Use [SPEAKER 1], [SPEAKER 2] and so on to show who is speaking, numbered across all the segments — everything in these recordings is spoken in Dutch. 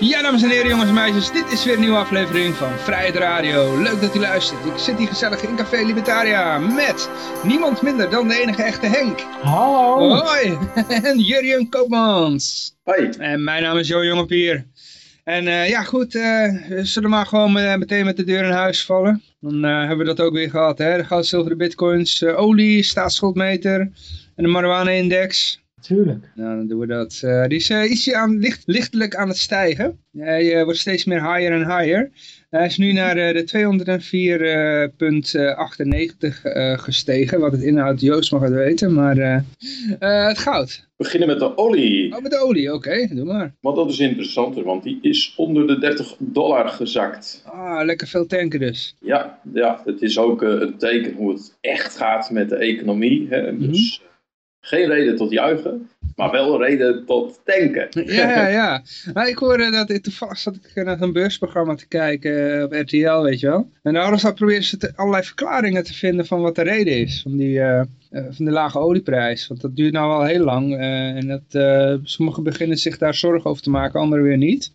[SPEAKER 1] Ja, dames en heren, jongens en meisjes, dit is weer een nieuwe aflevering van Vrijheid Radio. Leuk dat u luistert. Ik zit hier gezellig in Café Libertaria met niemand minder dan de enige echte Henk.
[SPEAKER 2] Hallo.
[SPEAKER 1] Hoi, en Jurjen Koopmans.
[SPEAKER 3] Hoi.
[SPEAKER 1] En mijn naam is Jo Jongepier. En eh, ja, goed, eh, we zullen maar gewoon eh, meteen met de deur in huis vallen. Dan eh, hebben we dat ook weer gehad, hè. De goud, zilver, de bitcoins, olie, staatsschuldmeter en de marijuana-index.
[SPEAKER 2] Natuurlijk.
[SPEAKER 1] Nou, dan doen we dat. Eh, die is uh, ietsje aan, licht, lichtelijk aan het stijgen. Hij uh, wordt steeds meer higher en higher. Hij is nu naar uh, de 204,98 gestegen. Wat het inhoudt, Joost mag het weten. Maar het goud.
[SPEAKER 3] We beginnen met de olie.
[SPEAKER 1] Oh, met de olie. Oké, okay, doe maar.
[SPEAKER 3] Want dat is interessanter, want die is onder de 30 dollar gezakt.
[SPEAKER 1] Ah, lekker veel tanken dus.
[SPEAKER 3] Ja, ja het is ook een teken hoe het echt gaat met de economie. Hè? Dus... Mm -hmm. Geen reden tot juichen, maar wel reden tot tanken.
[SPEAKER 1] Ja, ja, ja. Maar ik hoorde dat, toevallig zat ik naar een beursprogramma te kijken op RTL, weet je wel. En daar hadden ze proberen ze te, allerlei verklaringen te vinden van wat de reden is. Van, die, uh, van de lage olieprijs. Want dat duurt nou al heel lang. Uh, en dat, sommigen beginnen zich daar zorgen over te maken, anderen weer niet.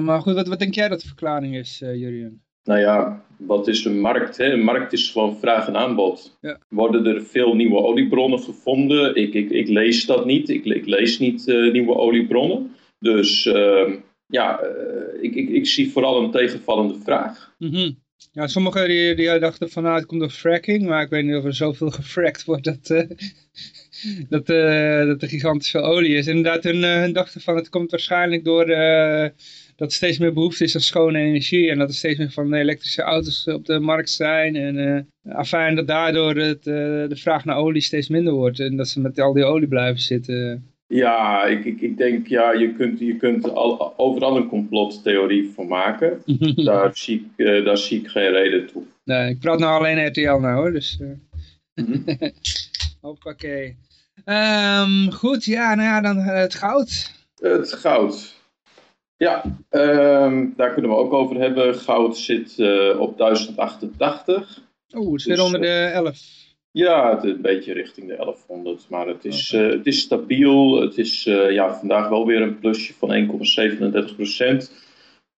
[SPEAKER 1] maar goed, wat, wat denk jij dat de verklaring is, Jurien?
[SPEAKER 3] Nou ja, wat is een markt? Hè? Een markt is gewoon vraag en aanbod.
[SPEAKER 1] Ja.
[SPEAKER 3] Worden er veel nieuwe oliebronnen gevonden? Ik, ik, ik lees dat niet. Ik, ik lees niet uh, nieuwe oliebronnen. Dus uh, ja, uh, ik, ik, ik zie vooral een tegenvallende vraag.
[SPEAKER 1] Mm -hmm. Ja, sommigen die, die dachten van nou, het komt door fracking. Maar ik weet niet of er zoveel gefrackt wordt dat, uh, dat, dat er gigantisch veel olie is. Inderdaad, hun, hun dachten van het komt waarschijnlijk door dat er steeds meer behoefte is aan schone energie en dat er steeds meer van de elektrische auto's op de markt zijn en uh, afijn dat daardoor het, uh, de vraag naar olie steeds minder wordt en dat ze met al die olie blijven zitten.
[SPEAKER 3] Ja, ik, ik, ik denk, ja, je kunt, je kunt al, overal een complottheorie van maken. daar, zie ik, uh, daar zie ik geen reden toe.
[SPEAKER 1] Nee, ik praat nou alleen RTL nou hoor, dus... Mm -hmm. Hoppakee. Um, goed, ja, nou ja, dan het goud.
[SPEAKER 3] Het goud. Ja, um, daar kunnen we ook over hebben. Goud zit uh, op 1088.
[SPEAKER 1] Oeh, het is weer dus, onder de 11.
[SPEAKER 3] Ja, het een beetje richting de 1100. Maar het is, okay. uh, het is stabiel. Het is uh, ja, vandaag wel weer een plusje van 1,37 procent.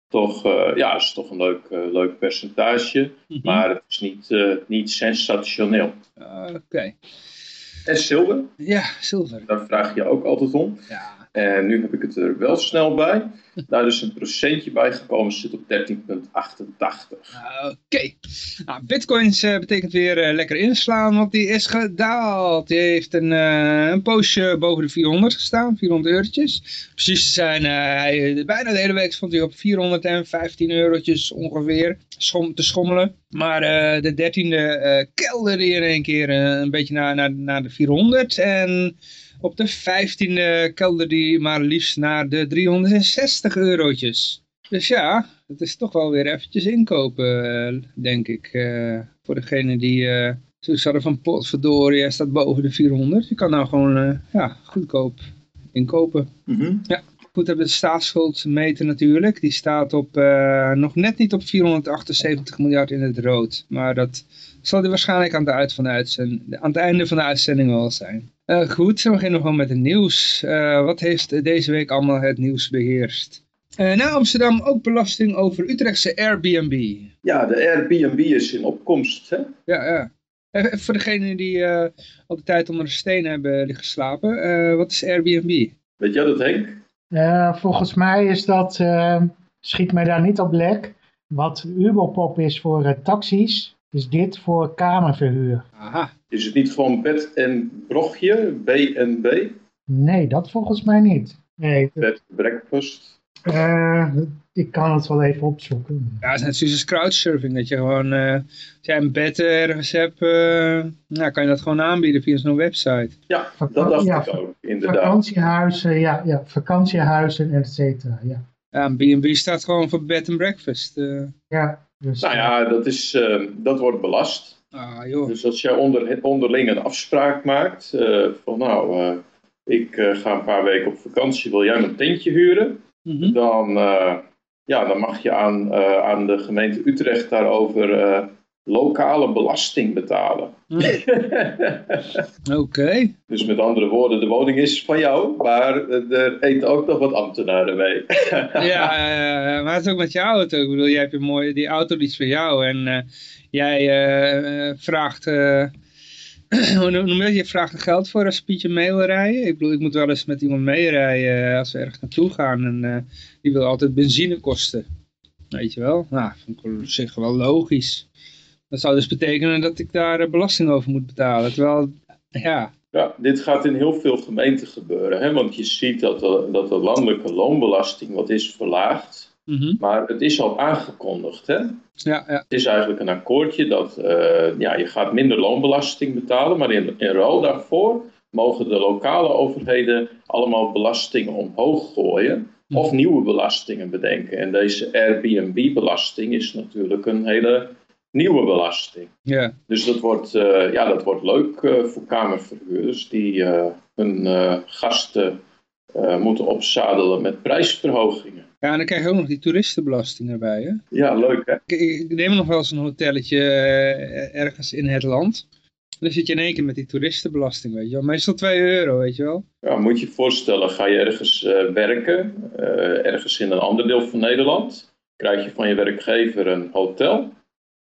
[SPEAKER 3] Toch, ja, is toch een leuk, leuk percentage. Mm -hmm. Maar het is niet, niet sensationeel.
[SPEAKER 1] Oké. Okay.
[SPEAKER 3] En zilver?
[SPEAKER 1] Ja, zilver.
[SPEAKER 3] Daar vraag je ook altijd om.
[SPEAKER 1] Ja.
[SPEAKER 3] En nu heb ik het er wel snel bij. Daar is een procentje bij gekomen, zit op 13,88.
[SPEAKER 1] Oké. Nou, Bitcoins uh, betekent weer uh, lekker inslaan, want die is gedaald. Die heeft een, uh, een poosje boven de 400 gestaan, 400 eurotjes. Precies zijn, hij, bijna de hele week stond hij op 415 eurotjes ongeveer te schommelen. Maar de dertiende kelderde in één keer een beetje naar, naar, naar de 400 en... Op de 15e kelder die maar liefst naar de 360 eurotjes. Dus ja, het is toch wel weer eventjes inkopen, denk ik. Uh, voor degene die uh, zoiets hadden van potverdorie, hij staat boven de 400. Je kan nou gewoon uh, ja, goedkoop inkopen.
[SPEAKER 3] Mm -hmm.
[SPEAKER 1] Ja. Goed, hebben we de staatsschuld meten natuurlijk. Die staat op, uh, nog net niet op 478 miljard in het rood. Maar dat zal die waarschijnlijk aan, de uit van de uitzending, aan het einde van de uitzending wel zijn. Uh, goed, we beginnen gewoon met het nieuws. Uh, wat heeft deze week allemaal het nieuws beheerst? Uh, na Amsterdam ook belasting over Utrechtse Airbnb.
[SPEAKER 3] Ja, de Airbnb is in opkomst, hè?
[SPEAKER 1] Ja, ja. Even voor degenen die al de tijd onder de steen hebben liggen slapen. wat is Airbnb?
[SPEAKER 3] Weet jij dat, Henk?
[SPEAKER 2] Uh, volgens mij is dat, uh, schiet mij daar niet op lek, wat Uberpop is voor uh, taxis, is dit voor kamerverhuur.
[SPEAKER 1] Aha.
[SPEAKER 3] Is het niet gewoon bed en brogje, B&B?
[SPEAKER 2] Nee, dat volgens mij niet. Nee.
[SPEAKER 3] Bed breakfast?
[SPEAKER 2] ik kan het wel even opzoeken.
[SPEAKER 1] Ja, het is als crowdsurfing, dat je gewoon, als jij een bed ergens hebt, nou, kan je dat gewoon aanbieden via zo'n website.
[SPEAKER 3] Ja, dat dacht ja, ik ook, inderdaad.
[SPEAKER 2] Vakantiehuizen, ja, ja vakantiehuizen, et cetera, ja.
[SPEAKER 1] Ja, B&B staat gewoon voor bed and breakfast. Uh.
[SPEAKER 2] Ja, dus,
[SPEAKER 3] nou ja, dat, is, uh, dat wordt belast.
[SPEAKER 1] Ah, joh.
[SPEAKER 3] Dus als jij onder, onderling een afspraak maakt, uh, van nou, ik eh, ga een paar weken op vakantie, wil jij mijn tentje huren?
[SPEAKER 1] Mhm.
[SPEAKER 3] Dan, eh, ja, dan mag je aan, eh, aan de gemeente Utrecht daarover eh, lokale belasting betalen.
[SPEAKER 1] Oké.
[SPEAKER 3] Dus met andere woorden, de woning is van jou, maar er eten ook nog wat ambtenaren mee.
[SPEAKER 1] Ja, maar het is ook met je auto. Ik bedoel, jij hebt een mooie, die auto die is voor jou. En eh, jij eh, vraagt, eh, hoe noem je dat? Je vraagt er geld voor als Pietje mee wil rijden. Ik bedoel, ik moet wel eens met iemand meerijden als we ergens naartoe gaan. En die wil altijd benzine kosten. Weet je wel? Nou, vind ik op zich wel logisch. Dat zou dus betekenen dat ik daar eh, belasting over moet betalen. Terwijl, ja,
[SPEAKER 3] Ja, dit gaat in heel veel gemeenten gebeuren, hè? want je ziet dat de, dat de landelijke loonbelasting wat is verlaagd.
[SPEAKER 1] mhm.
[SPEAKER 3] Maar het is al aangekondigd. Hè?
[SPEAKER 1] ja, ja.
[SPEAKER 3] Het is eigenlijk een akkoordje dat eh, ja, je gaat minder loonbelasting betalen, maar in, in ruil daarvoor mogen de lokale overheden allemaal belastingen omhoog gooien of nieuwe belastingen bedenken. En deze Airbnb-belasting is natuurlijk een hele nieuwe belasting.
[SPEAKER 1] ja.
[SPEAKER 3] Dus dat wordt, eh, ja, dat wordt leuk eh, voor kamerverhuurders die eh, hun gasten moeten opzadelen met prijsverhogingen.
[SPEAKER 1] Ja, en dan krijg je ook nog die toeristenbelasting erbij, hè?
[SPEAKER 3] Ja, leuk hè?
[SPEAKER 1] Ik, ik neem nog wel eens een hotelletje ergens in het land. Dan zit je in één keer met die toeristenbelasting, weet je wel. Meestal 2 euro, weet je wel.
[SPEAKER 3] Ja, moet je je voorstellen, ga je ergens werken, ergens in een ander deel van Nederland, krijg je van je werkgever een hotel.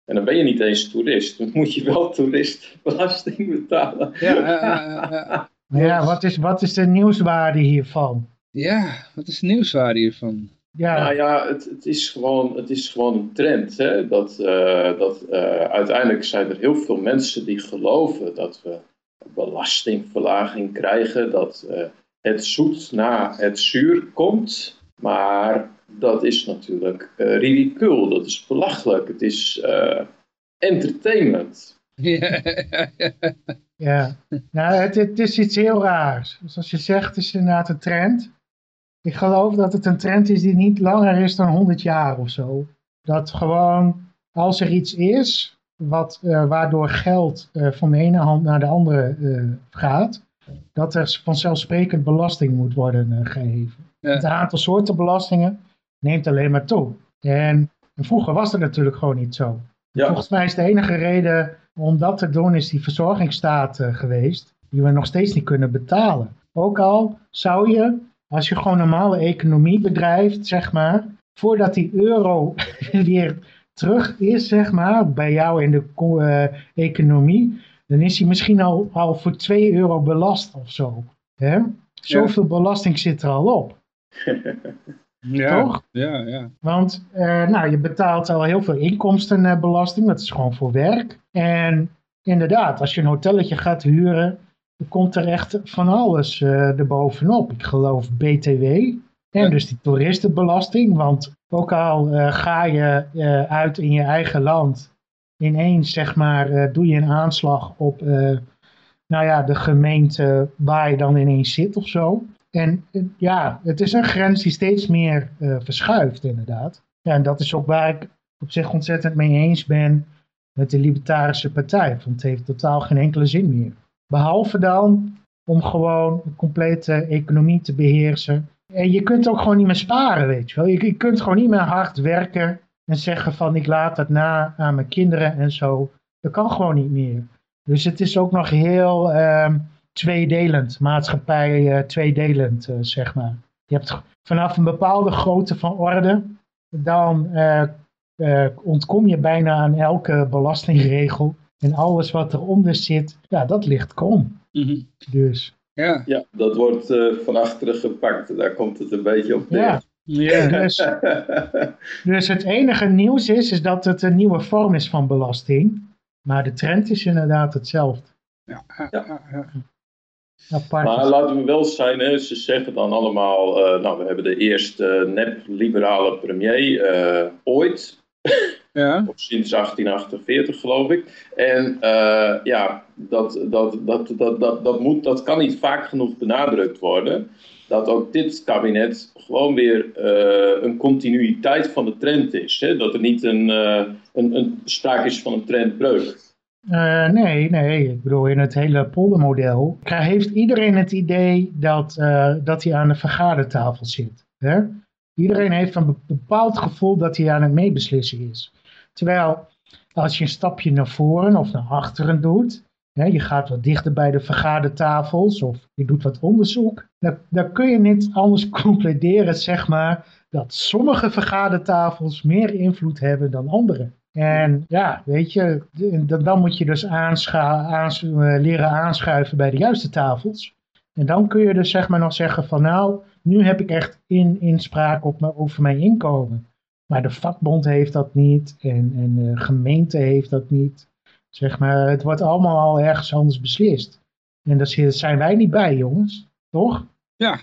[SPEAKER 3] En dan ben je niet eens toerist, dan moet je wel toeristbelasting betalen.
[SPEAKER 1] Ja, eh, eh, eh,
[SPEAKER 2] ja, wat is, wat is de nieuwswaarde hiervan?
[SPEAKER 1] ja, wat is de nieuwswaarde hiervan?
[SPEAKER 2] Ja,
[SPEAKER 3] Nou ja, het, het, is gewoon, het is gewoon een trend. Hè? Dat, eh, dat, eh, uiteindelijk zijn er heel veel mensen die geloven dat we belastingverlaging krijgen. Dat eh, het zoet na het zuur komt. Maar dat is natuurlijk uh, ridicul. Dat is belachelijk. Het is eh, entertainment.
[SPEAKER 1] Ja,
[SPEAKER 2] ja. Nou, het, het is iets heel raars. Zoals je zegt, het is inderdaad een trend. Ik geloof dat het een trend is die niet langer is dan 100 jaar of zo. Dat gewoon, als er iets is, wat, eh, waardoor geld eh, van de ene hand naar de andere eh, gaat, dat er vanzelfsprekend belasting moet worden eh, geheven.
[SPEAKER 1] Ja.
[SPEAKER 2] Het aantal soorten belastingen neemt alleen maar toe. En vroeger was dat natuurlijk gewoon niet zo.
[SPEAKER 3] Ja.
[SPEAKER 2] Volgens mij is de enige reden om dat te doen is die verzorgingsstaat eh, geweest, die we nog steeds niet kunnen betalen. Ook al zou je, als je gewoon normale economie bedrijft, zeg maar, voordat die euro weer terug is, zeg maar, bij jou in de eh, economie, dan is hij misschien al, al voor 2 euro belast of zo. Hè? Zoveel belasting zit er al op.
[SPEAKER 1] ja,
[SPEAKER 2] Toch?
[SPEAKER 1] ja, ja.
[SPEAKER 2] Want eh, nou, je betaalt al heel veel inkomstenbelasting, dat is gewoon voor werk. En inderdaad, als je een hotelletje gaat huren, dan komt er echt van alles eh erbovenop. Ik geloof BTW en
[SPEAKER 1] Ja.
[SPEAKER 2] dus die toeristenbelasting. Want ook al eh, ga je eh, uit in je eigen land, ineens zeg maar, eh, doe je een aanslag op eh, nou ja, de gemeente waar je dan ineens zit of zo. En eh, ja, het is een grens die steeds meer eh, verschuift inderdaad. Ja, en dat is ook waar ik op zich ontzettend mee eens ben met de Libertarische Partij. Want het heeft totaal geen enkele zin meer. Behalve dan om gewoon de complete economie te beheersen. En je kunt ook gewoon niet meer sparen, weet je wel. Je, je kunt gewoon niet meer hard werken en zeggen van ik laat dat na aan mijn kinderen en zo. Dat kan gewoon niet meer. Dus het is ook nog heel ehm, tweedelend, maatschappij eh, tweedelend, eh, zeg maar. Je hebt vanaf een bepaalde grootte van orde, dan eh, eh, ontkom je bijna aan elke belastingregel. En alles wat eronder zit, ja, dat ligt krom.
[SPEAKER 1] Mhm.
[SPEAKER 2] Dus
[SPEAKER 1] Ja,
[SPEAKER 3] Ja, dat wordt eh, van achteren gepakt. Daar komt het een beetje op neer.
[SPEAKER 2] ja,
[SPEAKER 1] ja.
[SPEAKER 2] dus, dus het enige nieuws is, is dat het een nieuwe vorm is van belasting. Maar de trend is inderdaad hetzelfde.
[SPEAKER 1] ja, ja.
[SPEAKER 2] Apart.
[SPEAKER 3] Maar laten we wel zijn, hè, ze zeggen dan allemaal, eh, nou we hebben de eerste nep-liberale premier eh, ooit,
[SPEAKER 1] ja.
[SPEAKER 3] of sinds 1848 geloof ik. En eh, ja, dat, dat, dat, dat, dat, dat, moet, dat kan niet vaak genoeg benadrukt worden. Dat ook dit kabinet gewoon weer eh, een continuïteit van de trend is. Hè? Dat er niet een, eh, een, een sprake is van een trendbreuk.
[SPEAKER 2] Uh, nee, nee. Ik bedoel, in het hele poldermodel heeft iedereen het idee dat, uh, dat hij aan de vergadertafel zit. Hè? Iedereen heeft een bepaald gevoel dat hij aan het meebeslissen is. Terwijl als je een stapje naar voren of naar achteren doet, hè, je gaat wat dichter bij de vergadertafels of je doet wat onderzoek, dan, dan kun je niet anders concluderen, zeg maar, dat sommige vergadertafels meer invloed hebben dan andere. En ja, weet je, dan moet je dus eh, leren aanschuiven bij de juiste tafels. En dan kun je dus zeg maar nog zeggen van nou, nu heb ik echt in, inspraak op me, over mijn inkomen. Maar de vakbond heeft dat niet en, en de gemeente heeft dat niet. Zeg maar, het wordt allemaal al ergens anders beslist. En daar zijn wij niet bij, jongens. Toch?
[SPEAKER 1] Ja.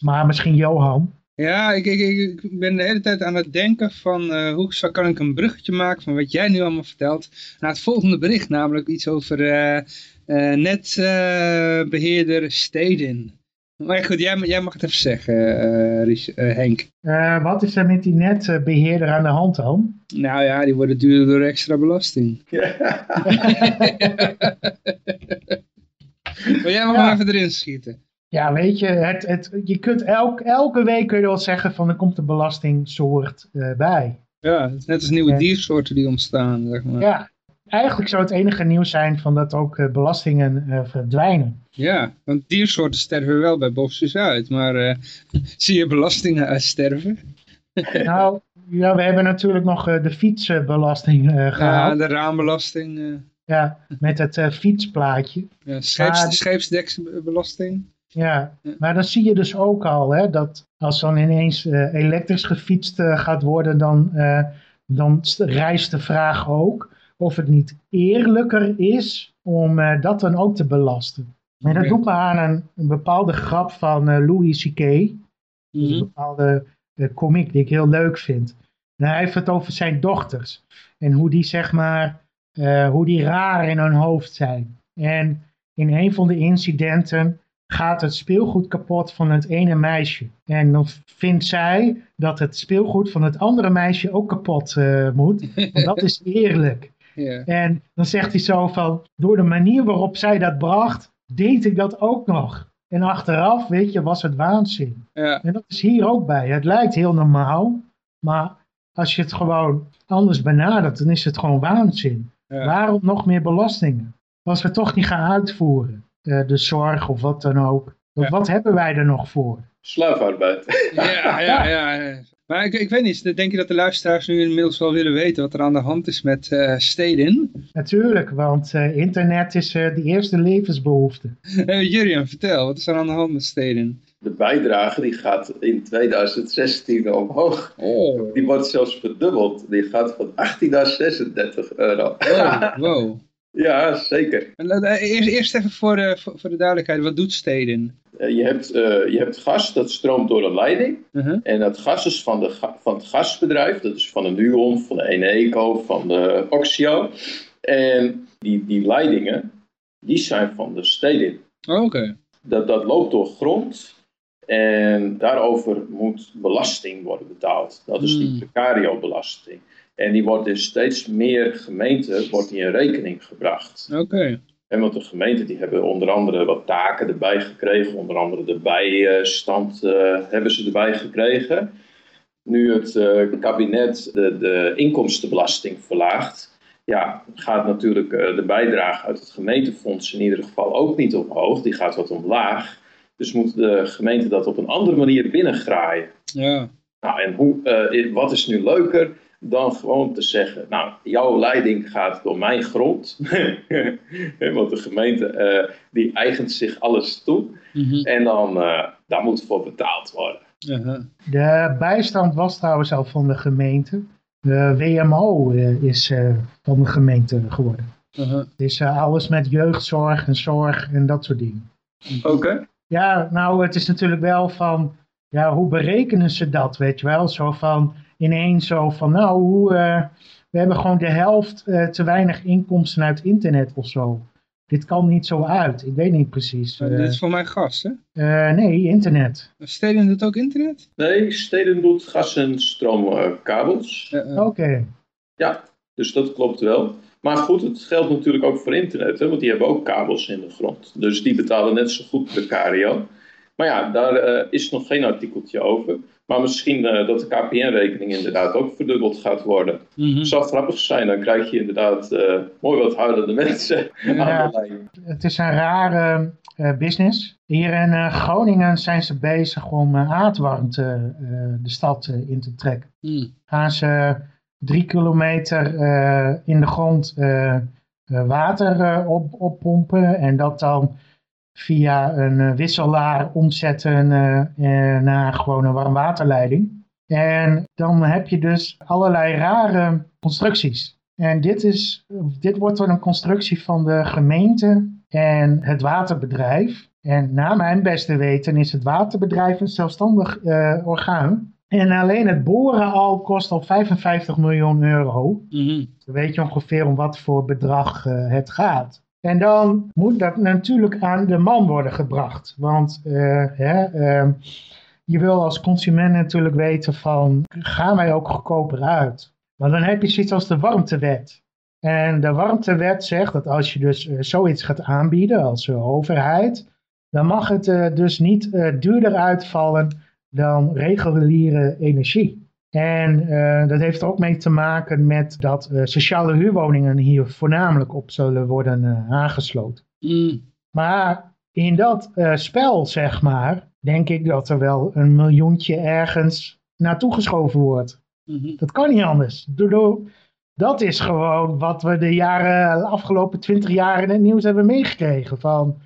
[SPEAKER 2] Maar misschien Johan.
[SPEAKER 1] Ja, ik, ik, ik ben de hele tijd aan het denken van uh, hoe kan ik een bruggetje maken van wat jij nu allemaal vertelt. Naar het volgende bericht, namelijk iets over uh, uh, netbeheerder Stedin. Maar goed, jij, jij mag het even zeggen, Henk.
[SPEAKER 2] wat is er met die netbeheerder aan de hand dan?
[SPEAKER 1] Nou ja, die worden duurder door extra belasting. Ja. maar jij mag ja. even erin schieten.
[SPEAKER 2] Ja, weet je, het, het, je kunt elk, elke week kun je wel zeggen van er komt een belastingsoort uh, bij.
[SPEAKER 1] Ja, het is net als nieuwe diersoorten die ontstaan. Zeg maar.
[SPEAKER 2] Ja, eigenlijk zou het enige nieuws zijn van dat ook uh, belastingen uh, verdwijnen.
[SPEAKER 1] Ja, want diersoorten sterven wel bij bosjes uit, maar zie je belastingen uitsterven?
[SPEAKER 2] nou, ja, we hebben natuurlijk nog de fietsbelasting gehad. Ja,
[SPEAKER 1] de raambelasting.
[SPEAKER 2] Ja, met het fietsplaatje.
[SPEAKER 1] Ja, scheeps, maar... scheepsdeksbelasting.
[SPEAKER 2] Ja, maar dan zie je dus ook al hè, dat als dan ineens uh, elektrisch gefietst uh, gaat worden, dan, uh, dan rijst de vraag ook of het niet eerlijker is om dat dan ook te belasten. En dat doet me aan een, een bepaalde grap van Louis C.K. Mm Een bepaalde comic die ik heel leuk vind. En hij heeft het over zijn dochters. En hoe die zeg maar, hoe die raar in hun hoofd zijn. En in een van de incidenten gaat het speelgoed kapot van het ene meisje. En dan vindt zij dat het speelgoed van het andere meisje ook kapot uh, moet. Want dat is eerlijk. Yeah. En dan zegt hij zo van, door de manier waarop zij dat bracht, deed ik dat ook nog. En achteraf, weet je, was het waanzin.
[SPEAKER 1] Yeah.
[SPEAKER 2] En dat is hier ook bij. Het lijkt heel normaal, maar als je het gewoon anders benadert, dan is het gewoon waanzin. Yeah. Waarom nog meer belastingen? Als we toch niet gaan uitvoeren. Eh, de zorg of wat dan ook. Wat hebben wij er nog voor?
[SPEAKER 3] Slavenarbeid.
[SPEAKER 1] Ja, ja, ja. Maar ik, ik weet niet, denk je dat de luisteraars nu inmiddels wel willen weten wat er aan de hand is met uh, steden?
[SPEAKER 2] Natuurlijk, want uh, internet is uh, de eerste levensbehoefte.
[SPEAKER 1] Hey, Jurien, vertel, wat is er aan de hand met steden?
[SPEAKER 3] De bijdrage die gaat in 2016 omhoog.
[SPEAKER 1] Oh.
[SPEAKER 3] Die wordt zelfs verdubbeld. Die gaat van 18 naar 36 euro.
[SPEAKER 1] Oh, wow.
[SPEAKER 3] Ja, zeker.
[SPEAKER 1] Eerst, eerst even voor de, voor de duidelijkheid, wat doet steden?
[SPEAKER 3] Eh, je hebt, uh, je hebt gas, dat stroomt door een leiding.
[SPEAKER 1] Uh -huh.
[SPEAKER 3] En dat gas is van, de, van het gasbedrijf, dat is van de Nuon, van de Eneco, van de Oxio. En die, die leidingen, die zijn van de steden.
[SPEAKER 1] Oh, Oké.
[SPEAKER 3] Dat, dat loopt door grond en daarover moet belasting worden betaald. Dat is die
[SPEAKER 1] Hmm.
[SPEAKER 3] precario-belasting. En die wordt in steeds meer gemeenten wordt die in rekening gebracht.
[SPEAKER 1] Oké.
[SPEAKER 3] En want de gemeenten die hebben onder andere wat taken erbij gekregen. Onder andere de bijstand uh, hebben ze erbij gekregen. Nu het uh, kabinet de, de, inkomstenbelasting verlaagt. Ja, gaat natuurlijk uh, de bijdrage uit het gemeentefonds in ieder geval ook niet omhoog. Die gaat wat omlaag. Dus moet de gemeente dat op een andere manier binnengraaien.
[SPEAKER 1] Ja.
[SPEAKER 3] Nou, en hoe, wat is nu leuker? Dan gewoon te zeggen, nou, jouw leiding gaat door mijn grond. Want de gemeente, uh, die eigent zich alles toe.
[SPEAKER 1] Mm -hmm.
[SPEAKER 3] En dan, uh, daar moet voor betaald worden.
[SPEAKER 1] Uh -huh.
[SPEAKER 2] De bijstand was trouwens al van de gemeente. De WMO uh, is van de gemeente geworden.
[SPEAKER 1] -huh.
[SPEAKER 2] Het is alles met jeugdzorg en zorg en dat soort dingen.
[SPEAKER 3] Oké. Okay.
[SPEAKER 2] Ja, nou, het is natuurlijk wel van, ja, hoe berekenen ze dat, weet je wel? Zo van, ineens zo van, nou, hoe, uh, we hebben gewoon de helft uh, te weinig inkomsten uit internet of zo. Dit kan niet zo uit. Ik weet niet precies.
[SPEAKER 1] Uh, dit is voor mij gas, hè?
[SPEAKER 2] nee, internet.
[SPEAKER 1] Steden doet ook internet?
[SPEAKER 3] Nee, Steden doet gas- en stroomkabels.
[SPEAKER 2] Oké. Okay.
[SPEAKER 3] Ja, Dus dat klopt wel. Maar goed, het geldt natuurlijk ook voor internet, hè, want die hebben ook kabels in de grond. Dus die betalen net zo goed de Cario. Maar ja, daar uh, is nog geen artikeltje over. Maar misschien uh, dat de KPN-rekening inderdaad ook verdubbeld gaat worden. Mm -hmm. zou grappig zijn, dan krijg je inderdaad uh, mooi wat huilende mensen ja, aan de lijn.
[SPEAKER 2] Het is een rare business. Hier in Groningen zijn ze bezig om aardwarmte de stad in te trekken. Mm. Gaan ze drie kilometer in de grond water op, oppompen en dat dan via een eh, wisselaar omzetten eh, eh, naar gewoon een warmwaterleiding. En dan heb je dus allerlei rare constructies. En dit, is, dit wordt dan een constructie van de gemeente en het waterbedrijf. En na mijn beste weten is het waterbedrijf een zelfstandig orgaan. En alleen het boren al kost al 55 miljoen euro. Mm Dan weet je ongeveer om wat voor bedrag het gaat. En dan moet dat natuurlijk aan de man worden gebracht. Want hè, uh, je wil als consument natuurlijk weten van, gaan wij ook goedkoper uit? Maar dan heb je zoiets als de warmtewet. En de warmtewet zegt dat als je dus uh, zoiets gaat aanbieden als overheid, dan mag het dus niet duurder uitvallen dan reguliere energie. En uh, dat heeft er ook mee te maken met dat uh, sociale huurwoningen hier voornamelijk op zullen worden uh, aangesloten. Mm. Maar in dat spel, zeg maar, denk ik dat er wel een miljoentje ergens naartoe geschoven wordt. Mm -hmm. Dat kan niet anders. Dat is gewoon wat we de jaren, afgelopen twintig jaar in het nieuws hebben meegekregen. Van,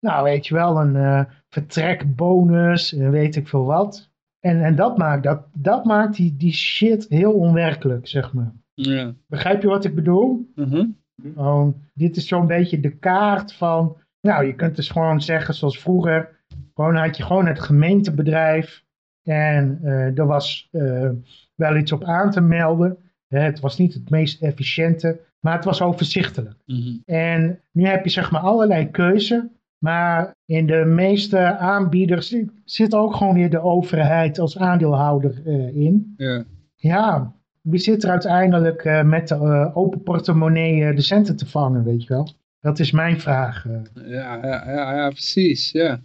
[SPEAKER 2] nou weet je wel, een vertrekbonus en weet ik veel wat. En, en dat maakt, dat, dat maakt die, die shit heel onwerkelijk, zeg maar. Ja. Begrijp je wat ik bedoel? Mm -hmm. dit is zo'n beetje de kaart van... Nou, je kunt dus gewoon zeggen zoals vroeger. Gewoon had je gewoon het gemeentebedrijf. En uh, er was uh, wel iets op aan te melden. het was niet het meest efficiënte, maar het was overzichtelijk. Mm -hmm. En nu heb je zeg maar allerlei keuze. Maar in de meeste aanbieders zit ook gewoon weer de overheid als aandeelhouder uh, in. Ja. ja, wie zit er uiteindelijk uh, met de uh, open portemonnee de centen te vangen, weet je wel? Dat is mijn vraag.
[SPEAKER 1] Ja, ja, ja, ja, precies, ja.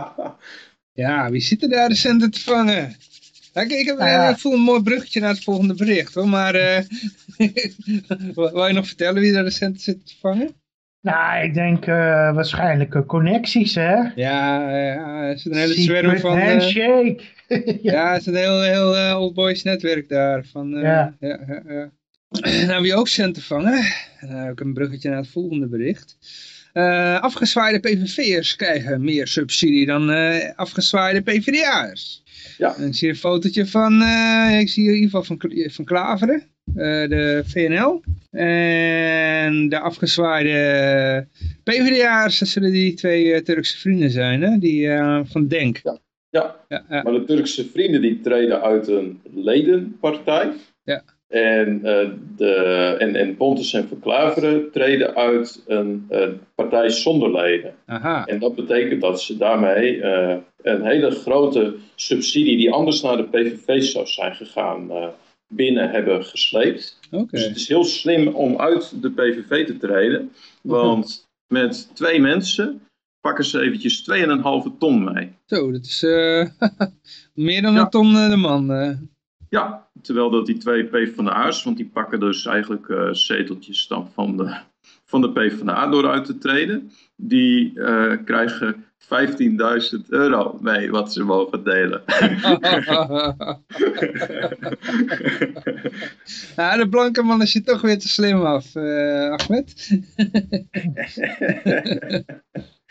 [SPEAKER 1] ja, wie zit er daar de centen te vangen? Ik, ik, heb, nou ja. ik voel een mooi bruggetje naar het volgende bericht, hoor. maar wil je nog vertellen wie daar de centen zit te vangen?
[SPEAKER 2] Nou, ik denk uh, waarschijnlijk connecties, hè?
[SPEAKER 1] Ja, ja, er zit een hele zwerm van...
[SPEAKER 2] Eh, handshake!
[SPEAKER 1] ja. ja, er zit een heel, heel uh, old boys netwerk daar. Van, ja. Ja, ja, nou, wie ook centen vangen, en dan heb ik een bruggetje naar het volgende bericht. afgezwaaide PVV'ers krijgen meer subsidie dan afgezwaaide PvdA'ers. Ja. En ik zie een fotootje van, ik zie in ieder geval van, van Klaveren. Uh, de VNL. En de afgezwaaide PvdA'ers, dat zullen die twee uh, Turkse vrienden zijn, hè? die uh, van Denk.
[SPEAKER 3] Ja. Ja. ja, ja. maar de Turkse vrienden die treden uit een ledenpartij. Ja. En, de, en, en Pontus en Verklaveren treden uit een partij zonder leden. Aha. En dat betekent dat ze daarmee een hele grote subsidie die anders naar de PVV zou zijn gegaan binnen hebben gesleept. Dus het is heel slim om uit de PVV te treden. Want met twee mensen pakken ze eventjes 2,5 ton mee.
[SPEAKER 1] Zo, dat is uh, meer dan een ton uh, de man. Uh.
[SPEAKER 3] Ja, terwijl dat die twee PvdA's, want die pakken dus eigenlijk zeteltjes dan van de, van de PvdA door uit te treden. Die krijgen 15.000 euro mee wat ze mogen delen.
[SPEAKER 1] ja, de blanke man is je toch weer te slim af, uh, Ahmed.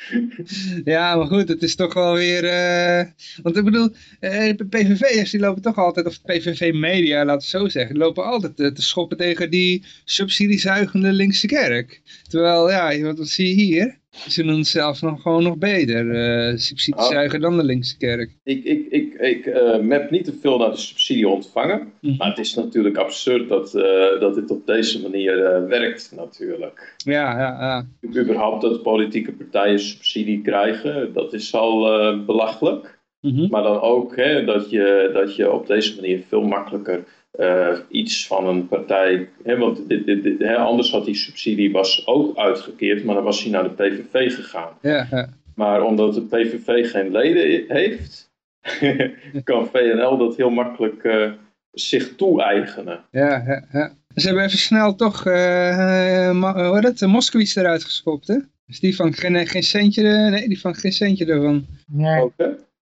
[SPEAKER 1] ja, maar goed, het is toch wel weer... Uh, want ik bedoel, uh, de PVV'ers die lopen toch altijd, of PVV-media, laten we zo zeggen, lopen altijd te, schoppen tegen die subsidiezuigende linkse kerk. Terwijl, ja, wat zie je hier? Ze doen het zelfs nog gewoon nog beter. Uh, subsidiezuiger oh. dan de linkse kerk.
[SPEAKER 3] Ik, ik, ik, ik uh, map niet te veel naar de subsidie ontvangen. Mm. Maar het is natuurlijk absurd dat, uh, dat dit op deze manier werkt natuurlijk.
[SPEAKER 1] Ja, ja, ja.
[SPEAKER 3] Überhaupt dat politieke partijen subsidie krijgen, dat is al belachelijk.
[SPEAKER 1] Mhm.
[SPEAKER 3] Maar dan ook hè, dat, je, dat je op deze manier veel makkelijker eh, iets van een partij. Hè, want dit, dit, dit, hè, anders had die subsidie was ook uitgekeerd, maar dan was hij naar de PVV gegaan.
[SPEAKER 1] Ja, ja.
[SPEAKER 3] Maar omdat de PVV geen leden heeft, kan VNL dat heel makkelijk eh, zich toe-eigenen.
[SPEAKER 1] Ja, ja, ja. Ze hebben even snel toch, Ma- hoe de Moskowitz eruit geschopt, hè? Dus die van geen, geen centje, nee, die van geen centje ervan.
[SPEAKER 2] Nee.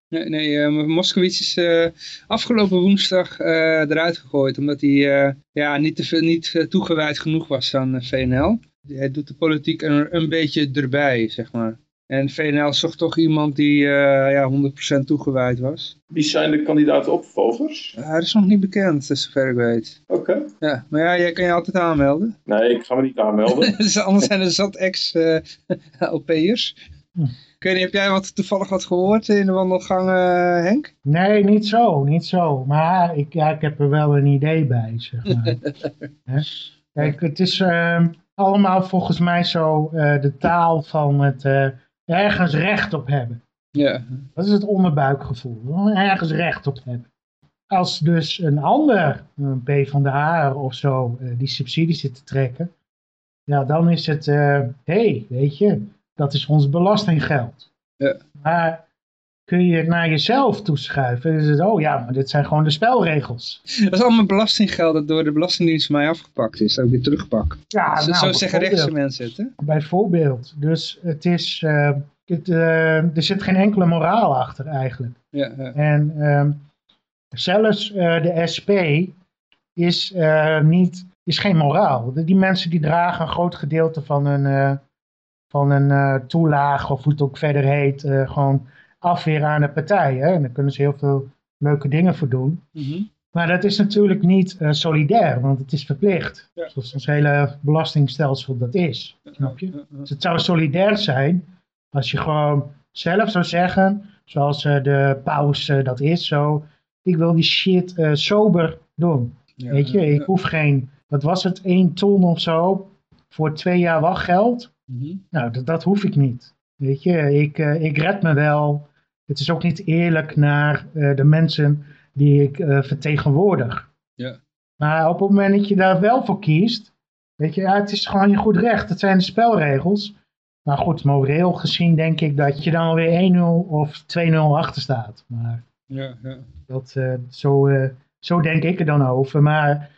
[SPEAKER 1] Nee, nee eh, Moskowitz is eh, afgelopen woensdag eh, eruit gegooid, omdat hij eh, ja, niet, te veel, niet toegewijd genoeg was aan VNL. Hij doet de politiek er een beetje erbij, zeg maar. En VNL zocht toch iemand die eh, ja, 100% toegewijd was.
[SPEAKER 3] Wie zijn de kandidaten opvolgers?
[SPEAKER 1] Uh, dat is nog niet bekend, zover ik weet.
[SPEAKER 3] Oké.
[SPEAKER 1] Ja, maar ja, jij kan je altijd aanmelden.
[SPEAKER 3] Nee, ik ga me niet aanmelden.
[SPEAKER 1] Dus anders zijn er zat ex-LP'ers. Ik weet niet, heb jij wat, toevallig wat gehoord in de wandelgang, eh, Henk?
[SPEAKER 2] nee, niet zo, niet zo. Maar ik, ja, ik heb er wel een idee bij, zeg maar. Kijk, het is ehm, allemaal volgens mij zo eh, de taal van het eh, ergens recht op hebben.
[SPEAKER 1] Ja.
[SPEAKER 2] Dat is het onderbuikgevoel. Ergens recht op hebben. Als dus een ander, een P van de Haar of zo, die subsidie zit te trekken. Ja, dan is het, hé, hey, weet je, dat is ons belastinggeld.
[SPEAKER 1] Ja.
[SPEAKER 2] Maar kun je het naar jezelf toeschuiven? Dan is het, oh ja, maar dit zijn gewoon de spelregels.
[SPEAKER 1] Dat is allemaal belastinggeld dat door de Belastingdienst van mij afgepakt is. Dat ik weer terugpak.
[SPEAKER 2] Ja,
[SPEAKER 1] zo,
[SPEAKER 2] nou,
[SPEAKER 1] zo zeggen rechtse mensen het, hè?
[SPEAKER 2] Bijvoorbeeld. Dus het is, eh, het, eh, er zit geen enkele moraal achter eigenlijk.
[SPEAKER 1] Ja, ja.
[SPEAKER 2] En ehm, zelfs eh, de SP is, niet, is geen moraal. De- Die mensen die dragen een groot gedeelte van eh, van een eh, toelage, of hoe het ook verder heet, eh, gewoon af weer aan de partij. Hè? En daar kunnen ze heel veel leuke dingen voor doen.
[SPEAKER 1] Mhm.
[SPEAKER 2] Maar dat is natuurlijk niet eh, solidair, want het is verplicht.
[SPEAKER 1] Ja.
[SPEAKER 2] Zoals ons hele belastingstelsel dat is. Snap je? Dus het zou solidair zijn als je gewoon zelf zou zeggen, zoals de paus dat is, zo, ik wil die shit sober doen.
[SPEAKER 1] Ja,
[SPEAKER 2] Weet je, ik hoef geen, wat was het, één ton of zo voor twee jaar wachtgeld.
[SPEAKER 1] Mhm.
[SPEAKER 2] Nou, dat, dat hoef ik niet. Weet je, ik, eh, ik red me wel. Het is ook niet eerlijk naar eh, de mensen die ik eh, vertegenwoordig.
[SPEAKER 1] Ja.
[SPEAKER 2] Maar op het moment dat je daar wel voor kiest, weet je, ja, het is gewoon je goed recht. Het zijn de spelregels. Maar goed, moreel gezien denk ik dat je dan weer 1-0 of 2-0 achter staat. Maar
[SPEAKER 1] Ja, ja.
[SPEAKER 2] dat, zo, zo denk ik er dan over. Maar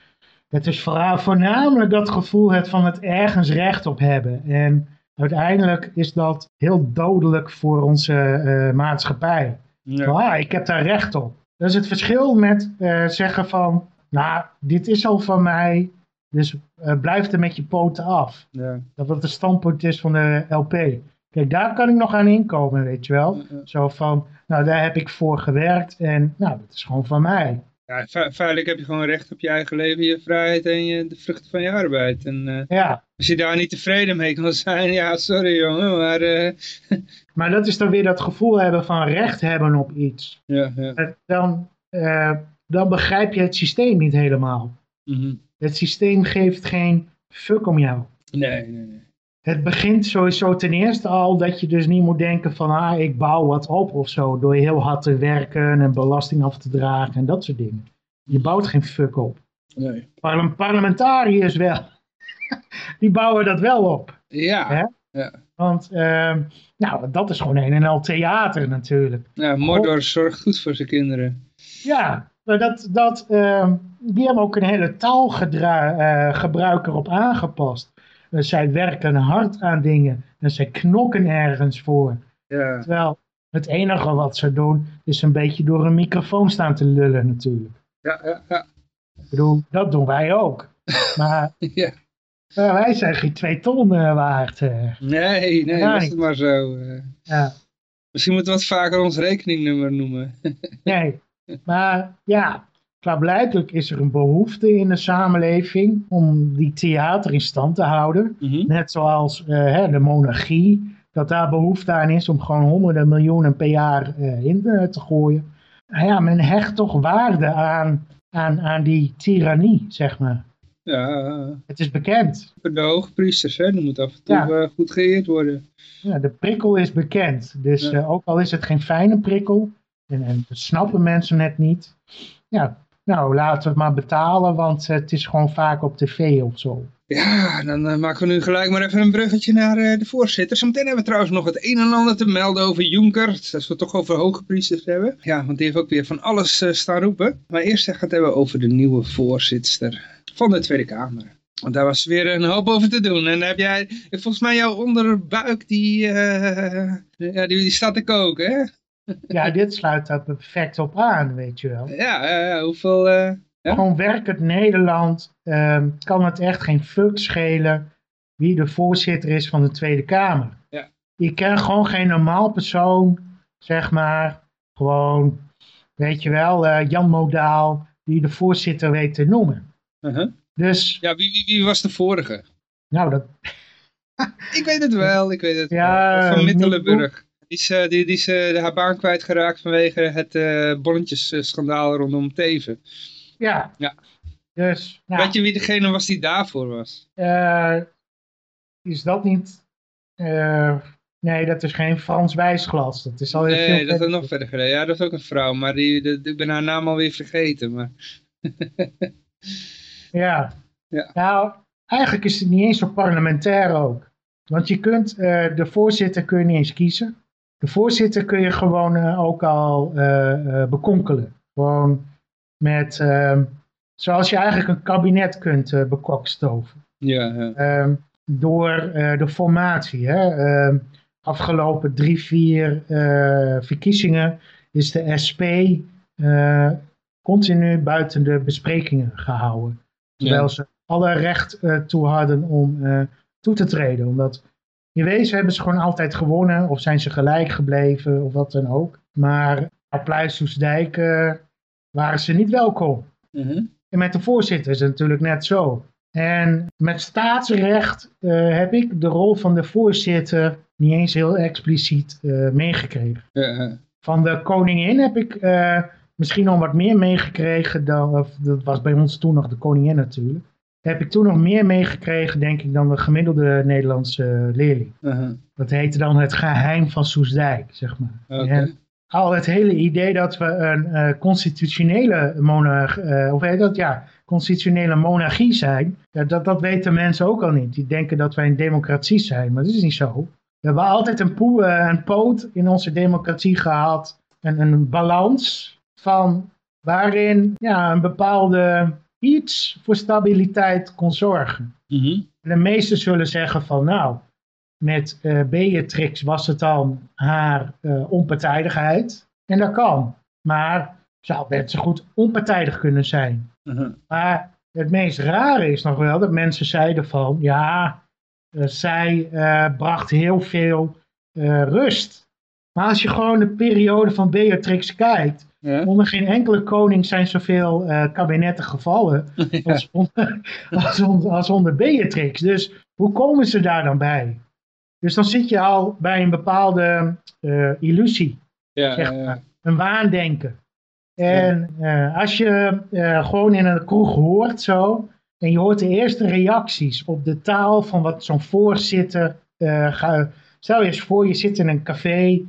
[SPEAKER 2] het is vooral, voornamelijk dat gevoel het van het ergens recht op hebben. En uiteindelijk is dat heel dodelijk voor onze eh, maatschappij.
[SPEAKER 1] Ja.
[SPEAKER 2] Van, ah, ik heb daar recht op. Dat is het verschil met eh, zeggen van, nou, dit is al van mij, dus eh, blijf er met je poten af.
[SPEAKER 1] Ja.
[SPEAKER 2] Dat wat de standpunt is van de LP. Kijk, daar kan ik nog aan inkomen, weet je wel.
[SPEAKER 1] Ja.
[SPEAKER 2] Zo van, nou, daar heb ik voor gewerkt en nou, dat is gewoon van mij.
[SPEAKER 1] Ja, fe- feitelijk heb je gewoon recht op je eigen leven, je vrijheid en je, de vruchten van je arbeid. En eh,
[SPEAKER 2] Ja,
[SPEAKER 1] als je daar niet tevreden mee kan zijn, ja, sorry jongen, maar eh,
[SPEAKER 2] maar dat is dan weer dat gevoel hebben van recht hebben op iets.
[SPEAKER 1] ja, ja.
[SPEAKER 2] Eh, Dan, dan begrijp je het systeem niet helemaal.
[SPEAKER 1] Mhm.
[SPEAKER 2] Het systeem geeft geen fuck om jou.
[SPEAKER 1] Nee, nee, nee.
[SPEAKER 2] Het begint sowieso ten eerste al dat je dus niet moet denken van ah, ik bouw wat op of zo. Door heel hard te werken en belasting af te dragen en dat soort dingen. Je bouwt geen fuck op.
[SPEAKER 1] nee.
[SPEAKER 2] Parle- parlementariërs wel. Die bouwen dat wel op.
[SPEAKER 1] Ja,
[SPEAKER 2] Hè? Want ehm, nou, dat is gewoon een en al theater natuurlijk.
[SPEAKER 1] ja Mordor zorgt goed voor zijn kinderen.
[SPEAKER 2] Ja, maar dat, dat, ehm, die hebben ook een hele taalgebruik erop aangepast. Zij werken hard aan dingen en zij knokken ergens voor.
[SPEAKER 1] Ja,
[SPEAKER 2] Terwijl het enige wat ze doen is een beetje door een microfoon staan te lullen natuurlijk.
[SPEAKER 1] ja, ja, ja.
[SPEAKER 2] Ik bedoel, dat doen wij ook. Maar
[SPEAKER 1] ja.
[SPEAKER 2] wij zijn geen twee ton eh, waard. eh.
[SPEAKER 1] Nee, nee, was
[SPEAKER 2] niet.
[SPEAKER 1] het maar zo. eh.
[SPEAKER 2] Ja,
[SPEAKER 1] Misschien moeten we wat vaker ons rekeningnummer noemen.
[SPEAKER 2] nee. Maar ja, klaarblijkelijk is er een behoefte in de samenleving om die theater in stand te houden.
[SPEAKER 1] Mhm.
[SPEAKER 2] Net zoals eh, hè, de monarchie, dat daar behoefte aan is om gewoon honderden miljoenen per jaar eh, in eh, te gooien. Nou ja, men hecht toch waarde aan, aan, aan die tirannie, zeg maar.
[SPEAKER 1] Ja,
[SPEAKER 2] Het is bekend.
[SPEAKER 1] de hoogpriesters, hè, die moeten af en toe
[SPEAKER 2] Ja.
[SPEAKER 1] goed geëerd worden.
[SPEAKER 2] Ja, de prikkel is bekend. Dus
[SPEAKER 1] Ja.
[SPEAKER 2] ook al is het geen fijne prikkel, En, en dat snappen mensen net niet. Ja, nou laten we het maar betalen, want het is gewoon vaak op tv of zo.
[SPEAKER 1] Ja, dan uh, maken we nu gelijk maar even een bruggetje naar uh, de voorzitter. Zometeen hebben we trouwens nog het een en ander te melden over Juncker. Als we het toch over hoge priesters hebben. Ja, want die heeft ook weer van alles uh, staan roepen. Maar eerst gaan we het hebben over de nieuwe voorzitter van de Tweede Kamer. Want daar was weer een hoop over te doen. En heb jij, volgens mij jouw onderbuik, die, ja, die staat te koken, hè?
[SPEAKER 2] Ja, dit sluit daar perfect op aan, weet je wel.
[SPEAKER 1] Ja, hoeveel... Ja?
[SPEAKER 2] Gewoon werkend Nederland um, kan het echt geen fuck schelen wie de voorzitter is van de Tweede Kamer.
[SPEAKER 1] Ja.
[SPEAKER 2] Je kent gewoon geen normaal persoon, zeg maar, gewoon, weet je wel, uh, Jan Modaal, die de voorzitter weet te noemen.
[SPEAKER 1] Uh -huh.
[SPEAKER 2] Dus...
[SPEAKER 1] Ja, wie, wie, wie, was de vorige?
[SPEAKER 2] Nou, dat...
[SPEAKER 1] ik weet het wel, ik weet het
[SPEAKER 2] ja,
[SPEAKER 1] wel. Van Middelenburg. Die is, uh, die, die is uh, haar baan kwijtgeraakt vanwege het bonnetjesschandaal rondom Teven.
[SPEAKER 2] Ja.
[SPEAKER 1] ja.
[SPEAKER 2] Dus, nou,
[SPEAKER 1] Weet je wie degene was die daarvoor was?
[SPEAKER 2] Uh, is dat niet... Uh, nee, dat is geen Frans Wijsglas. Dat is al
[SPEAKER 1] nee,
[SPEAKER 2] veel
[SPEAKER 1] dat is nog verder gereden. Ja, dat is ook een vrouw, maar die, de, ik ben haar naam alweer vergeten. Maar...
[SPEAKER 2] ja.
[SPEAKER 1] ja.
[SPEAKER 2] Nou, eigenlijk is het niet eens zo parlementair ook. Want je kunt, uh, de voorzitter kun je niet eens kiezen. De voorzitter kun je gewoon ook al bekonkelen. Gewoon met, uh, zoals je eigenlijk een kabinet kunt uh, bekokstoven.
[SPEAKER 1] Ja, ja.
[SPEAKER 2] Uh, door de formatie. Hè? Ehm, afgelopen drie, vier verkiezingen is de SP continu buiten de besprekingen gehouden. Terwijl
[SPEAKER 1] Ja.
[SPEAKER 2] ze alle recht toe hadden om toe te treden. Omdat in wezen hebben ze gewoon altijd gewonnen. Of zijn ze gelijk gebleven of wat dan ook. Maar op Pluis-Soesdijk waren ze niet welkom.
[SPEAKER 1] Mhm.
[SPEAKER 2] En met de voorzitter is het natuurlijk net zo. En met staatsrecht uh, heb ik de rol van de voorzitter niet eens heel expliciet uh, meegekregen.
[SPEAKER 1] Ja,
[SPEAKER 2] Van de koningin heb ik uh, misschien nog wat meer meegekregen dan, of dat was bij ons toen nog de koningin natuurlijk. Heb ik toen nog meer meegekregen, denk ik, dan de gemiddelde Nederlandse leerling.
[SPEAKER 1] uh-huh.
[SPEAKER 2] Dat heette dan het geheim van Soesdijk, zeg maar. En al het hele idee dat we een uh, constitutionele monarchie, uh, of heet dat, ja, constitutionele monarchie zijn, ja, dat, dat weten mensen ook al niet. Die denken dat wij een democratie zijn, maar dat is niet zo. We hebben altijd een, poe, uh, een poot in onze democratie gehad, en een balans van waarin ja, een bepaalde iets voor stabiliteit kon zorgen.
[SPEAKER 1] Mhm.
[SPEAKER 2] De meesten zullen zeggen van nou, met uh, Beatrix was het dan haar uh, onpartijdigheid. En dat kan. Maar zou net zo goed onpartijdig kunnen zijn.
[SPEAKER 1] Uh-huh.
[SPEAKER 2] Maar het meest rare is nog wel dat mensen zeiden van ja, uh, zij bracht heel veel rust. Maar als je gewoon de periode van Beatrix kijkt,
[SPEAKER 1] Ja.
[SPEAKER 2] onder geen enkele koning zijn zoveel kabinetten gevallen als, onder, als, onder, als onder Beatrix. Dus hoe komen ze daar dan bij? Dus dan zit je al bij een bepaalde uh, illusie,
[SPEAKER 1] Ja,
[SPEAKER 2] zeg maar. een waandenken. En uh, als je uh, gewoon in een kroeg hoort zo, en je hoort de eerste reacties op de taal van wat zo'n voorzitter gaat. Stel je eens voor, je zit in een café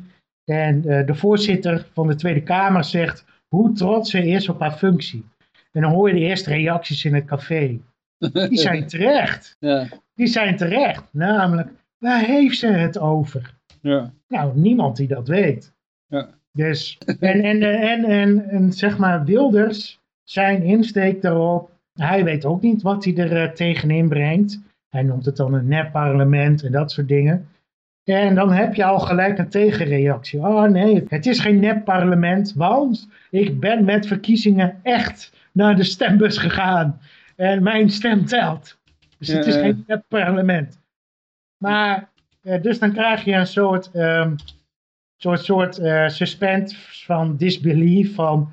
[SPEAKER 2] en de voorzitter van de Tweede Kamer zegt hoe trots ze is op haar functie. En dan hoor je de eerste reacties in het café. Die zijn terecht.
[SPEAKER 1] ja.
[SPEAKER 2] Die zijn terecht. Namelijk, Waar heeft ze het over?
[SPEAKER 1] Ja.
[SPEAKER 2] Nou, niemand die dat weet.
[SPEAKER 1] Ja.
[SPEAKER 2] Dus, en, en, en, en, en zeg maar, Wilders, zijn insteek daarop, hij weet ook niet wat hij er uh, tegenin brengt. Hij noemt het dan een nep-parlement en dat soort dingen. En dan heb je al gelijk een tegenreactie. Oh nee, het is geen nep-parlement, want ik ben met verkiezingen echt naar de stembus gegaan. En mijn stem telt. Dus het is geen nep-parlement. Maar, eh, dus dan krijg je een soort, um, soort, soort uh, van disbelief. Van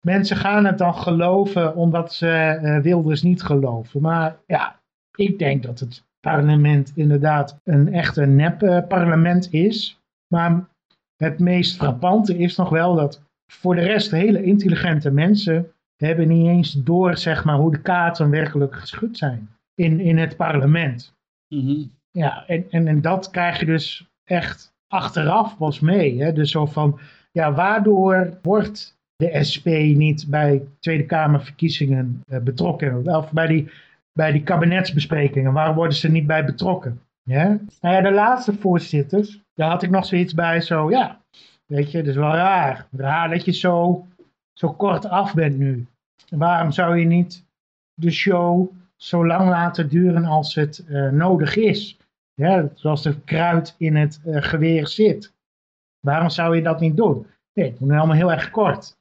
[SPEAKER 2] mensen gaan het dan geloven omdat ze uh, Wilders niet geloven. Maar ja, ik denk dat het parlement inderdaad een echte nep-parlement is. Maar het meest frappante is nog wel dat voor de rest hele intelligente mensen hebben niet eens door zeg maar, hoe de kaarten werkelijk geschud zijn in, in het parlement.
[SPEAKER 1] Mm -hmm.
[SPEAKER 2] Ja, en, en, en dat krijg je dus echt achteraf pas mee. Hè? Dus zo van, ja, waardoor wordt de SP niet bij Tweede Kamerverkiezingen uh, betrokken? Of bij die, bij die kabinetsbesprekingen, waar worden ze niet bij betrokken? Ja? Nou ja, de laatste voorzitters, daar had ik nog zoiets bij, zo ja, weet je, dat is wel raar. Raar dat je zo, zo kort af bent nu. Waarom zou je niet de show zo lang laten duren als het uh, nodig is? Ja, zoals het kruid in het uh, geweer zit. Waarom zou je dat niet doen? Nee, het moet allemaal heel erg kort.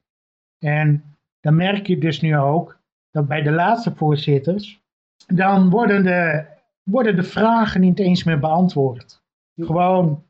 [SPEAKER 2] En dan merk je dus nu ook dat bij de laatste voorzitters, dan worden de, worden de vragen niet eens meer beantwoord. Gewoon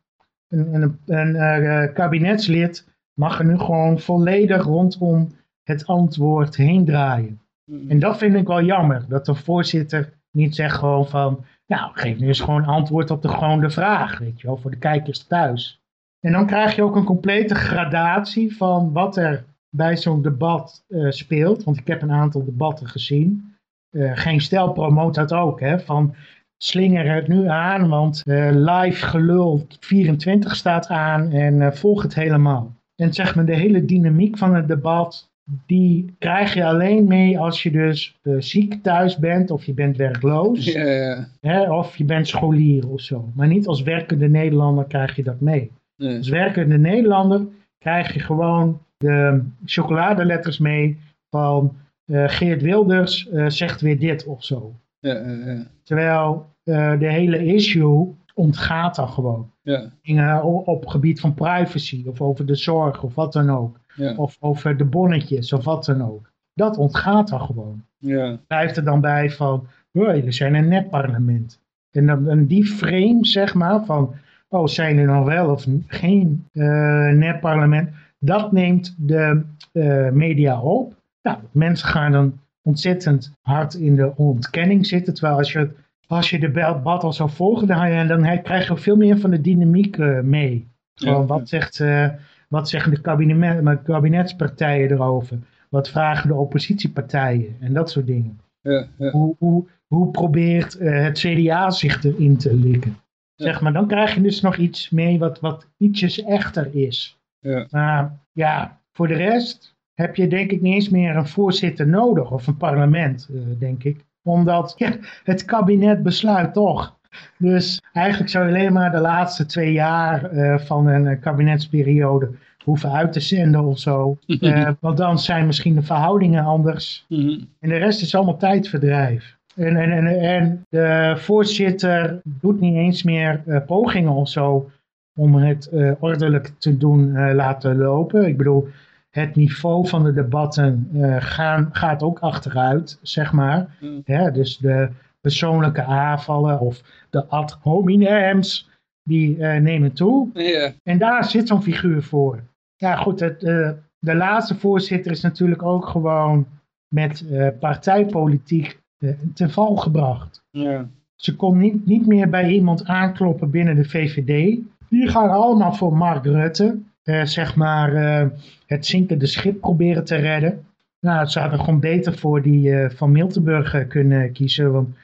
[SPEAKER 2] een, een, een uh, kabinetslid mag er nu gewoon volledig rondom het antwoord heen draaien. En dat vind ik wel jammer, dat de voorzitter niet zegt gewoon van, nou geef nu eens gewoon antwoord op de, gewoon de vraag, weet je wel, voor de kijkers thuis. En dan krijg je ook een complete gradatie van wat er bij zo'n debat uh, speelt. Want ik heb een aantal debatten gezien. Uh, Geen Stel promoot dat ook, hè, van slinger het nu aan, want uh, live gelul 24 staat aan en volg het helemaal. En zeg maar de hele dynamiek van het debat, die krijg je alleen mee als je dus ziek thuis bent of je bent werkloos. Hè, of je bent scholier of zo. Maar niet als werkende Nederlander krijg je dat mee.
[SPEAKER 1] Nee.
[SPEAKER 2] Als werkende Nederlander krijg je gewoon de chocoladeletters mee van Geert Wilders uh, zegt weer dit of zo. Terwijl uh, de hele issue ontgaat dan gewoon.
[SPEAKER 1] Ja.
[SPEAKER 2] op gebied van privacy of over de zorg of wat dan ook. Of over de bonnetjes of wat dan ook. Dat ontgaat dan gewoon.
[SPEAKER 1] Ja.
[SPEAKER 2] Blijft er dan bij van, oh, jullie zijn een netparlement. En dan en die frame zeg maar van, oh zijn er nou wel of geen netparlement dat neemt de uh, media op. Nou, mensen gaan dan ontzettend hard in de ontkenning zitten. Terwijl als je, als je de debat al zou volgen, dan, dan krijg je veel meer van de dynamiek uh, mee. Gewoon,
[SPEAKER 1] Ja.
[SPEAKER 2] wat, zegt, uh, wat zeggen de kabinet, kabinetspartijen erover? Wat vragen de oppositiepartijen? En dat soort dingen.
[SPEAKER 1] Ja, ja.
[SPEAKER 2] Hoe, hoe, hoe probeert het CDA zich erin te likken? Zeg maar, dan krijg je dus nog iets mee wat, wat ietsjes echter is.
[SPEAKER 1] Ja.
[SPEAKER 2] Maar ja, voor de rest heb je denk ik niet eens meer een voorzitter nodig of een parlement, uh, denk ik. Omdat ja, het kabinet besluit toch. Dus eigenlijk zou je alleen maar de laatste twee jaar uh, van een uh, kabinetsperiode hoeven uit te zenden of zo. want dan zijn misschien de verhoudingen anders.
[SPEAKER 1] -hmm.
[SPEAKER 2] En de rest is allemaal tijdverdrijf. En, en, en, en de voorzitter doet niet eens meer pogingen of zo om het ordelijk te doen laten lopen. Ik bedoel, het niveau van de debatten uh, gaan, gaat ook achteruit, zeg maar.
[SPEAKER 1] Mm.
[SPEAKER 2] Ja, dus de persoonlijke aanvallen of de ad hominems, die nemen toe.
[SPEAKER 1] Yeah.
[SPEAKER 2] En daar zit zo'n figuur voor. Ja goed, het, de laatste voorzitter is natuurlijk ook gewoon met partijpolitiek ten val gebracht.
[SPEAKER 1] Yeah.
[SPEAKER 2] Ze kon niet, niet meer bij iemand aankloppen binnen de VVD. Die gaan allemaal voor Mark Rutte. Uh, zeg maar uh, het zinkende schip proberen te redden. Nou, ze hadden gewoon beter voor die uh, van Miltenburg kunnen kiezen. Want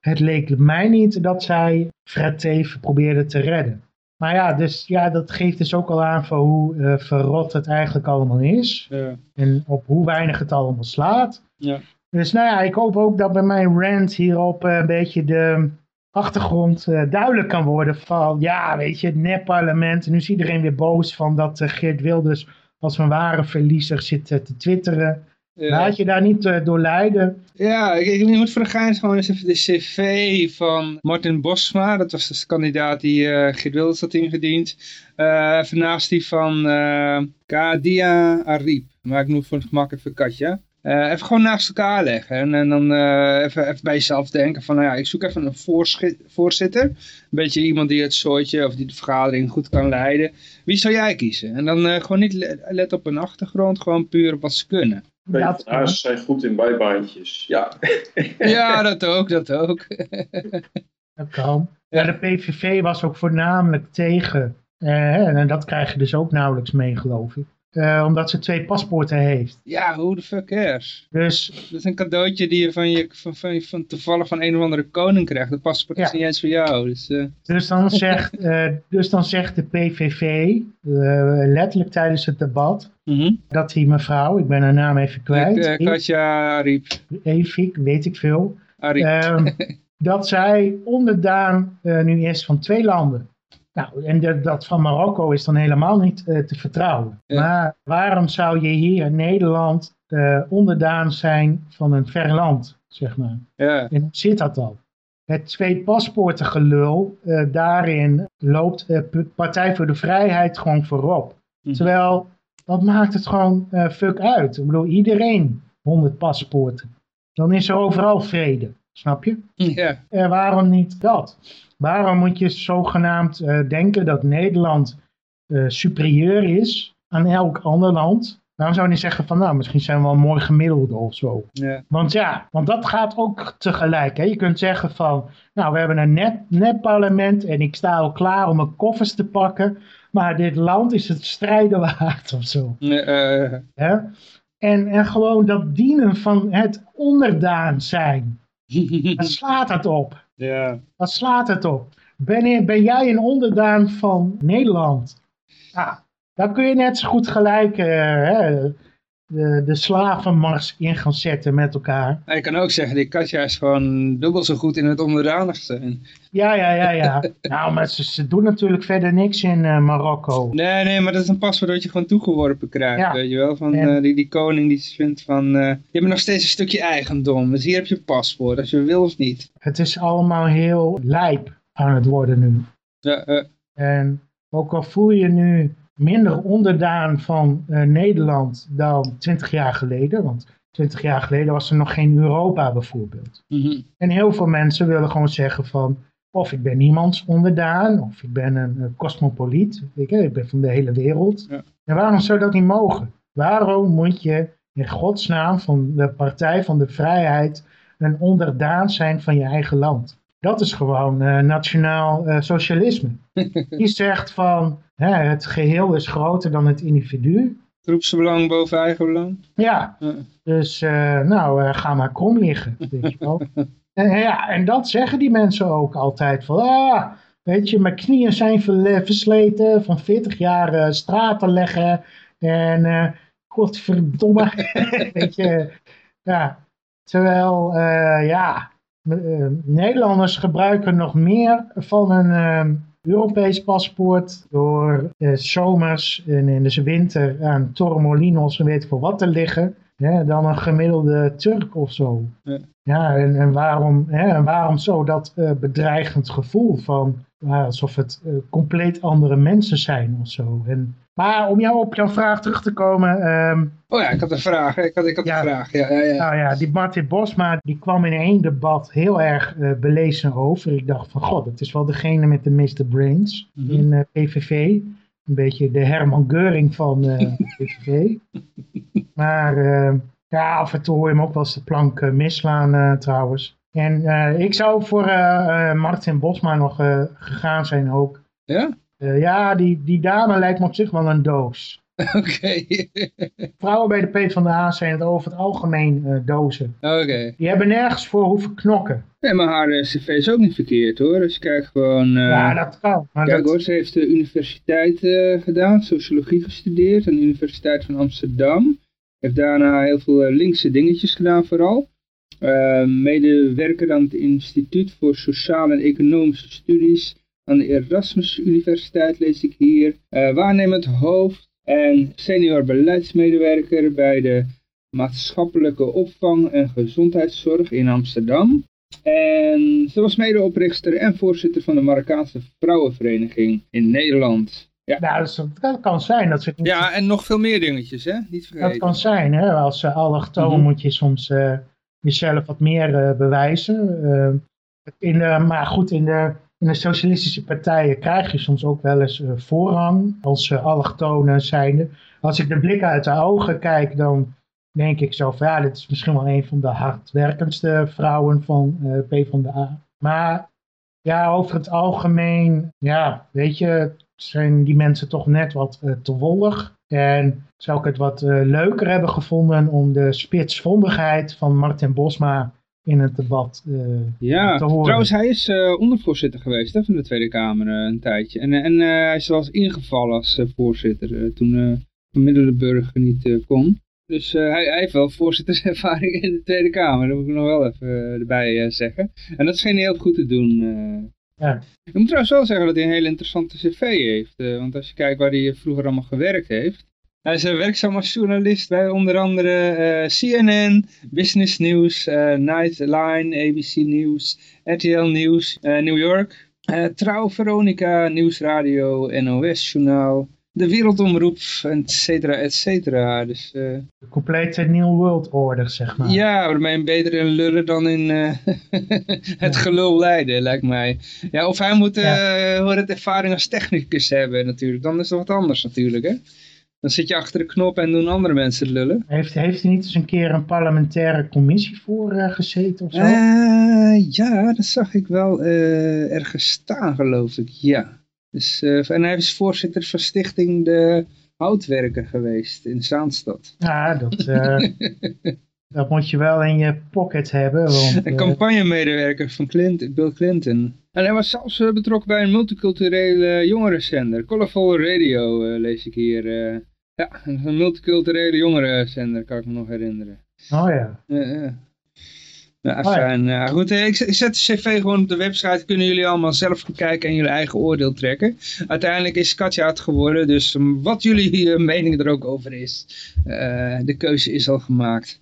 [SPEAKER 2] het leek mij niet dat zij Fred Teven probeerde te redden. Maar ja, dus, ja, dat geeft dus ook al aan van hoe verrot het eigenlijk allemaal is.
[SPEAKER 1] Ja.
[SPEAKER 2] En op hoe weinig het allemaal slaat.
[SPEAKER 1] Ja.
[SPEAKER 2] Dus nou ja, ik hoop ook dat bij mijn rant hierop een beetje de achtergrond uh, duidelijk kan worden van, ja, weet je, het nepparlement. En nu is iedereen weer boos van dat uh, Geert Wilders als een ware verliezer zit uh, te twitteren.
[SPEAKER 1] Ja.
[SPEAKER 2] Laat je daar niet door leiden.
[SPEAKER 1] Ja, ik, ik moet voor de gein gewoon eens even de cv van Martin Bosma. Dat was dus de kandidaat die Geert Wilders had ingediend. even naast die van Kadia Ariep. Maar ik noem voor het gemak even Katja. Uh, even gewoon naast elkaar leggen en, en dan uh, even, even, bij jezelf denken van, nou ja, ik zoek even een voorzitter. Een beetje iemand die het soortje of die de vergadering goed kan leiden. Wie zou jij kiezen? En dan uh, gewoon niet let op een achtergrond, gewoon puur op wat ze kunnen.
[SPEAKER 3] PvdA's zijn goed in bijbaantjes, ja.
[SPEAKER 1] ja, dat ook, dat ook.
[SPEAKER 2] dat kan. Ja, de PVV was ook voornamelijk tegen, en dat krijg je dus ook nauwelijks mee, geloof ik. Eh, omdat ze twee paspoorten heeft.
[SPEAKER 1] Ja, who the fuck cares?
[SPEAKER 2] Dus
[SPEAKER 1] Dat is een cadeautje die je van, je, van, van, van toevallig van een of andere koning krijgt. De paspoort is niet eens voor jou. Dus, eh,
[SPEAKER 2] Dus dan zegt, eh, dus dan zegt de PVV, letterlijk tijdens het debat,
[SPEAKER 1] mhm.
[SPEAKER 2] dat die mevrouw, ik ben haar naam even kwijt,
[SPEAKER 1] Ik, Katja Ariep.
[SPEAKER 2] Evik, weet ik veel,
[SPEAKER 1] Ariep.
[SPEAKER 2] ehm, dat zij onderdaan nu is van twee landen. Nou, en de- dat van Marokko is dan helemaal niet eh, te vertrouwen.
[SPEAKER 1] Ja.
[SPEAKER 2] Maar waarom zou je hier in Nederland eh, onderdaan zijn van een ver land, zeg maar?
[SPEAKER 1] ja.
[SPEAKER 2] En hoe zit dat dan? Het twee paspoorten gelul, eh, daarin loopt Partij voor de Vrijheid gewoon voorop.
[SPEAKER 1] Mhm.
[SPEAKER 2] Terwijl, dat maakt het gewoon fuck uit. Ik bedoel, iedereen 100 paspoorten. Dan is er overal vrede, snap je?
[SPEAKER 1] ja.
[SPEAKER 2] Eh, waarom niet dat? Waarom moet je zogenaamd eh, denken dat Nederland eh, superieur is aan elk ander land? Waarom zou je niet zeggen van, nou, misschien zijn we wel een mooi gemiddelde of zo?
[SPEAKER 1] ja.
[SPEAKER 2] Want ja, want dat gaat ook tegelijk. Hè? Je kunt zeggen van, nou we hebben een net, net parlement en ik sta al klaar om mijn koffers te pakken. Maar dit land is het strijden waard of zo.
[SPEAKER 1] Eh,
[SPEAKER 2] Hè? En, en gewoon dat dienen van het onderdaan zijn. Daar slaat het op.
[SPEAKER 1] ja.
[SPEAKER 2] Daar slaat het op. Ben, je- ben jij een onderdaan van Nederland? Ja, dan kun je net zo goed gelijk hè, de, de slavenmars in gaan zetten met elkaar.
[SPEAKER 1] Nou, je kan ook zeggen, die Katja is gewoon dubbel zo goed in het onderdanig zijn.
[SPEAKER 2] Ja, ja, ja, ja. nou, maar ze, ze doen natuurlijk verder niks in eh, Marokko.
[SPEAKER 1] Nee, nee, maar dat is een paspoort dat je gewoon toegeworpen krijgt,
[SPEAKER 2] Ja.
[SPEAKER 1] weet je wel. Van
[SPEAKER 2] En-
[SPEAKER 1] eh, die, die koning die vindt van, eh, je hebt nog steeds een stukje eigendom. Dus hier heb je een paspoort, als je wil of niet.
[SPEAKER 2] Het is allemaal heel lijp aan het worden nu.
[SPEAKER 1] Ja,
[SPEAKER 2] En ook al voel je nu minder onderdaan van eh, Nederland dan 20 jaar geleden. Want 20 jaar geleden was er nog geen Europa bijvoorbeeld.
[SPEAKER 1] mhm.
[SPEAKER 2] En heel veel mensen willen gewoon zeggen van... Of ik ben niemands onderdaan, of ik ben een, een cosmopoliet. Ik, ik ben van de hele wereld.
[SPEAKER 1] Ja.
[SPEAKER 2] En waarom zou dat niet mogen? Waarom moet je in godsnaam van de Partij van de Vrijheid... een onderdaan zijn van je eigen land? Dat is gewoon eh, nationaal eh, socialisme. Die zegt van hè, het geheel is groter dan het individu.
[SPEAKER 1] groepsbelang boven eigenbelang.
[SPEAKER 2] Ja,
[SPEAKER 1] Ja.
[SPEAKER 2] dus eh, nou eh, ga maar krom liggen. Weet je wel. en, ja, en dat zeggen die mensen ook altijd van ah, weet je, mijn knieën zijn versleten van 40 jaar eh, straten leggen. En godverdomme, weet je, ja. Terwijl, ja, Nederlanders gebruiken nog meer van een eh, Europees paspoort door eh, zomers en in de winter aan Torremolinos en weet ik veel wat te liggen, hè, dan een gemiddelde Turk of zo.
[SPEAKER 1] Ja.
[SPEAKER 2] Ja, en, en, waarom, hè, en waarom zo dat eh, bedreigend gevoel van nou, alsof het eh, compleet andere mensen zijn of zo. En, maar om jou op jouw vraag terug te komen, ehm,
[SPEAKER 1] Oh ja, ik had een vraag. Ik had, ik had
[SPEAKER 2] Ja.
[SPEAKER 1] een vraag. Ja, ja, ja.
[SPEAKER 2] nou ja, die Martin Bosma die kwam in één debat heel erg eh, belezen over. Ik dacht van god, het is wel degene met de meeste brains
[SPEAKER 1] Mhm.
[SPEAKER 2] in eh, PVV. Een beetje de Herman Geuring van eh PVV. Maar eh, ja, af en toe hoor je hem ook wel eens de plank misslaan eh, trouwens. En ik zou voor Martin Bosma nog gegaan zijn ook.
[SPEAKER 1] Ja?
[SPEAKER 2] Eh, ja, die, die dame lijkt me op zich wel een doos.
[SPEAKER 1] Oké.
[SPEAKER 2] Vrouwen bij de PvdA zijn het over het algemeen eh, dozen.
[SPEAKER 1] Oké.
[SPEAKER 2] Die hebben nergens voor hoeven knokken.
[SPEAKER 1] Nee, maar haar eh, cv is ook niet verkeerd hoor. Dus kijkt gewoon... eh,
[SPEAKER 2] ja, dat kan. Maar
[SPEAKER 1] Kijk
[SPEAKER 2] dat,
[SPEAKER 1] hoor, ze heeft de universiteit gedaan, sociologie gestudeerd aan de Universiteit van Amsterdam. Heeft daarna heel veel linkse dingetjes gedaan vooral. Medewerker aan het Instituut voor Sociale en Economische Studies aan de Erasmus Universiteit lees ik hier. Eh, waarnemend hoofd en senior beleidsmedewerker bij de maatschappelijke opvang en gezondheidszorg in Amsterdam. En ze was medeoprichter en voorzitter van de Marokkaanse Vrouwenvereniging in Nederland. Ja.
[SPEAKER 2] nou, dat, is- dat kan zijn. Dat, ze,
[SPEAKER 1] Ja, en nog veel meer dingetjes, hè? Niet
[SPEAKER 2] dat
[SPEAKER 1] vergeten.
[SPEAKER 2] kan zijn. Hè? Als uh, allochtoon
[SPEAKER 1] Mhm.
[SPEAKER 2] moet je soms eh, jezelf wat meer eh, bewijzen. Eh, in de, maar goed, in de, in de socialistische partijen krijg je soms ook wel eens eh, voorrang als uh, allochtonen zijnde. Als ik de blik uit de ogen kijk, dan denk ik zo van ja, dit is misschien wel een van de hardwerkendste vrouwen van uh, PvdA. Maar ja, over het algemeen, ja, weet je, zijn die mensen toch net wat uh, te wollig. En zou ik het wat leuker hebben gevonden om de spitsvondigheid van Martin Bosma in het debat uh,
[SPEAKER 1] ja,
[SPEAKER 2] te horen.
[SPEAKER 1] trouwens hij is ondervoorzitter geweest hè, van de Tweede Kamer een tijdje. En, en hij is wel eens ingevallen als voorzitter toen uh, gemiddelde burger niet kon. Dus hij, hij, heeft wel voorzitterservaring in de Tweede Kamer, dat moet ik nog wel even erbij zeggen. En dat scheen heel goed te doen.
[SPEAKER 2] Ja.
[SPEAKER 1] Ik moet trouwens wel zeggen dat hij een hele interessante cv heeft. Uh, want als je kijkt waar hij vroeger allemaal gewerkt heeft. Hij is werkzaam als journalist bij onder andere uh, CNN, Business News, uh, Nightline, ABC News, RTL News, New York. Trouw, Veronica, Nieuwsradio, NOS Journaal, de wereldomroep, et cetera, et cetera. Dus, uh...
[SPEAKER 2] De complete New World Order, zeg maar.
[SPEAKER 1] Ja, maar ben beter in lullen dan in uh, het gelul leiden, lijkt mij. Ja, of hij moet uh, ja. het ervaring als technicus hebben natuurlijk. Dan is dat wat anders natuurlijk, hè. Dan zit je achter de knop en doen andere mensen lullen.
[SPEAKER 2] Heeft, heeft hij niet eens een keer een parlementaire commissie voor gezeten of zo?
[SPEAKER 1] ja, dat zag ik wel ergens staan, geloof ik, ja. Dus, uh, en hij is voorzitter van stichting De Houtwerker geweest in Zaanstad.
[SPEAKER 2] Ja, dat, uh, dat moet je wel in je pocket hebben. Want,
[SPEAKER 1] een campagnemedewerker van Clinton, Bill Clinton. En hij was zelfs betrokken bij een multiculturele jongerenzender. Colorful Radio lees ik hier. Ja, een multiculturele jongerenzender kan ik me nog herinneren.
[SPEAKER 2] Oh ja.
[SPEAKER 1] Nou, fijn. Ja. goed, ik zet de cv gewoon op de website. Kunnen jullie allemaal zelf gaan kijken en jullie eigen oordeel trekken. Uiteindelijk is Katja het geworden. Dus wat jullie mening er ook over is. Uh, de keuze is al gemaakt.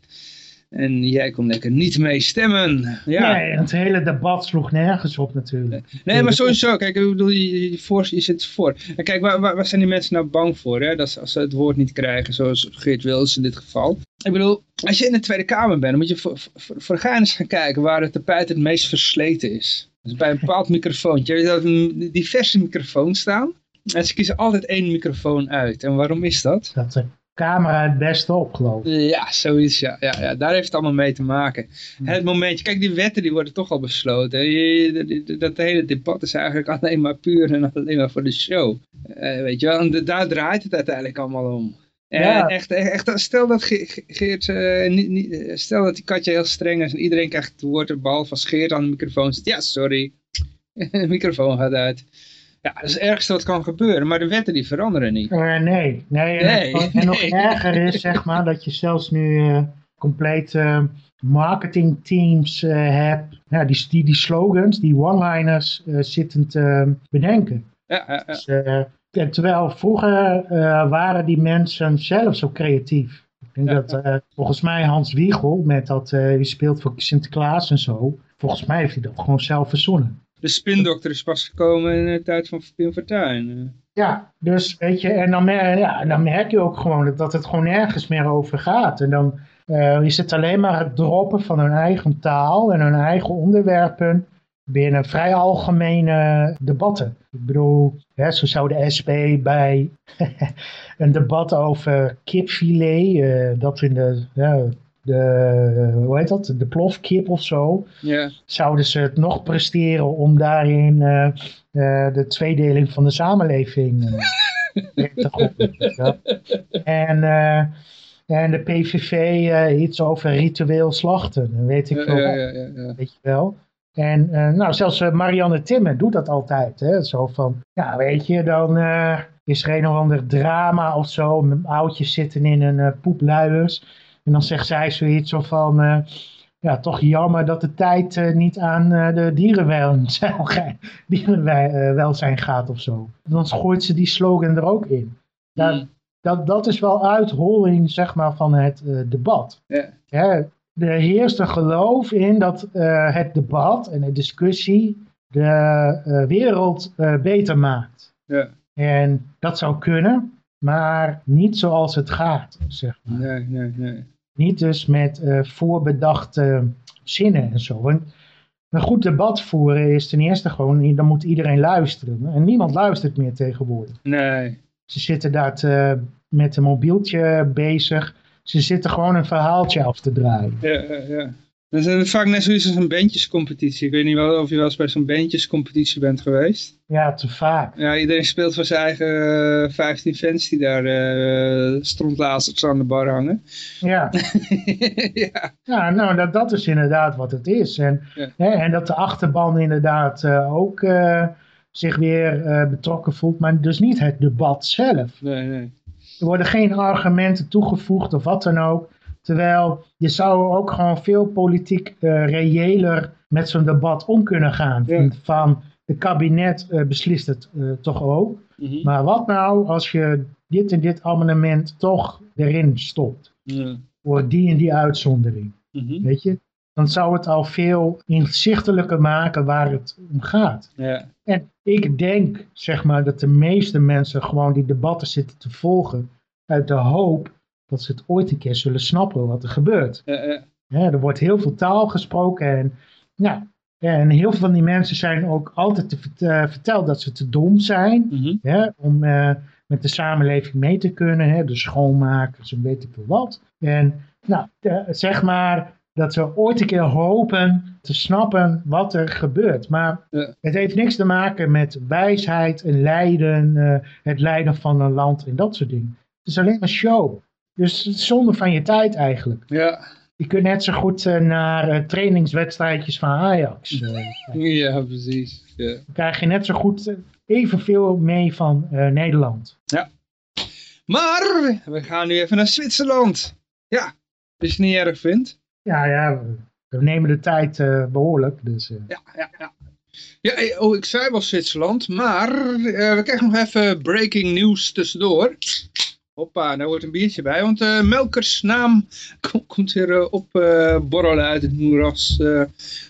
[SPEAKER 1] En jij kon lekker niet mee stemmen. Ja.
[SPEAKER 2] Nee, het hele debat sloeg nergens op natuurlijk.
[SPEAKER 1] Nee, maar sowieso. Kijk, ik bedoel, je, je, voor, je zit voor. En kijk, waar, waar, waar, zijn die mensen nou bang voor? Hè? Dat als ze het woord niet krijgen, zoals Geert Wilders in dit geval. Ik bedoel, als je in de Tweede Kamer bent, dan moet je voor, voor, voor de eens gaan kijken waar het tapijt het meest versleten is. Dus bij een bepaald microfoontje. Je hebt diverse microfoons staan. En ze kiezen altijd één microfoon uit. En waarom is dat?
[SPEAKER 2] Dat de camera het beste op, geloof ik.
[SPEAKER 1] Ja, zoiets, ja. ja, ja. Daar heeft het allemaal mee te maken. Het momentje, kijk, die wetten die worden toch al besloten. Je, dat hele debat is eigenlijk alleen maar puur en alleen maar voor de show. Uh, weet je wel, en daar draait het uiteindelijk allemaal om. Ja. echt, echt, stel dat Geert, uh, niet, niet, stel dat die katje heel streng is en iedereen krijgt het woord, behalve als Geert aan de microfoon zit. Ja, sorry. de microfoon gaat uit. Ja, dat is het ergste wat kan gebeuren, maar de wetten die veranderen niet.
[SPEAKER 2] Uh, nee, nee. En, nee, en nog erger is, zeg maar, dat je zelfs nu uh, complete marketingteams hebt, ja, die, die, die slogans, die one-liners zitten te bedenken.
[SPEAKER 1] Ja, ja, ja.
[SPEAKER 2] Dus, terwijl vroeger waren die mensen zelf zo creatief. Ik denk dat volgens mij Hans Wiegel, met dat die speelt voor Sinterklaas en zo, volgens mij heeft hij dat gewoon zelf verzonnen.
[SPEAKER 1] De spindokter is pas gekomen in de tijd van Pim Fortuyn.
[SPEAKER 2] Ja, dus weet je, en dan, ja, dan merk je ook gewoon dat, dat het gewoon nergens meer over gaat. En dan is het alleen maar het droppen van hun eigen taal en hun eigen onderwerpen binnen vrij algemene debatten. Ik bedoel, hè, zo zou de SP bij een debat over kipfilet, uh, dat in de, de, hoe heet dat, de plofkip of zo,
[SPEAKER 1] yeah.
[SPEAKER 2] zouden ze het nog presteren om daarin uh, uh, de tweedeling van de samenleving te gooien. ja. En... en de PVV iets over ritueel slachten, weet ik wel.
[SPEAKER 1] Ja, ja, ja,
[SPEAKER 2] weet je wel. En nou, zelfs Marianne Timmer doet dat altijd. Hè? Zo van, ja weet je, dan is er een of ander drama of zo. Oudjes zitten in een poepluiers. En dan zegt zij zoiets zo van, ja toch jammer dat de tijd niet aan de dierenwelzijn, dierenwelzijn gaat of zo. Dan gooit ze die slogan er ook in. Dat, dat, dat is wel uitholling zeg maar van het debat.
[SPEAKER 1] Ja
[SPEAKER 2] er heerst een geloof in dat het debat en de discussie de wereld beter maakt. En dat zou kunnen, maar niet zoals het gaat, zeg maar.
[SPEAKER 1] Nee, nee, nee.
[SPEAKER 2] Niet dus met voorbedachte zinnen en zo. En een goed debat voeren is ten eerste gewoon, dan moet iedereen luisteren. En niemand luistert meer tegenwoordig.
[SPEAKER 1] Nee.
[SPEAKER 2] Ze zitten daar te, met een mobieltje bezig ze zitten gewoon een verhaaltje af te draaien.
[SPEAKER 1] Ja, ja, ja. Dat is vaak net zoiets als een bandjescompetitie. Ik weet niet wel of je wel eens bij zo'n bandjescompetitie bent geweest.
[SPEAKER 2] Ja, te vaak.
[SPEAKER 1] Ja, iedereen speelt voor zijn eigen uh, 15 fans die daar uh, strontlazers aan de bar hangen.
[SPEAKER 2] Ja,
[SPEAKER 1] ja.
[SPEAKER 2] ja nou dat, dat is inderdaad wat het is. En,
[SPEAKER 1] Ja.
[SPEAKER 2] hè, en dat de achterban inderdaad uh, ook uh, zich weer betrokken voelt, maar dus niet het debat zelf.
[SPEAKER 1] Nee, nee.
[SPEAKER 2] Er worden geen argumenten toegevoegd of wat dan ook. Terwijl je zou ook gewoon veel politiek uh, reëler met zo'n debat om kunnen gaan.
[SPEAKER 1] Ja.
[SPEAKER 2] Van het kabinet uh, beslist het uh, toch ook.
[SPEAKER 1] Mm -hmm.
[SPEAKER 2] Maar wat nou als je dit en dit amendement toch erin stopt?
[SPEAKER 1] Ja.
[SPEAKER 2] Voor die en die uitzondering.
[SPEAKER 1] Mm -hmm.
[SPEAKER 2] Weet je? Dan zou het al veel inzichtelijker maken waar het om gaat.
[SPEAKER 1] Ja.
[SPEAKER 2] En ik denk, zeg maar, dat de meeste mensen gewoon die debatten zitten te volgen uit de hoop dat ze het ooit een keer zullen snappen wat er gebeurt.
[SPEAKER 1] Ja. Ja,
[SPEAKER 2] er wordt heel veel taal gesproken en, ja, en heel veel van die mensen zijn ook altijd te vert uh, verteld dat ze te dom zijn
[SPEAKER 1] Mm -hmm.
[SPEAKER 2] hè, om uh, met de samenleving mee te kunnen. Hè, de schoonmakers en weet ik veel wat. En nou, zeg maar dat ze ooit een keer hopen te snappen wat er gebeurt. Maar het heeft niks te maken met wijsheid en lijden, het leiden van een land en dat soort dingen. Het is alleen maar show. Dus zonde van je tijd eigenlijk.
[SPEAKER 1] Ja.
[SPEAKER 2] Je kunt net zo goed uh, naar uh, trainingswedstrijdjes van Ajax.
[SPEAKER 1] Ja, precies. Ja.
[SPEAKER 2] Dan krijg je net zo goed evenveel mee van Nederland.
[SPEAKER 1] Ja. Maar we gaan nu even naar Zwitserland. Ja, als je het niet erg vindt.
[SPEAKER 2] Ja, ja, we nemen de tijd uh, behoorlijk. Dus, uh.
[SPEAKER 1] Ja, ja, ja. Ja, oh, ik zei wel Zwitserland, maar uh, we krijgen nog even breaking news tussendoor. Hoppa, daar hoort een biertje bij, want uh, Melkers naam kom, komt weer uh, op uh, borrelen uit het moeras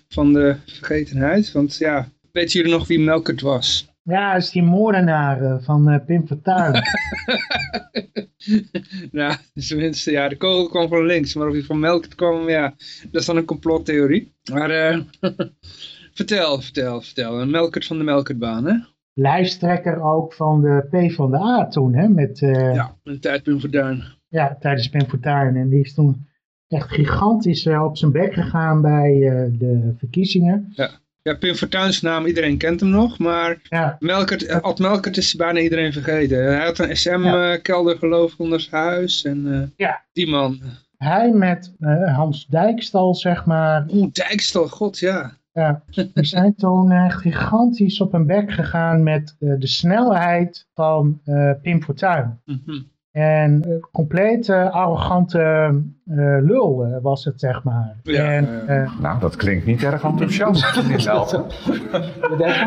[SPEAKER 1] van de vergetenheid. Want ja, weten jullie nog wie Melkert was?
[SPEAKER 2] Ja, is die moordenaar van Pim Fortuyn.
[SPEAKER 1] nou, tenminste, ja, de kogel kwam van links, maar of hij van Melkert kwam, ja, dat is dan een complottheorie. Maar vertel, vertel, vertel. Melkert van de Melkertbaan, hè?
[SPEAKER 2] Lijsttrekker ook van de P van de A toen, hè? Met, uh,
[SPEAKER 1] ja, een tijd Pim Fortuyn.
[SPEAKER 2] Ja, tijdens Pim Fortuyn. En die is toen echt gigantisch uh, op zijn bek gegaan bij uh, de verkiezingen.
[SPEAKER 1] Ja. ja, Pim Fortuyn's naam, iedereen kent hem nog, maar
[SPEAKER 2] ja.
[SPEAKER 1] Melkert, Ad Melkert is bijna iedereen vergeten. Hij had een SM-kelder ja. geloof ik onder zijn huis en
[SPEAKER 2] ja.
[SPEAKER 1] die man.
[SPEAKER 2] Hij met Hans Dijkstal, zeg maar.
[SPEAKER 1] Oeh, Dijkstal, god ja.
[SPEAKER 2] Ja, we zijn toen echt gigantisch op een bek gegaan met uh, de snelheid van uh, Pim Fortuyn.
[SPEAKER 1] Mm -hmm.
[SPEAKER 2] En uh, compleet arrogante lul was het, zeg maar.
[SPEAKER 1] Ja,
[SPEAKER 2] en,
[SPEAKER 4] nou, dat klinkt niet erg enthousiast.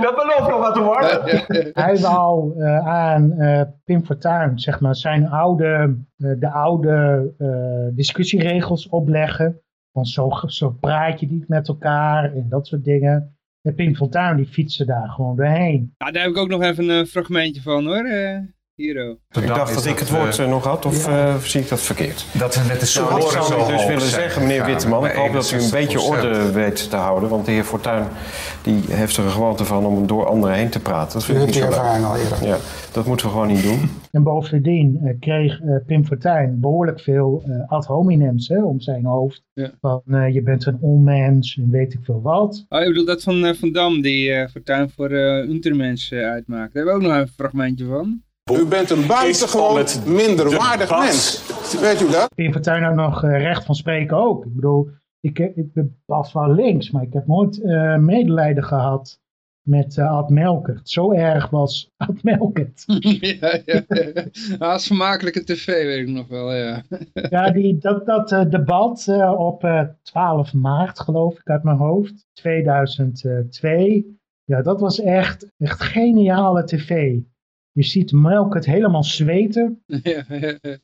[SPEAKER 4] dat belooft nog wat te worden.
[SPEAKER 2] Hij wou aan Pim Fortuyn, zeg maar, zijn oude, de oude discussieregels opleggen. Van zo, zo praat je niet met elkaar en dat soort dingen. En Pim Fortuyn die fietsen daar gewoon doorheen.
[SPEAKER 1] Ja, daar heb ik ook nog even een fragmentje van hoor. Uh, Hero.
[SPEAKER 5] Ik dacht dat ik het woord uh, nog had, of ja. uh, zie ik dat verkeerd?
[SPEAKER 4] Dat we net de
[SPEAKER 5] nou, Ik zou
[SPEAKER 4] zo
[SPEAKER 5] dus willen zeggen, meneer Witteman, ik hoop dat u een beetje
[SPEAKER 4] 61%.
[SPEAKER 5] orde weet te houden. Want de heer Fortuyn die heeft er een gewoonte van om door anderen heen te praten. Dat
[SPEAKER 6] U
[SPEAKER 5] vind ik niet zo leuk.
[SPEAKER 6] ervaring al eerder.
[SPEAKER 5] Ja, dat moeten we gewoon niet doen.
[SPEAKER 2] En bovendien uh, kreeg uh, Pim Fortuyn behoorlijk veel uh, ad hominems hè, om zijn hoofd.
[SPEAKER 1] Ja.
[SPEAKER 2] Van uh, je bent een onmens en weet ik veel wat.
[SPEAKER 1] Oh, je bedoelt dat van uh, Van Dam die uh, Fortuyn voor uh, Untermens uh, uitmaakt. Daar hebben we ook nog een fragmentje van.
[SPEAKER 7] U bent een buitengewoon minderwaardig mens. Weet u dat?
[SPEAKER 2] Pim Fortuyn had nog uh, recht van spreken ook. Ik bedoel, ik, ik ben pas wel links, maar ik heb nooit uh, medelijden gehad met uh, Ad Melkert. Zo erg was Ad Melkert.
[SPEAKER 1] ja, ja, vermakelijke tv, weet ik nog wel, ja.
[SPEAKER 2] ja, die, dat, dat uh, debat uh, op 12 maart, geloof ik, uit mijn hoofd, 2002. Ja, dat was echt, echt geniale tv. Je ziet Melkert helemaal zweten.
[SPEAKER 1] Ja.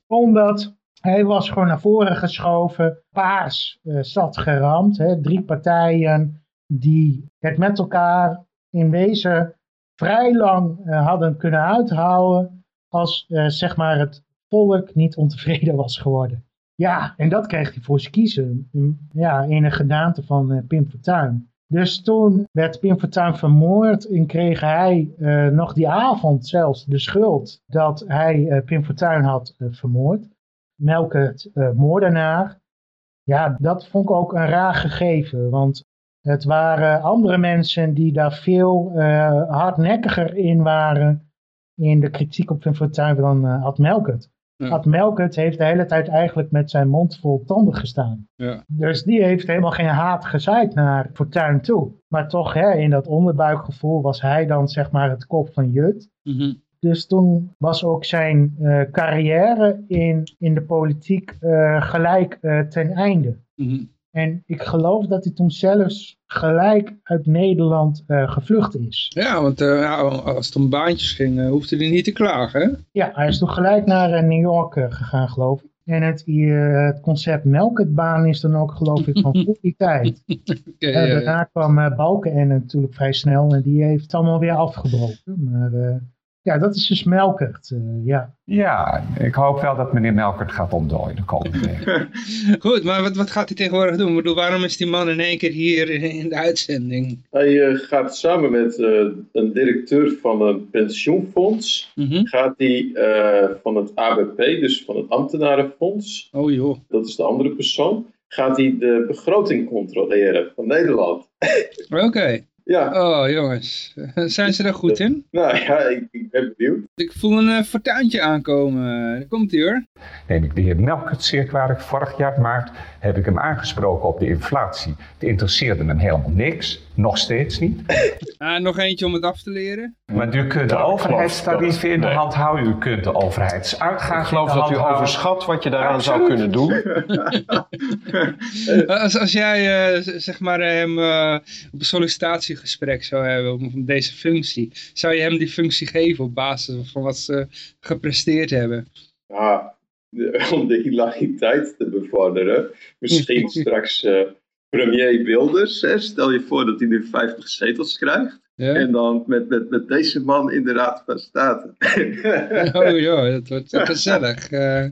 [SPEAKER 2] Omdat hij was gewoon naar voren geschoven. Paars zat geramd. Hè, drie partijen die het met elkaar in wezen vrij lang uh, hadden kunnen uithouden. Als uh, zeg maar het volk niet ontevreden was geworden. Ja, en dat kreeg hij voor zijn kiezen. Ja, in een gedaante van Pim Fortuyn. Dus toen werd Pim Fortuyn vermoord en kreeg hij nog die avond zelfs de schuld dat hij uh, Pim Fortuyn had uh, vermoord. Melkert moordenaar. Ja, dat vond ik ook een raar gegeven, want het waren andere mensen die daar veel uh, hardnekkiger in waren in de kritiek op Pim Fortuyn dan uh, Ad Melkert. Ja. Ad Melkert heeft de hele tijd eigenlijk met zijn mond vol tanden gestaan.
[SPEAKER 1] Ja.
[SPEAKER 2] Dus die heeft helemaal geen haat gezaaid naar Fortuyn toe. Maar toch, hè, in dat onderbuikgevoel was hij dan zeg maar het kop van Jut.
[SPEAKER 1] Mm -hmm.
[SPEAKER 2] Dus toen was ook zijn uh, carrière in, in de politiek uh, gelijk uh, ten einde.
[SPEAKER 1] Mm -hmm.
[SPEAKER 2] En ik geloof dat hij toen zelfs gelijk uit Nederland gevlucht is.
[SPEAKER 1] Ja, want ja, als het om baantjes ging, hoefde hij niet te klagen, hè?
[SPEAKER 2] Ja, hij is toen gelijk naar New York gegaan, geloof ik. En het, het concept melketbaan is dan ook, geloof ik, van voor die tijd.
[SPEAKER 1] okay, ja,
[SPEAKER 2] daarna
[SPEAKER 1] ja.
[SPEAKER 2] kwam Balken natuurlijk vrij snel en die heeft het allemaal weer afgebroken. Maar ja, dat is dus Melkert, ja.
[SPEAKER 4] Ja, ik hoop wel dat meneer Melkert gaat opdooien de komende weken.
[SPEAKER 1] Goed, maar wat, wat gaat hij tegenwoordig doen? Ik bedoel, waarom is die man in één keer hier in, in de uitzending?
[SPEAKER 3] Hij uh, gaat samen met uh, een directeur van een pensioenfonds,
[SPEAKER 1] mm -hmm.
[SPEAKER 3] gaat hij uh, van het ABP, dus van het ambtenarenfonds,
[SPEAKER 1] oh joh.
[SPEAKER 3] dat is de andere persoon, gaat hij de begroting controleren van Nederland.
[SPEAKER 1] Oké. Okay.
[SPEAKER 3] Ja.
[SPEAKER 1] Oh jongens, zijn ze er goed in?
[SPEAKER 3] Nou ja, ik, ik ben benieuwd.
[SPEAKER 1] Ik voel een uh, fortuintje aankomen. Daar komt hij hoor.
[SPEAKER 4] Neem ik de heer Melkert zeer kwalijk. Vorig jaar maart heb ik hem aangesproken op de inflatie. Het interesseerde hem helemaal niks. Nog steeds niet.
[SPEAKER 1] Ah, nog eentje om het af te leren.
[SPEAKER 4] Maar u kunt de overheidstarieven in de hand houden. U kunt de overheidsuitgaven
[SPEAKER 5] Ik geloof dat u overschat wat je daaraan zou kunnen doen.
[SPEAKER 1] als, als jij uh, zeg maar hem uh, op een sollicitatiegesprek zou hebben om deze functie, zou je hem die functie geven op basis van wat ze gepresteerd hebben?
[SPEAKER 3] Ja, om de hilariteit te bevorderen. Misschien straks uh, premier Wilders. Hè? Stel je voor dat hij nu 50 zetels krijgt.
[SPEAKER 1] Ja.
[SPEAKER 3] En dan met, met, met deze man in de Raad van State.
[SPEAKER 1] oh ja, dat wordt gezellig. Uh...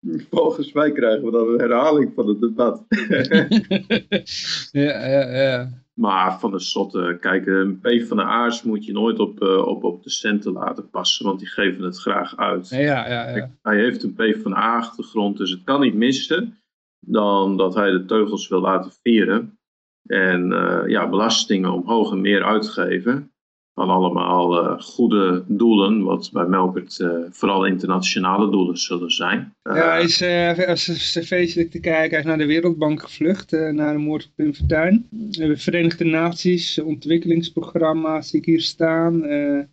[SPEAKER 3] Volgens mij krijgen we dan een herhaling van het debat.
[SPEAKER 1] ja, ja, ja.
[SPEAKER 3] Maar van de zotte, kijk, een P van de Aars moet je nooit op, uh, op, op de centen laten passen, want die geven het graag uit.
[SPEAKER 1] Ja, ja, ja.
[SPEAKER 3] Kijk, hij heeft een P van de A-achtergrond, dus het kan niet missen dan dat hij de teugels wil laten vieren. En uh, ja, belastingen omhoog en meer uitgeven. Van allemaal uh, goede doelen, wat bij Melkert uh, vooral internationale doelen zullen zijn.
[SPEAKER 1] ja, hij is als cv'tje te kijken, hij is naar de Wereldbank gevlucht, naar de moord op Pim Fortuyn. De Verenigde Naties, ontwikkelingsprogramma's zie ik hier staan,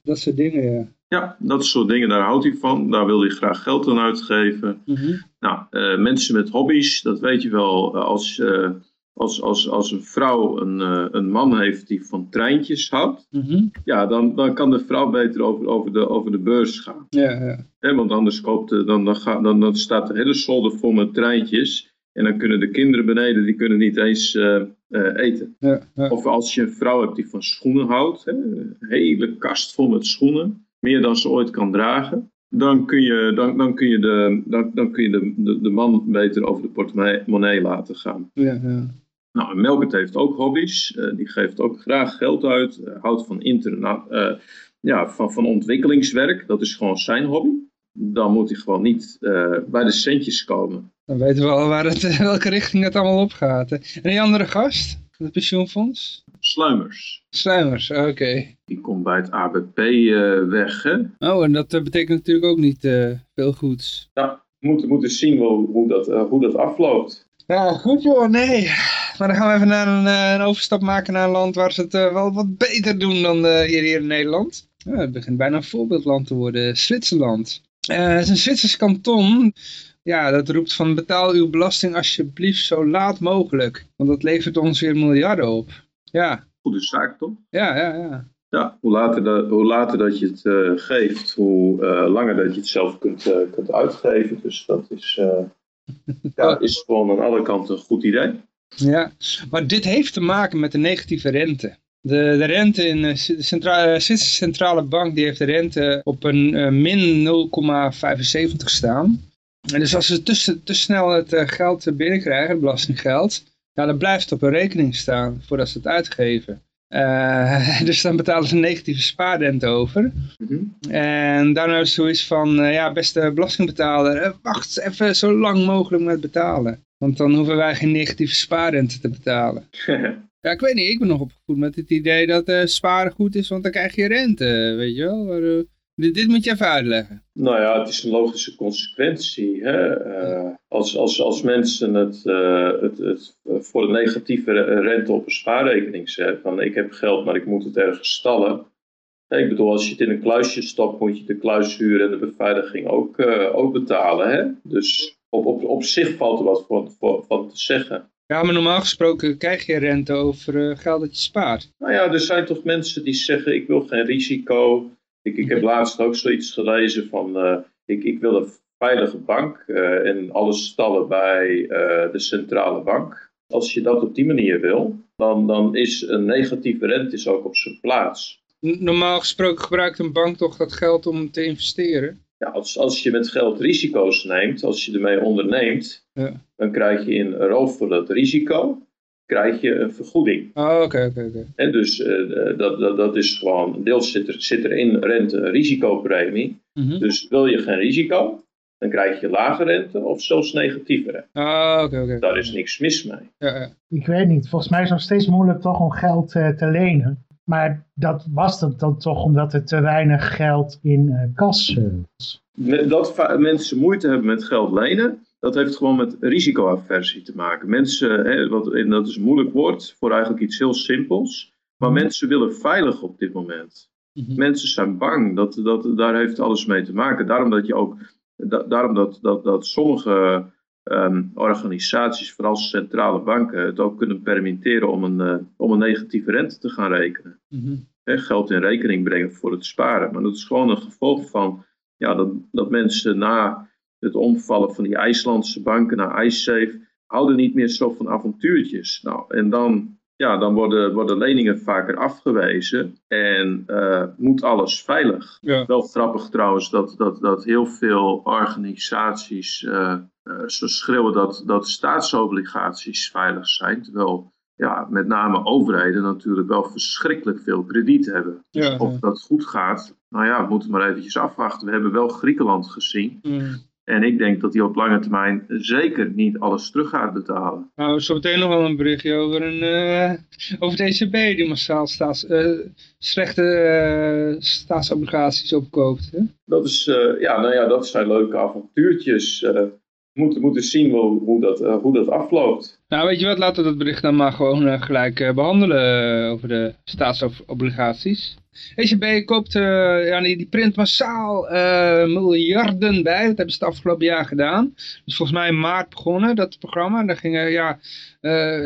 [SPEAKER 1] dat soort dingen, ja.
[SPEAKER 3] Ja, dat soort dingen, daar houdt hij van. Daar wil hij graag geld aan uitgeven.
[SPEAKER 1] Mm -hmm.
[SPEAKER 3] Nou, uh, mensen met hobby's, dat weet je wel. Als, uh, als, als, als een vrouw een, uh, een man heeft die van treintjes houdt,
[SPEAKER 1] mm -hmm.
[SPEAKER 3] ja, dan, dan kan de vrouw beter over, over, de, over de beurs gaan.
[SPEAKER 1] Ja, ja.
[SPEAKER 3] He, want anders koopt, dan, dan, gaat, dan, dan staat de hele zolder vol met treintjes. En dan kunnen de kinderen beneden, die kunnen niet eens eten.
[SPEAKER 1] Ja, ja.
[SPEAKER 3] Of als je een vrouw hebt die van schoenen houdt, hè, een hele kast vol met schoenen meer dan ze ooit kan dragen, dan kun je, dan, dan kun je, de, dan, dan kun je de, de, de man beter over de portemonnee laten gaan.
[SPEAKER 1] Ja, ja.
[SPEAKER 3] Nou, Melkert heeft ook hobby's. Uh, die geeft ook graag geld uit. Uh, houdt van, interna uh, ja, van, van ontwikkelingswerk. Dat is gewoon zijn hobby. Dan moet hij gewoon niet bij de centjes komen.
[SPEAKER 1] Dan weten we al waar het, welke richting het allemaal op gaat. En die andere gast? Van het pensioenfonds?
[SPEAKER 3] Sluimers.
[SPEAKER 1] Sluimers, oké. Okay.
[SPEAKER 3] Die komt bij het ABP weg, hè?
[SPEAKER 1] Oh, en dat betekent natuurlijk ook niet veel goeds.
[SPEAKER 3] Ja, we moeten, moeten zien hoe, hoe, dat, hoe dat afloopt.
[SPEAKER 1] Ja, goed joh, nee. Maar dan gaan we even naar een, een overstap maken naar een land waar ze het wel wat beter doen dan hier, hier in Nederland. Ja, het begint bijna een voorbeeldland te worden, Zwitserland. het is een Zwitsers kanton ja, dat roept van betaal uw belasting alsjeblieft zo laat mogelijk. Want dat levert ons weer miljarden op. Ja.
[SPEAKER 3] Goede zaak toch?
[SPEAKER 1] Ja, ja, ja.
[SPEAKER 3] Ja, hoe later, dat, hoe later dat je het uh, geeft, hoe uh, langer dat je het zelf kunt, uh, kunt uitgeven. Dus dat is, ja, is gewoon aan alle kanten een goed idee.
[SPEAKER 1] Ja, maar dit heeft te maken met de negatieve rente. De, de rente in de centrale, Zwitserse centrale bank die heeft de rente op een min 0,75 staan. En dus als ze te, te snel het uh, geld binnenkrijgen, het belastinggeld, ja, dan blijft het op een rekening staan voordat ze het uitgeven. Uh, dus dan betalen ze een negatieve spaarrente over.
[SPEAKER 3] Mhm.
[SPEAKER 1] En daarna is zoiets van, uh, ja beste belastingbetaler, uh, wacht even zo lang mogelijk met betalen. Want dan hoeven wij geen negatieve spaarrente te betalen. ja, ik weet niet, ik ben nog opgevoed met het idee dat sparen goed is, want dan krijg je rente, weet je wel. Maar, dit, dit, moet je even uitleggen.
[SPEAKER 3] Nou ja, het is een logische consequentie. Hè? Uh, als, als, als mensen het, uh, het, het voor een negatieve rente op een spaarrekening zetten, van ik heb geld, maar ik moet het ergens stallen. Ik bedoel, als je het in een kluisje stopt, moet je de kluishuur en de beveiliging ook, uh, ook betalen. Hè? Dus op, op, op zich valt er wat voor, voor, van te zeggen.
[SPEAKER 1] Ja, maar normaal gesproken krijg je rente over geld dat je spaart.
[SPEAKER 3] Nou ja, er zijn toch mensen die zeggen, ik wil geen risico. Ik, ik heb laatst ook zoiets gelezen van, uh, ik, ik wil een veilige bank uh, en alles stallen bij uh, de centrale bank. Als je dat op die manier wil, dan, dan is een negatieve rente is ook op zijn plaats.
[SPEAKER 1] Normaal gesproken gebruikt een bank toch dat geld om te investeren?
[SPEAKER 3] Ja, als, als je met geld risico's neemt, als je ermee onderneemt,
[SPEAKER 1] ja.
[SPEAKER 3] dan krijg je in ruil voor dat risico krijg je een vergoeding.
[SPEAKER 1] Oh, oké, oké, oké.
[SPEAKER 3] En dus uh, dat, dat, dat is gewoon, deels zit er, zit er in rente een risicopremie.
[SPEAKER 1] Mm -hmm.
[SPEAKER 3] Dus wil je geen risico, dan krijg je lage rente of zelfs negatieve rente.
[SPEAKER 1] Ah, oké, oké.
[SPEAKER 3] Daar is niks mis mee.
[SPEAKER 1] Ja, ja.
[SPEAKER 2] Ik weet niet, volgens mij is het nog steeds moeilijk toch om geld uh, te lenen. Maar dat was het dan toch omdat er te weinig geld in uh, kas was.
[SPEAKER 3] Dat mensen moeite hebben met geld lenen, dat heeft gewoon met risicoaversie te maken. Mensen, hè, wat, en dat is een moeilijk woord voor eigenlijk iets heel simpels. Maar
[SPEAKER 1] Mhm.
[SPEAKER 3] mensen willen veilig op dit moment. Mensen zijn bang. Dat, dat, daar heeft alles mee te maken. Daarom dat je ook, da, daarom dat, dat, dat sommige um, organisaties, vooral centrale banken, het ook kunnen permitteren om een, uh, om een negatieve rente te gaan rekenen.
[SPEAKER 1] Mhm.
[SPEAKER 3] Hè, geld in rekening brengen voor het sparen. Maar dat is gewoon een gevolg van ja, dat, dat mensen na het omvallen van die IJslandse banken naar iSafe houden niet meer zo van avontuurtjes. Nou, en dan, ja, dan worden, worden leningen vaker afgewezen en uh, moet alles veilig.
[SPEAKER 1] Ja.
[SPEAKER 3] Wel grappig trouwens dat, dat, dat heel veel organisaties uh, uh, zo schreeuwen dat, dat staatsobligaties veilig zijn, terwijl ja, met name overheden natuurlijk wel verschrikkelijk veel krediet hebben. Dus
[SPEAKER 1] Ja,
[SPEAKER 3] of dat goed gaat, nou ja, we moeten maar eventjes afwachten. We hebben wel Griekenland gezien.
[SPEAKER 1] Mm.
[SPEAKER 3] En ik denk dat hij op lange termijn zeker niet alles terug gaat betalen.
[SPEAKER 1] Nou, zo meteen nog wel een berichtje over, een, uh, over de ECB die massaal staats, uh, slechte uh, staatsobligaties opkoopt. Hè?
[SPEAKER 3] Dat, is, uh, ja, nou ja, dat zijn leuke avontuurtjes. Moeten, moeten zien wel, hoe, dat, uh, hoe dat afloopt.
[SPEAKER 1] Nou, weet je wat, laten we dat bericht dan maar gewoon uh, gelijk uh, behandelen over de staatsobligaties. ECB koopt, ja, die, print massaal miljarden bij. Dat hebben ze het afgelopen jaar gedaan. Dus volgens mij in maart begonnen, dat programma. Daar gingen, ja,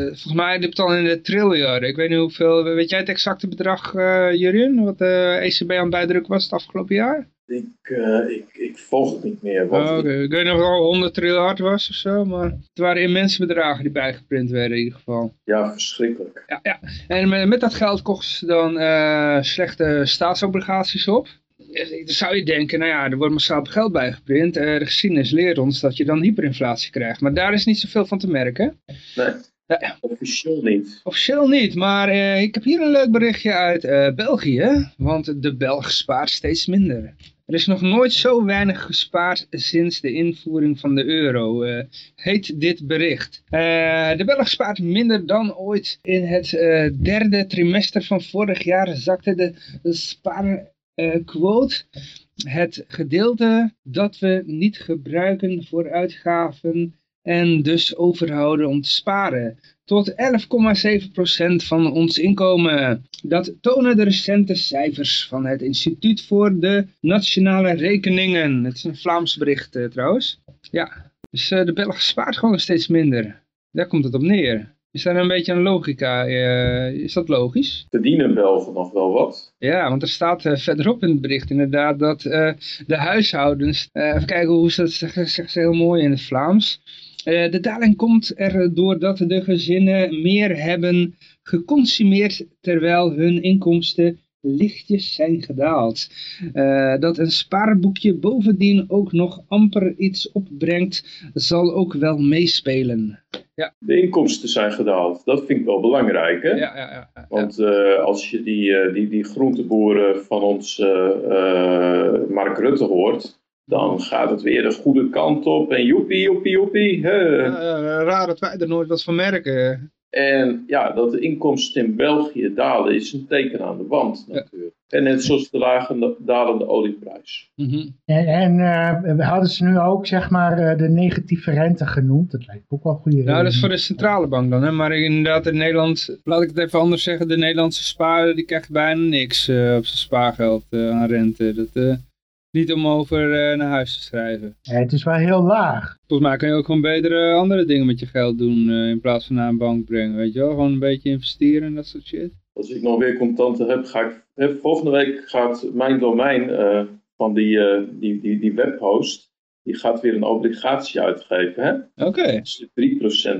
[SPEAKER 1] volgens mij liep het al in de triljarden. Ik weet niet hoeveel, weet jij het exacte bedrag, Jurien? Wat de ECB aan bijdruk was het afgelopen jaar?
[SPEAKER 3] Ik, uh, ik, ik volg het niet meer.
[SPEAKER 1] Oh, okay. Ik weet nog wel 100 triljard was of zo, maar het waren immense bedragen die bijgeprint werden in ieder geval.
[SPEAKER 3] Ja, verschrikkelijk.
[SPEAKER 1] Ja, ja. En met, met dat geld kochten ze dan uh, slechte staatsobligaties op. Dan zou je denken, nou ja, er wordt massaal geld bijgeprint. Uh, de geschiedenis leert ons dat je dan hyperinflatie krijgt. Maar daar is niet zoveel van te merken.
[SPEAKER 3] Nee.
[SPEAKER 1] Ja.
[SPEAKER 3] Officieel niet.
[SPEAKER 1] Officieel niet, maar uh, ik heb hier een leuk berichtje uit uh, België. Want de Belg spaart steeds minder. Er is nog nooit zo weinig gespaard sinds de invoering van de euro, uh, heet dit bericht. Uh, de Belg spaart minder dan ooit. In het uh, derde trimester van vorig jaar zakte de, de spaarquote. het gedeelte dat we niet gebruiken voor uitgaven en dus overhouden om te sparen. Tot 11,7% van ons inkomen. Dat tonen de recente cijfers van het Instituut voor de Nationale Rekeningen. Het is een Vlaams bericht uh, trouwens. Ja, dus uh, de Belg spaart gewoon steeds minder. Daar komt het op neer. Is daar een beetje een logica? Uh, is dat logisch?
[SPEAKER 3] Verdienen Belgen nog wel wat?
[SPEAKER 1] Ja, want er staat uh, verderop in het bericht inderdaad dat uh, de huishoudens... even kijken hoe ze dat zeggen, zeggen ze heel mooi in het Vlaams... Uh, de daling komt er doordat de gezinnen meer hebben geconsumeerd terwijl hun inkomsten lichtjes zijn gedaald. Uh, dat een spaarboekje bovendien ook nog amper iets opbrengt, zal ook wel meespelen. Ja.
[SPEAKER 3] De inkomsten zijn gedaald. Dat vind ik wel belangrijk. Hè?
[SPEAKER 1] Ja, ja, ja.
[SPEAKER 3] Want uh, als je die, die, die groenteboeren van ons Mark Rutte hoort, dan gaat het weer de goede kant op. En joepie, joepie, joepie.
[SPEAKER 1] raar dat wij er nooit wat van merken.
[SPEAKER 3] En ja, dat de inkomsten in België dalen is een teken aan de wand natuurlijk. En net zoals de lage dalende olieprijs.
[SPEAKER 2] Mhm. En, en uh, we hadden ze nu ook zeg maar uh, de negatieve rente genoemd. Dat lijkt ook wel een goede
[SPEAKER 1] Nou, dat is voor de centrale bank dan. Hè? Maar inderdaad in Nederland, laat ik het even anders zeggen. De Nederlandse spaarder die krijgt bijna niks uh, op zijn spaargeld aan rente. Dat, niet om over naar huis te schrijven.
[SPEAKER 2] Ja, het is wel heel laag.
[SPEAKER 1] Volgens mij kun je ook gewoon betere andere dingen met je geld doen in plaats van naar een bank brengen, weet je wel. Gewoon een beetje investeren en dat soort shit.
[SPEAKER 3] Als ik nog weer contanten heb, ga ik, volgende week gaat mijn domein uh, van die, uh, die, die, die webhost, die gaat weer een obligatie uitgeven.
[SPEAKER 1] Oké. Okay.
[SPEAKER 3] Dus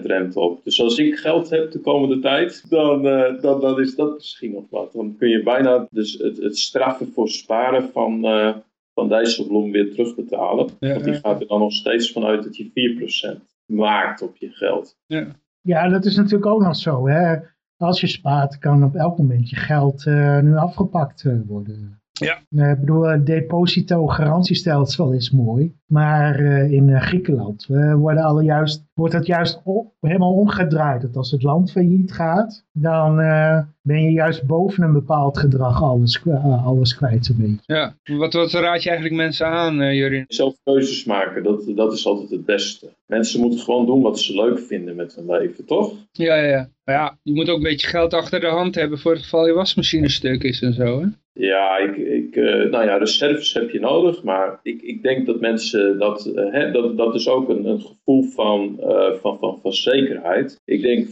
[SPEAKER 3] 3% rente op. Dus als ik geld heb de komende tijd, dan, uh, dan, dan is dat misschien nog wat. Dan kun je bijna dus het, het straffen voor sparen van, uh, van Dijsselbloem weer terugbetalen. Ja, Want die gaat er dan nog steeds vanuit dat je 4% maakt op je geld.
[SPEAKER 1] Ja.
[SPEAKER 2] ja, dat is natuurlijk ook nog zo. Hè? als je spaart, kan op elk moment je geld uh, nu afgepakt uh, worden.
[SPEAKER 1] Ja.
[SPEAKER 2] Uh, ik bedoel, deposito-garantiestelsel is mooi. Maar in Griekenland worden alle juist, wordt het juist op, helemaal omgedraaid. Dat als het land failliet gaat, dan ben je juist boven een bepaald gedrag alles, alles kwijt zo'n beetje.
[SPEAKER 1] Ja, wat, wat raad je eigenlijk mensen aan, uh, Jurien?
[SPEAKER 3] Zelf keuzes maken, dat, dat is altijd het beste. Mensen moeten gewoon doen wat ze leuk vinden met hun leven, toch?
[SPEAKER 1] Ja, ja, ja. Maar ja, je moet ook een beetje geld achter de hand hebben voor het geval je wasmachine stuk is en zo, hè?
[SPEAKER 3] Ja, ik, ik, uh, nou ja, reserves heb je nodig, maar ik, ik denk dat mensen dat, uh, hè, dat, dat is ook een, een gevoel van, uh, van, van, van zekerheid. Ik denk,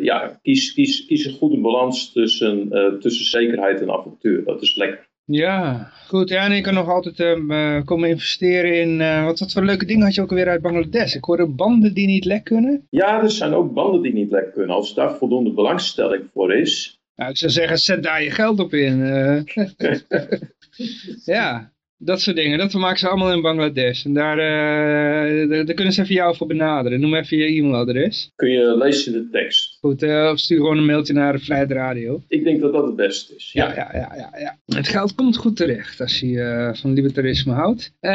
[SPEAKER 3] ja, kies, kies, kies een goede balans tussen, tussen zekerheid en avontuur. Dat is lekker.
[SPEAKER 1] Ja, goed. Ja, en je kan nog altijd uh, komen investeren in... Uh, wat, wat voor leuke dingen had je ook weer uit Bangladesh? Ik hoorde banden die niet lek kunnen.
[SPEAKER 3] Ja, er zijn ook banden die niet lek kunnen. Als daar voldoende belangstelling voor is...
[SPEAKER 1] Nou, ik zou zeggen, zet daar je geld op in. Uh. ja, dat soort dingen. Dat maken ze allemaal in Bangladesh. En daar, uh, daar, kunnen ze even jou voor benaderen. Noem even je e-mailadres.
[SPEAKER 3] Kun je lezen in de tekst.
[SPEAKER 1] Goed, uh, of stuur gewoon een mailtje naar Vrijheid Radio.
[SPEAKER 3] Ik denk dat dat het beste is.
[SPEAKER 1] Ja, ja, ja. ja, ja. Het geld komt goed terecht als je uh, van libertarisme houdt. Um,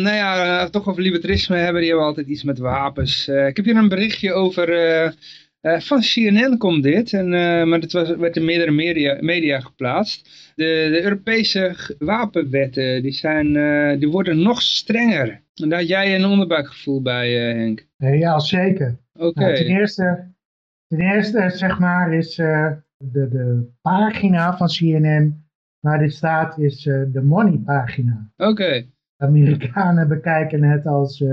[SPEAKER 1] nou ja, toch over libertarisme hebben. Die hebben altijd iets met wapens. ik heb hier een berichtje over... Uh, van CNN komt dit, en, uh, maar het was, werd in meerdere media, media geplaatst. De, de, Europese wapenwetten die zijn, uh, die worden nog strenger. En daar had jij een onderbuikgevoel bij, Henk.
[SPEAKER 2] ja, zeker.
[SPEAKER 1] Oké. Nou,
[SPEAKER 2] ten, eerste, ten eerste, zeg maar, is de, de pagina van CNN waar dit staat, is de money pagina.
[SPEAKER 1] Oké.
[SPEAKER 2] Amerikanen bekijken het als,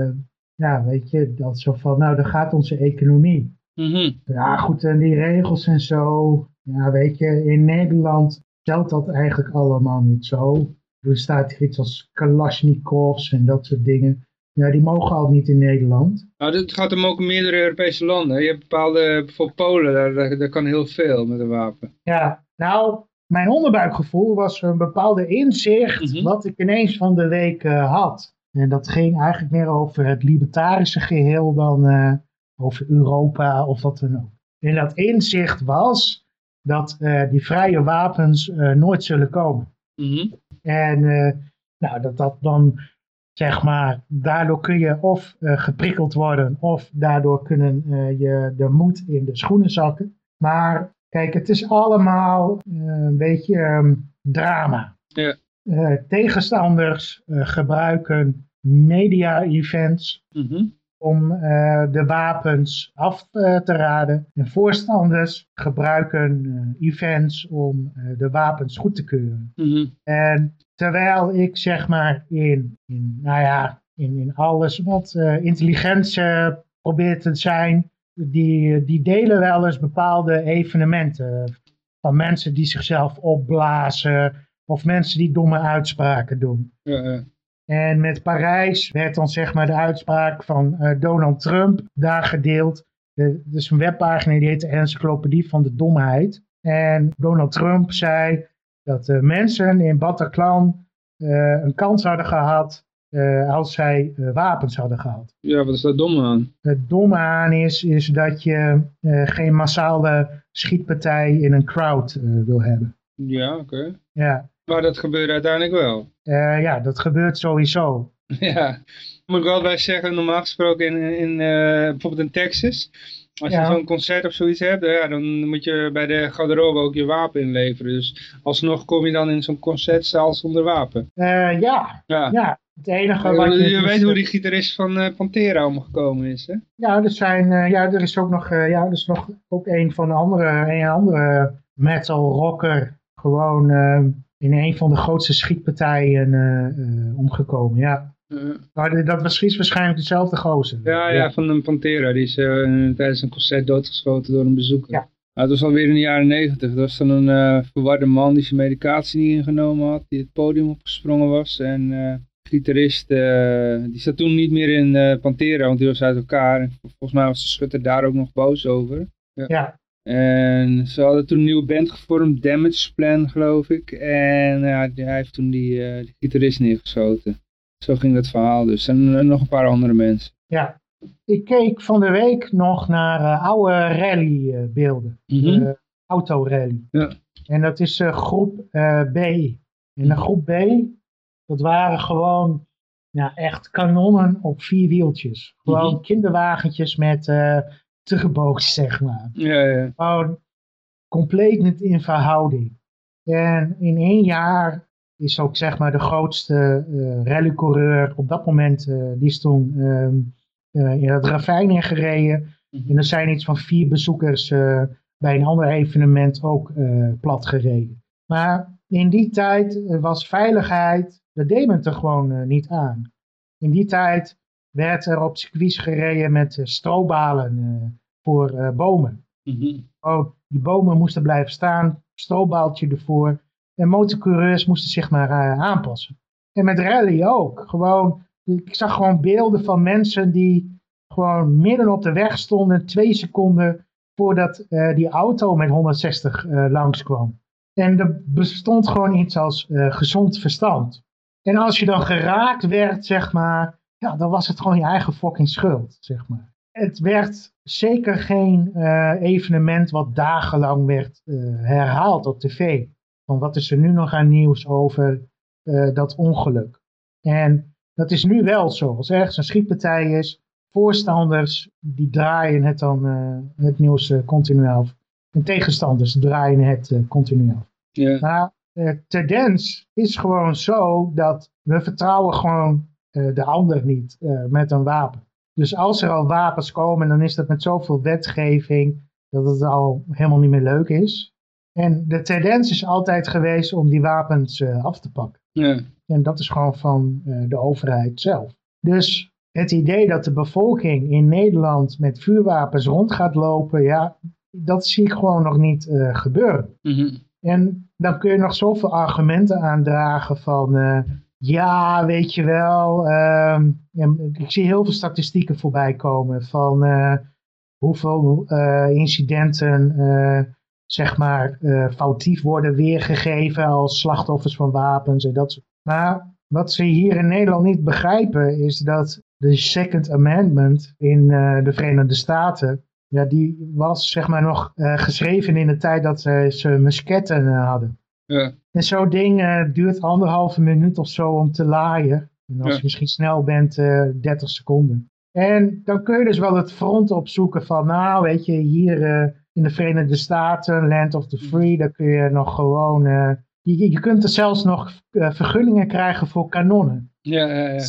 [SPEAKER 2] ja, weet je, dat zo van, nou, daar gaat onze economie.
[SPEAKER 1] Mhm.
[SPEAKER 2] Ja, goed, en die regels en zo. Ja, weet je, in Nederland geldt dat eigenlijk allemaal niet zo. Er staat hier iets als Kalashnikovs en dat soort dingen. Ja, die mogen al niet in Nederland.
[SPEAKER 1] Nou, dit gaat om ook in meerdere Europese landen. Je hebt bepaalde, bijvoorbeeld Polen, daar, daar kan heel veel met een wapen.
[SPEAKER 2] Ja, nou, mijn onderbuikgevoel was een bepaalde inzicht mhm. wat ik ineens van de week uh, had. En dat ging eigenlijk meer over het libertarische geheel dan, uh, over Europa of wat dan ook. En dat inzicht was dat uh, die vrije wapens uh, nooit zullen komen.
[SPEAKER 1] Mm
[SPEAKER 2] En uh, nou, dat dat dan, zeg maar, daardoor kun je of geprikkeld worden of daardoor kunnen je de moed in de schoenen zakken. Maar kijk, het is allemaal een beetje um, drama.
[SPEAKER 1] Ja.
[SPEAKER 2] tegenstanders gebruiken media-events
[SPEAKER 1] mm
[SPEAKER 2] om uh, de wapens af uh, te raden. En voorstanders gebruiken uh, events om de wapens goed te keuren.
[SPEAKER 1] Mm -hmm.
[SPEAKER 2] En terwijl ik zeg maar in, in nou ja, in, in alles wat intelligent probeert te zijn, die, die delen wel eens bepaalde evenementen. Van mensen die zichzelf opblazen of mensen die domme uitspraken doen.
[SPEAKER 1] Ja,
[SPEAKER 2] en met Parijs werd dan zeg maar de uitspraak van uh, Donald Trump daar gedeeld. Er is een webpagina die heet de Encyclopedie van de Domheid. En Donald Trump zei, dat uh, mensen in Bataclan uh, een kans hadden gehad uh, als zij wapens hadden gehad.
[SPEAKER 1] Ja, wat is daar dom aan?
[SPEAKER 2] Het domme aan is, is dat je geen massale schietpartij in een crowd wil hebben.
[SPEAKER 1] Ja, oké. Okay.
[SPEAKER 2] Ja.
[SPEAKER 1] Maar dat gebeurt uiteindelijk wel.
[SPEAKER 2] ja, dat gebeurt sowieso.
[SPEAKER 1] Ja, moet ik wel bij zeggen, normaal gesproken in, in bijvoorbeeld in Texas, als je zo'n concert of zoiets hebt, ja, dan moet je bij de garderobe ook je wapen inleveren. Dus alsnog kom je dan in zo'n concertzaal zonder wapen.
[SPEAKER 2] Uh, ja. ja, ja. Het enige
[SPEAKER 1] wat je, je weet hoe die gitarist van uh, Pantera omgekomen is, hè?
[SPEAKER 2] Ja, er, zijn, uh, ja, er is ook nog, ja, er is nog ook een van de andere, een andere metal rocker gewoon in een van de grootste schietpartijen omgekomen, ja. Maar dat was waarschijnlijk dezelfde gozer.
[SPEAKER 1] Ja, ja, van een Pantera. Die is uh, tijdens een concert doodgeschoten door een bezoeker. Ja. Nou, dat was alweer in de jaren negentig. Dat was dan een uh, verwarde man die zijn medicatie niet ingenomen had. Die het podium opgesprongen was. En uh, gitarist, die zat toen niet meer in Pantera, want die was uit elkaar. En volgens mij was de schutter daar ook nog boos over.
[SPEAKER 2] Ja. ja.
[SPEAKER 1] En ze hadden toen een nieuwe band gevormd, Damage Plan geloof ik. En ja, hij heeft toen die, die gitarist neergeschoten. Zo ging dat verhaal dus. En, nog een paar andere mensen.
[SPEAKER 2] Ja, ik keek van de week nog naar uh, oude rallybeelden. Mm -hmm. autorally.
[SPEAKER 1] Ja.
[SPEAKER 2] En dat is groep B. En de groep B, dat waren gewoon ja, echt kanonnen op vier wieltjes. Gewoon mm -hmm. kinderwagentjes met uh, turbo's, zeg maar.
[SPEAKER 1] Ja, ja.
[SPEAKER 2] Gewoon compleet niet in verhouding. En in één jaar is ook zeg maar de grootste uh, rallycoureur op dat moment. Uh, die is toen uh, in het ravijn ingereden. Mhm. En er zijn iets van vier bezoekers bij een ander evenement ook plat gereden. Maar in die tijd was veiligheid, dat deed men er gewoon niet aan. In die tijd werd er op circuits gereden met strobalen voor bomen.
[SPEAKER 1] Mm
[SPEAKER 2] oh, die bomen moesten blijven staan, strobaaltje ervoor. En motorcoureurs moesten zich maar aanpassen. En met rally ook. Gewoon, ik zag gewoon beelden van mensen die gewoon midden op de weg stonden, twee seconden voordat uh, die auto met 160 uh, langskwam. En er bestond gewoon iets als uh, gezond verstand. En als je dan geraakt werd, zeg maar, ja, dan was het gewoon je eigen fucking schuld, zeg maar. Het werd zeker geen evenement wat dagenlang werd herhaald op tv. Van wat is er nu nog aan nieuws over uh, dat ongeluk? En dat is nu wel zo. Als ergens een schietpartij is, voorstanders die draaien het dan het nieuws continu af. En tegenstanders draaien het continu af.
[SPEAKER 1] Yeah.
[SPEAKER 2] Maar de tendens is gewoon zo dat we vertrouwen gewoon de ander niet met een wapen. Dus als er al wapens komen, dan is dat met zoveel wetgeving dat het al helemaal niet meer leuk is. En de tendens is altijd geweest om die wapens uh, af te pakken.
[SPEAKER 1] Ja.
[SPEAKER 2] En dat is gewoon van de overheid zelf. Dus het idee dat de bevolking in Nederland met vuurwapens rond gaat lopen, ja, dat zie ik gewoon nog niet uh, gebeuren.
[SPEAKER 1] Mm -hmm.
[SPEAKER 2] En dan kun je nog zoveel argumenten aandragen van, ja, weet je wel, ehm, ik zie heel veel statistieken voorbij komen van hoeveel incidenten zeg maar, foutief worden weergegeven als slachtoffers van wapens en dat soort. Maar wat ze hier in Nederland niet begrijpen is dat de Second Amendment in de Verenigde Staten, ja, die was zeg maar nog geschreven in de tijd dat ze musketten hadden.
[SPEAKER 1] Ja.
[SPEAKER 2] En zo'n ding duurt anderhalve minuut of zo om te laaien. En als
[SPEAKER 1] Ja.
[SPEAKER 2] je misschien snel bent, 30 seconden. En dan kun je dus wel het front opzoeken van, nou weet je, hier in de Verenigde Staten, Land of the Free, daar kun je nog gewoon, uh, je, je kunt er zelfs nog uh, vergunningen krijgen voor kanonnen.
[SPEAKER 1] Ja, ja, ja.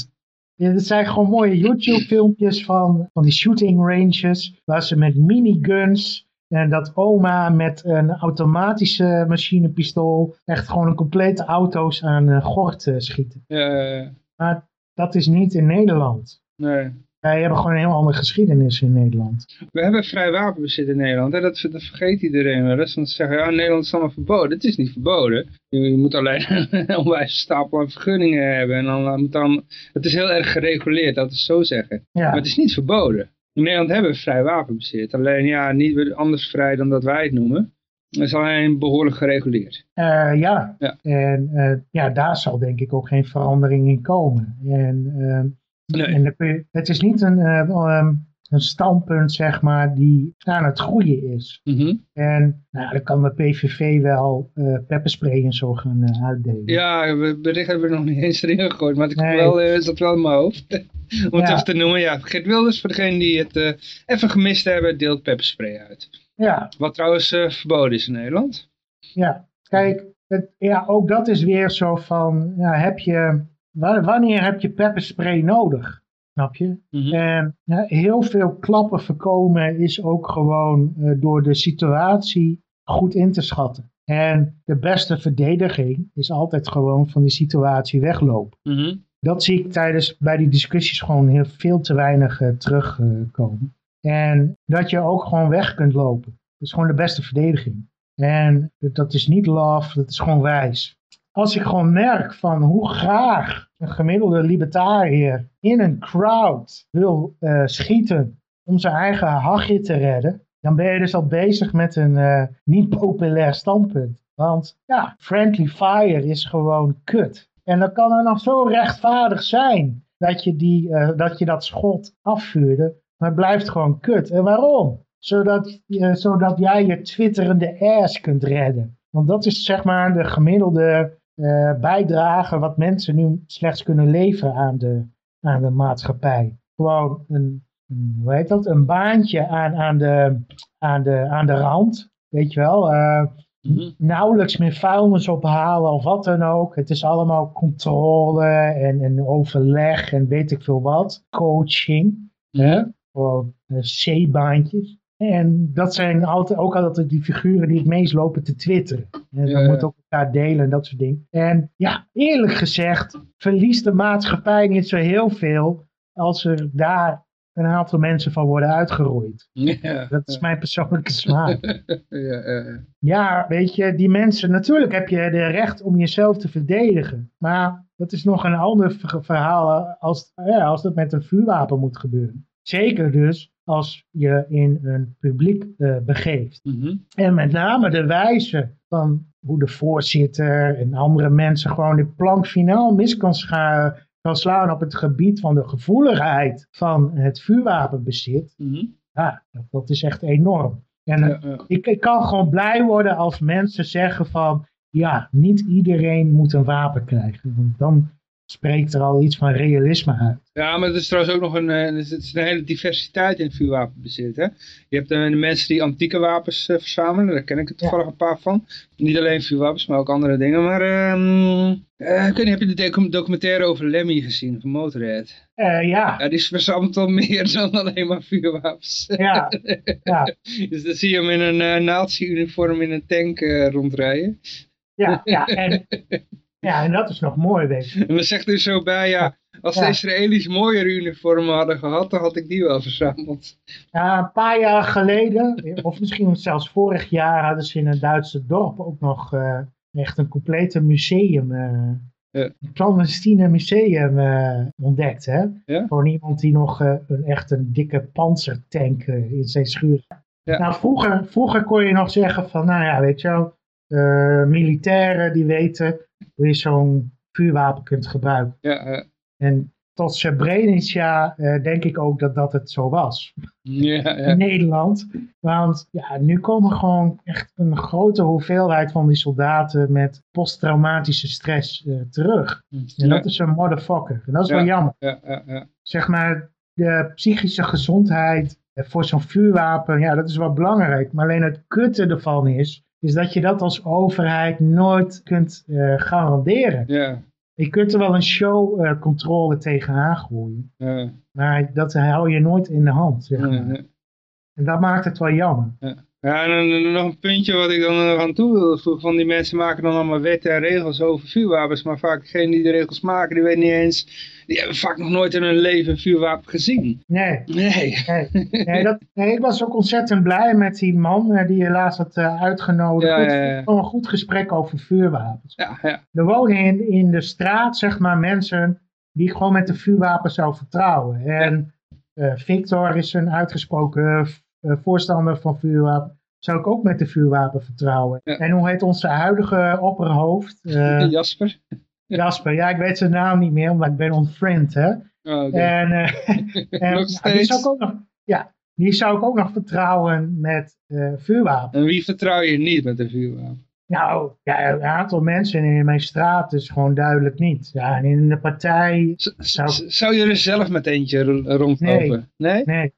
[SPEAKER 2] Ja, dat zijn gewoon mooie YouTube filmpjes van, van die shooting ranges, waar ze met miniguns en dat oma met een automatische machinepistool echt gewoon een complete auto's aan uh, gort schieten.
[SPEAKER 1] Ja, ja, ja.
[SPEAKER 2] Maar dat is niet in Nederland.
[SPEAKER 1] Nee.
[SPEAKER 2] Wij hebben gewoon een heel andere geschiedenis in Nederland.
[SPEAKER 1] We hebben vrij wapenbezit in Nederland. Hè? Dat, dat vergeet iedereen wel eens. Want ze zeggen, ja, Nederland is allemaal verboden. Het is niet verboden. Je, je moet alleen een onwijs stapel aan vergunningen hebben. En dan moet dan... Het is heel erg gereguleerd, dat is zo zeggen.
[SPEAKER 2] Ja.
[SPEAKER 1] Maar het is niet verboden. In Nederland hebben we vrij wapenbezit. Alleen ja, niet anders vrij dan dat wij het noemen. Dat is alleen behoorlijk gereguleerd.
[SPEAKER 2] Uh, ja.
[SPEAKER 1] Ja.
[SPEAKER 2] en uh, ja, daar zal denk ik ook geen verandering in komen. En, uh,
[SPEAKER 1] Nee.
[SPEAKER 2] en je, het is niet een, um, een standpunt, zeg maar, die aan het groeien is.
[SPEAKER 1] Mhm.
[SPEAKER 2] En nou, dan kan de PVV wel uh, pepperspray en zo gaan uh, uitdelen.
[SPEAKER 1] Ja, we bericht hebben we nog niet eens erin gegooid, maar ik
[SPEAKER 2] Nee.
[SPEAKER 1] wel, uh, is dat wel in mijn hoofd. Om het
[SPEAKER 2] Ja.
[SPEAKER 1] even te noemen, ja, Geert Wilders, voor degenen die het eh, even gemist hebben, deelt pepperspray uit.
[SPEAKER 2] Ja,
[SPEAKER 1] Wat trouwens eh, verboden is in Nederland.
[SPEAKER 2] ja. Kijk, het, ja, ook dat is weer zo van, ja, heb je, wa- wanneer heb je pepperspray nodig? Snap je?
[SPEAKER 1] Mhm.
[SPEAKER 2] En ja, heel veel klappen voorkomen is ook gewoon eh, door de situatie goed in te schatten. En de beste verdediging is altijd gewoon van die situatie weglopen.
[SPEAKER 1] Mhm.
[SPEAKER 2] Dat zie ik tijdens bij die discussies gewoon heel veel te weinig eh, terugkomen. en dat je ook gewoon weg kunt lopen. Dat is gewoon de beste verdediging. En dat is niet love, dat is gewoon wijs. Als ik gewoon merk van hoe graag een gemiddelde libertariër in een crowd wil eh, schieten om zijn eigen hachje te redden, dan ben je dus al bezig met een eh, niet populair standpunt. Want ja, friendly fire is gewoon kut. En dan kan het nog zo rechtvaardig zijn dat je, die, eh, dat, je dat schot afvuurde, maar het blijft gewoon kut. En waarom? Zodat, eh, zodat jij je twitterende ass kunt redden. Want dat is zeg maar de gemiddelde eh, bijdrage wat mensen nu slechts kunnen leveren aan de, aan de maatschappij. Gewoon een, een, hoe heet dat? een baantje aan, aan, de, aan, de, aan de rand, weet je wel. Eh,
[SPEAKER 1] Mhm.
[SPEAKER 2] nauwelijks meer vuilnis ophalen of wat dan ook. Het is allemaal controle en, en overleg en weet ik veel wat. Coaching. Hè? Gewoon eh, C-baantjes. En dat zijn altijd, ook altijd die figuren die het meest lopen te twitteren. En
[SPEAKER 1] ja.
[SPEAKER 2] moet ook elkaar delen en dat soort dingen. En ja, eerlijk gezegd verliest de maatschappij niet zo heel veel als er daar een aantal mensen van worden uitgeroeid.
[SPEAKER 1] Ja,
[SPEAKER 2] Dat is mijn persoonlijke smaak.
[SPEAKER 1] ja,
[SPEAKER 2] weet je, die mensen, natuurlijk heb je de recht om jezelf te verdedigen. Maar dat is nog een ander ver- verhaal als, ja, als dat met een vuurwapen moet gebeuren. Zeker dus als je in een publiek eh, begeeft.
[SPEAKER 1] Mhm.
[SPEAKER 2] En met name de wijze van hoe de voorzitter en andere mensen gewoon de plank finaal mis kan, scha- slaan op het gebied van de gevoeligheid van het vuurwapenbezit.
[SPEAKER 1] Mhm.
[SPEAKER 2] Ja, dat, is echt enorm. En eh,
[SPEAKER 1] Ja, ja.
[SPEAKER 2] ik, ik kan gewoon blij worden als mensen zeggen van, ja, niet iedereen moet een wapen krijgen. Want dan spreekt er al iets van realisme uit.
[SPEAKER 1] Ja, maar het is trouwens ook nog een, eh, het is een hele diversiteit in vuurwapenbezit. Hè? Je hebt eh, de mensen die antieke wapens eh, verzamelen, daar ken ik er toevallig een paar van. Niet alleen vuurwapens, maar ook andere dingen. Maar eh, ik weet niet, heb je de docu- documentaire over Lemmy gezien, van Motorhead?
[SPEAKER 2] Eh, ja,
[SPEAKER 1] Ja, die verzamelt al meer dan alleen maar vuurwapens.
[SPEAKER 2] ja, ja,
[SPEAKER 1] dus dan zie je hem in een eh nazi-uniform in een tank eh, rondrijden.
[SPEAKER 2] ja, ja. En, ja, en dat is nog mooi, weet je.
[SPEAKER 1] En dan zegt hij zo bij, ja, als de. Israëli's mooiere uniformen hadden gehad, dan had ik die wel verzameld.
[SPEAKER 2] Ja, een paar jaar geleden, of misschien zelfs vorig jaar, hadden ze in een Duitse dorp ook nog eh, echt een complete museum,
[SPEAKER 1] Ja.
[SPEAKER 2] een clandestine museum eh, ontdekt. Hè?
[SPEAKER 1] Ja?
[SPEAKER 2] Gewoon iemand die nog een, echt een dikke panzertank in zijn schuur.
[SPEAKER 1] Ja.
[SPEAKER 2] Nou, vroeger, vroeger kon je nog zeggen van, nou ja, weet je wel, militairen die weten hoe je zo'n vuurwapen kunt gebruiken.
[SPEAKER 1] Ja, eh,
[SPEAKER 2] En tot Srebrenica eh, denk ik ook dat dat het zo was
[SPEAKER 1] ja, ja.
[SPEAKER 2] in Nederland. Want ja, nu komen gewoon echt een grote hoeveelheid van die soldaten met posttraumatische stress eh, terug. En dat is een motherfucker. En dat is wel
[SPEAKER 1] Ja.
[SPEAKER 2] jammer.
[SPEAKER 1] Ja, ja, ja.
[SPEAKER 2] Zeg maar, de psychische gezondheid eh, voor zo'n vuurwapen, ja, dat is wel belangrijk. Maar alleen het kutte ervan is, is dat je dat als overheid nooit kunt eh, garanderen. Je kunt er wel een showcontrole tegenaan gooien. Maar dat hou je nooit in de hand. Zeg maar. En dat maakt het wel jammer.
[SPEAKER 1] Ja, en dan, nog een puntje wat ik dan nog aan toe wil. Van die mensen maken dan allemaal wetten en regels over vuurwapens. Maar vaak degene die de regels maken, die weten niet eens... Die hebben vaak nog nooit in hun leven een vuurwapen gezien.
[SPEAKER 2] Nee,
[SPEAKER 1] Nee.
[SPEAKER 2] nee, nee, dat, nee, ik was ook ontzettend blij met die man eh, die je laatst had eh, uitgenodigd.
[SPEAKER 1] Ja, ja,
[SPEAKER 2] een goed gesprek over vuurwapens.
[SPEAKER 1] Ja, ja.
[SPEAKER 2] Er wonen in, in de straat, zeg maar, mensen die gewoon met de vuurwapen zou vertrouwen. En eh, Victor is een uitgesproken voorstander van vuurwapen. Zou ik ook met de vuurwapen vertrouwen.
[SPEAKER 1] Ja.
[SPEAKER 2] En hoe heet onze huidige opperhoofd? Eh,
[SPEAKER 1] Jasper?
[SPEAKER 2] Jasper, ja, ik weet zijn naam niet meer, omdat ik ben onfriend, hè.
[SPEAKER 1] Oh.
[SPEAKER 2] En, ja, die zou ik ook nog, ja, die zou ik ook nog vertrouwen met eh vuurwapen.
[SPEAKER 1] En wie vertrouw je niet met een vuurwapen?
[SPEAKER 2] Nou, ja, een aantal mensen in mijn straat is gewoon duidelijk niet. Ja, en in de partij,
[SPEAKER 1] Z-
[SPEAKER 2] Zou-
[SPEAKER 1] Zou je er zelf met eentje ro- rondlopen? Nee?
[SPEAKER 2] nee, nee.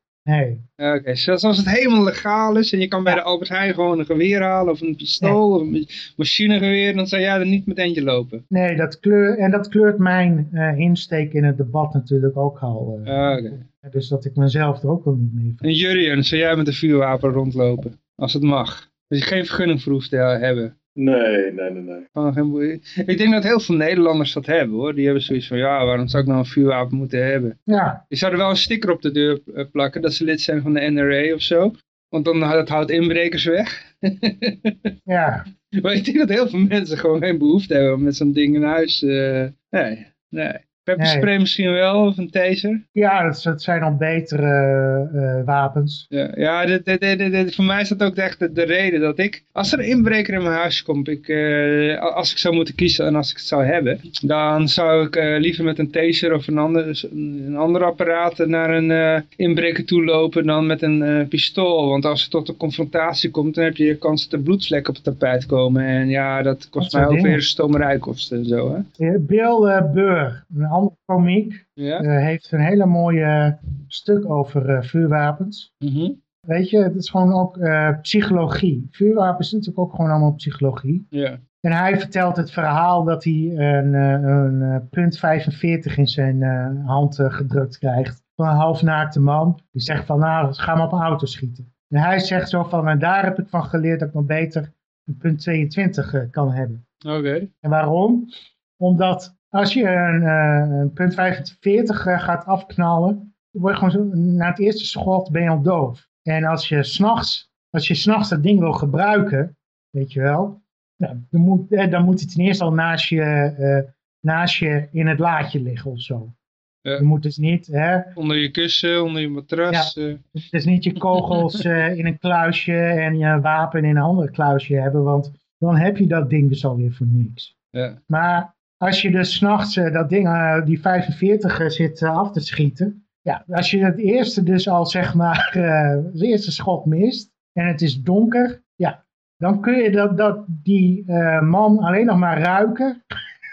[SPEAKER 1] Oké, zoals als het helemaal legaal is en je kan bij de Albert Heijn gewoon een geweer halen of een pistool of een machinegeweer, dan zou jij er niet met eentje lopen.
[SPEAKER 2] Nee, dat kleur, en dat kleurt mijn eh, insteek in het debat natuurlijk ook al. eh.
[SPEAKER 1] Ah.
[SPEAKER 2] Dus dat ik mezelf er ook wel niet mee
[SPEAKER 1] En Jurien, zou jij met een vuurwapen rondlopen? Als het mag. Dat je geen vergunning voor hoeft te hebben.
[SPEAKER 3] Nee, nee, nee, nee.
[SPEAKER 1] Gewoon geen boeien. Ik denk dat heel veel Nederlanders dat hebben hoor. Die hebben zoiets van, ja, waarom zou ik nou een vuurwapen moeten hebben?
[SPEAKER 2] Ja,
[SPEAKER 1] Je zou er wel een sticker op de deur eh, plakken dat ze lid zijn van de NRA of zo. Want dan dat houdt inbrekers weg.
[SPEAKER 2] ja.
[SPEAKER 1] Maar ik denk dat heel veel mensen gewoon geen behoefte hebben om met zo'n ding in huis. eh nee, nee. Pepperspray misschien wel, of een taser.
[SPEAKER 2] ja dat, dat zijn al betere eh, wapens.
[SPEAKER 1] Ja, ja dit, dit, voor mij is dat ook echt de, de reden dat ik, als er een inbreker in mijn huis komt, ik, eh, als ik zou moeten kiezen en als ik het zou hebben, dan zou ik eh, liever met een taser of een ander, een ander apparaat naar een inbreker toe lopen dan met een pistool. Want als het tot een confrontatie komt, dan heb je kans dat er bloedvlekken op het tapijt komen. En ja, dat kost
[SPEAKER 2] Dat
[SPEAKER 1] mij ook weer stomerijkosten en zo. Hè?
[SPEAKER 2] Bill Burr, een andere komiek,
[SPEAKER 1] Ja?
[SPEAKER 2] eh, heeft een hele mooie stuk over eh, vuurwapens.
[SPEAKER 1] Mhm.
[SPEAKER 2] Weet je, het is gewoon ook eh, psychologie. Vuurwapens is natuurlijk ook gewoon allemaal psychologie.
[SPEAKER 1] ja.
[SPEAKER 2] En hij vertelt het verhaal dat hij een, een punt 45 in zijn hand gedrukt krijgt. Van een halfnaakte man. Die zegt van, nou, ga maar op een auto schieten. En hij zegt zo van, en daar heb ik van geleerd dat ik maar beter een punt 22 eh, kan hebben.
[SPEAKER 1] Oké.
[SPEAKER 2] En waarom? Omdat als je een, eh, punt 45 eh, gaat afknallen, word je gewoon zo, na het eerste schot ben je al doof. En als je s'nachts, als je s'nachts dat ding wil gebruiken, weet je wel, nou, dan, moet, eh, dan moet het ten eerste al naast je, naast je in het laadje liggen of zo.
[SPEAKER 1] Ja.
[SPEAKER 2] Je moet dus niet, hè,
[SPEAKER 1] Onder je kussen, onder je matras. eh.
[SPEAKER 2] het is niet je kogels in een kluisje en je wapen in een ander kluisje hebben, want dan heb je dat ding dus alweer voor niks.
[SPEAKER 1] ja.
[SPEAKER 2] Maar als je dus s'nachts uh, dat ding, uh, die 45 uh, zit af te schieten. Ja, als je het eerste dus al zeg maar, het eerste schot mist en het is donker. Ja, dan kun je dat, dat die man alleen nog maar ruiken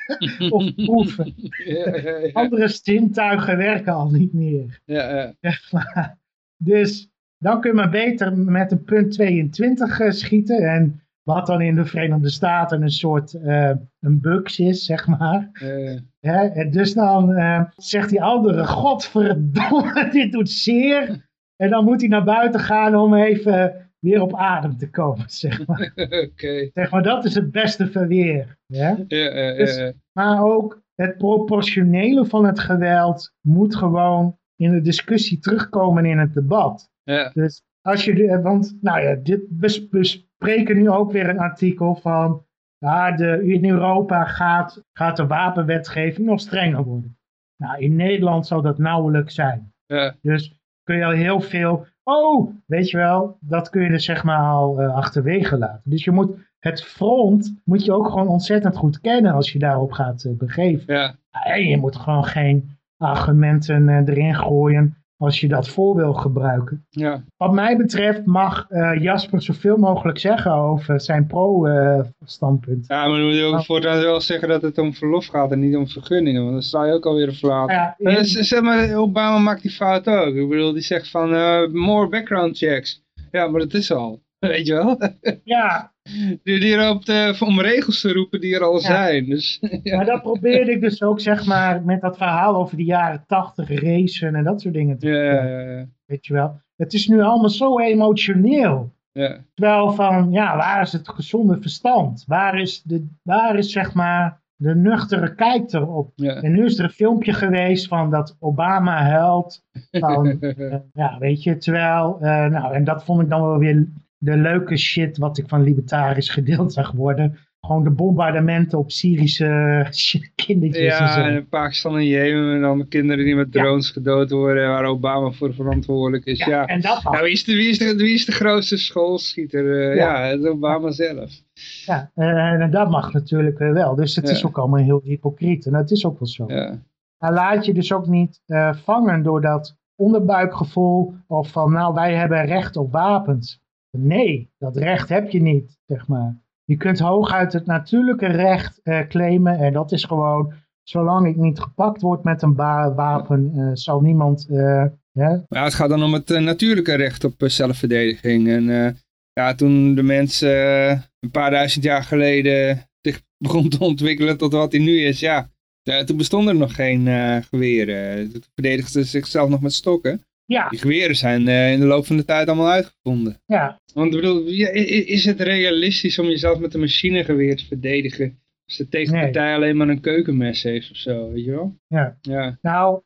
[SPEAKER 2] of proeven.
[SPEAKER 1] Ja, ja, ja.
[SPEAKER 2] Andere zintuigen werken al niet meer.
[SPEAKER 1] Ja, ja.
[SPEAKER 2] Dus dan kun je maar beter met een punt 22 uh, schieten. En wat dan in de Verenigde Staten een soort uh, een bugs is, zeg maar.
[SPEAKER 1] Uh,
[SPEAKER 2] ja, en dus dan uh, zegt die andere, godverdomme, dit doet zeer. En dan moet hij naar buiten gaan om even weer op adem te komen, zeg maar.
[SPEAKER 1] okay.
[SPEAKER 2] Zeg maar, dat is het beste verweer. Ja? Dus, maar ook het proportionele van het geweld moet gewoon in de discussie terugkomen in het debat.
[SPEAKER 1] Ja.
[SPEAKER 2] Dus als je, want nou ja, dit bespreken nu ook weer een artikel van, ja, de, in Europa gaat, gaat de wapenwetgeving nog strenger worden. Nou, in Nederland zal dat nauwelijks zijn.
[SPEAKER 1] Ja.
[SPEAKER 2] Dus kun je al heel veel, oh, weet je wel, dat kun je dus zeg maar al uh, achterwege laten. Dus je moet het front, moet je ook gewoon ontzettend goed kennen als je daarop gaat uh, begeven.
[SPEAKER 1] Ja.
[SPEAKER 2] En je moet gewoon geen argumenten uh, erin gooien als je dat voor wil gebruiken.
[SPEAKER 1] Ja.
[SPEAKER 2] Wat mij betreft mag uh, Jasper zoveel mogelijk zeggen over zijn pro-standpunt.
[SPEAKER 1] ja, maar dan moet je ook voortaan wel zeggen dat het om verlof gaat en niet om vergunningen, want dan sta je ook alweer verlaten.
[SPEAKER 2] Ja,
[SPEAKER 1] in... zeg maar, Obama maakt die fout ook. Ik bedoel, die zegt van uh, more background checks. Ja, maar dat is al. Weet je wel?
[SPEAKER 2] Ja.
[SPEAKER 1] Die, die erop te, om regels te roepen die er al ja. zijn. Dus,
[SPEAKER 2] ja. Maar dat probeerde ik dus ook, zeg maar, met dat verhaal over de jaren tachtig racen en dat soort dingen.
[SPEAKER 1] Te ja, ja, ja,
[SPEAKER 2] Weet je wel. Het is nu allemaal zo emotioneel.
[SPEAKER 1] Ja.
[SPEAKER 2] Terwijl van, ja, waar is het gezonde verstand? Waar is, de, waar is zeg maar, de nuchtere kijk erop?
[SPEAKER 1] Ja.
[SPEAKER 2] En nu is er een filmpje geweest van dat Obama huilt. Van, uh, ja, weet je, terwijl, uh, nou, en dat vond ik dan wel weer de leuke shit wat ik van libertarisch gedeeld zag worden. gewoon de bombardementen op Syrische kindertjes en zo.
[SPEAKER 1] Ja, en Pakistan en Jemen en dan de kinderen die met drones gedood worden, waar Obama voor verantwoordelijk is. Ja,
[SPEAKER 2] Ja, en dat.
[SPEAKER 1] Nou, wie, is de, wie, is de, wie is de grootste schoolschieter? Eh, ja.
[SPEAKER 2] Ja.
[SPEAKER 1] Obama zelf.
[SPEAKER 2] Ja, eh, en dat mag natuurlijk wel. Dus het
[SPEAKER 1] Ja.
[SPEAKER 2] is ook allemaal heel hypocriet. En dat is ook wel zo.
[SPEAKER 1] Ja.
[SPEAKER 2] Maar laat je dus ook niet eh, vangen door dat onderbuikgevoel of van nou wij hebben recht op wapens. Nee, dat recht heb je niet, zeg maar. Je kunt hooguit het natuurlijke recht eh, claimen en dat is gewoon, zolang ik niet gepakt word met een wapen, eh, zal niemand, eh,
[SPEAKER 1] ja, het gaat dan om het natuurlijke recht op zelfverdediging. En ja, toen de mensen een paar duizend jaar geleden zich begon te ontwikkelen tot wat hij nu is, ja, toen bestonden er nog geen geweren. Toen verdedigden ze zichzelf nog met stokken.
[SPEAKER 2] Ja,
[SPEAKER 1] Die geweren zijn eh, in de loop van de tijd allemaal uitgevonden.
[SPEAKER 2] ja,
[SPEAKER 1] Want ik bedoel, is het realistisch om jezelf met een machinegeweer te verdedigen? Als de tegenpartij alleen maar een keukenmes heeft of zo, weet je wel?
[SPEAKER 2] ja.
[SPEAKER 1] Ja,
[SPEAKER 2] Nou,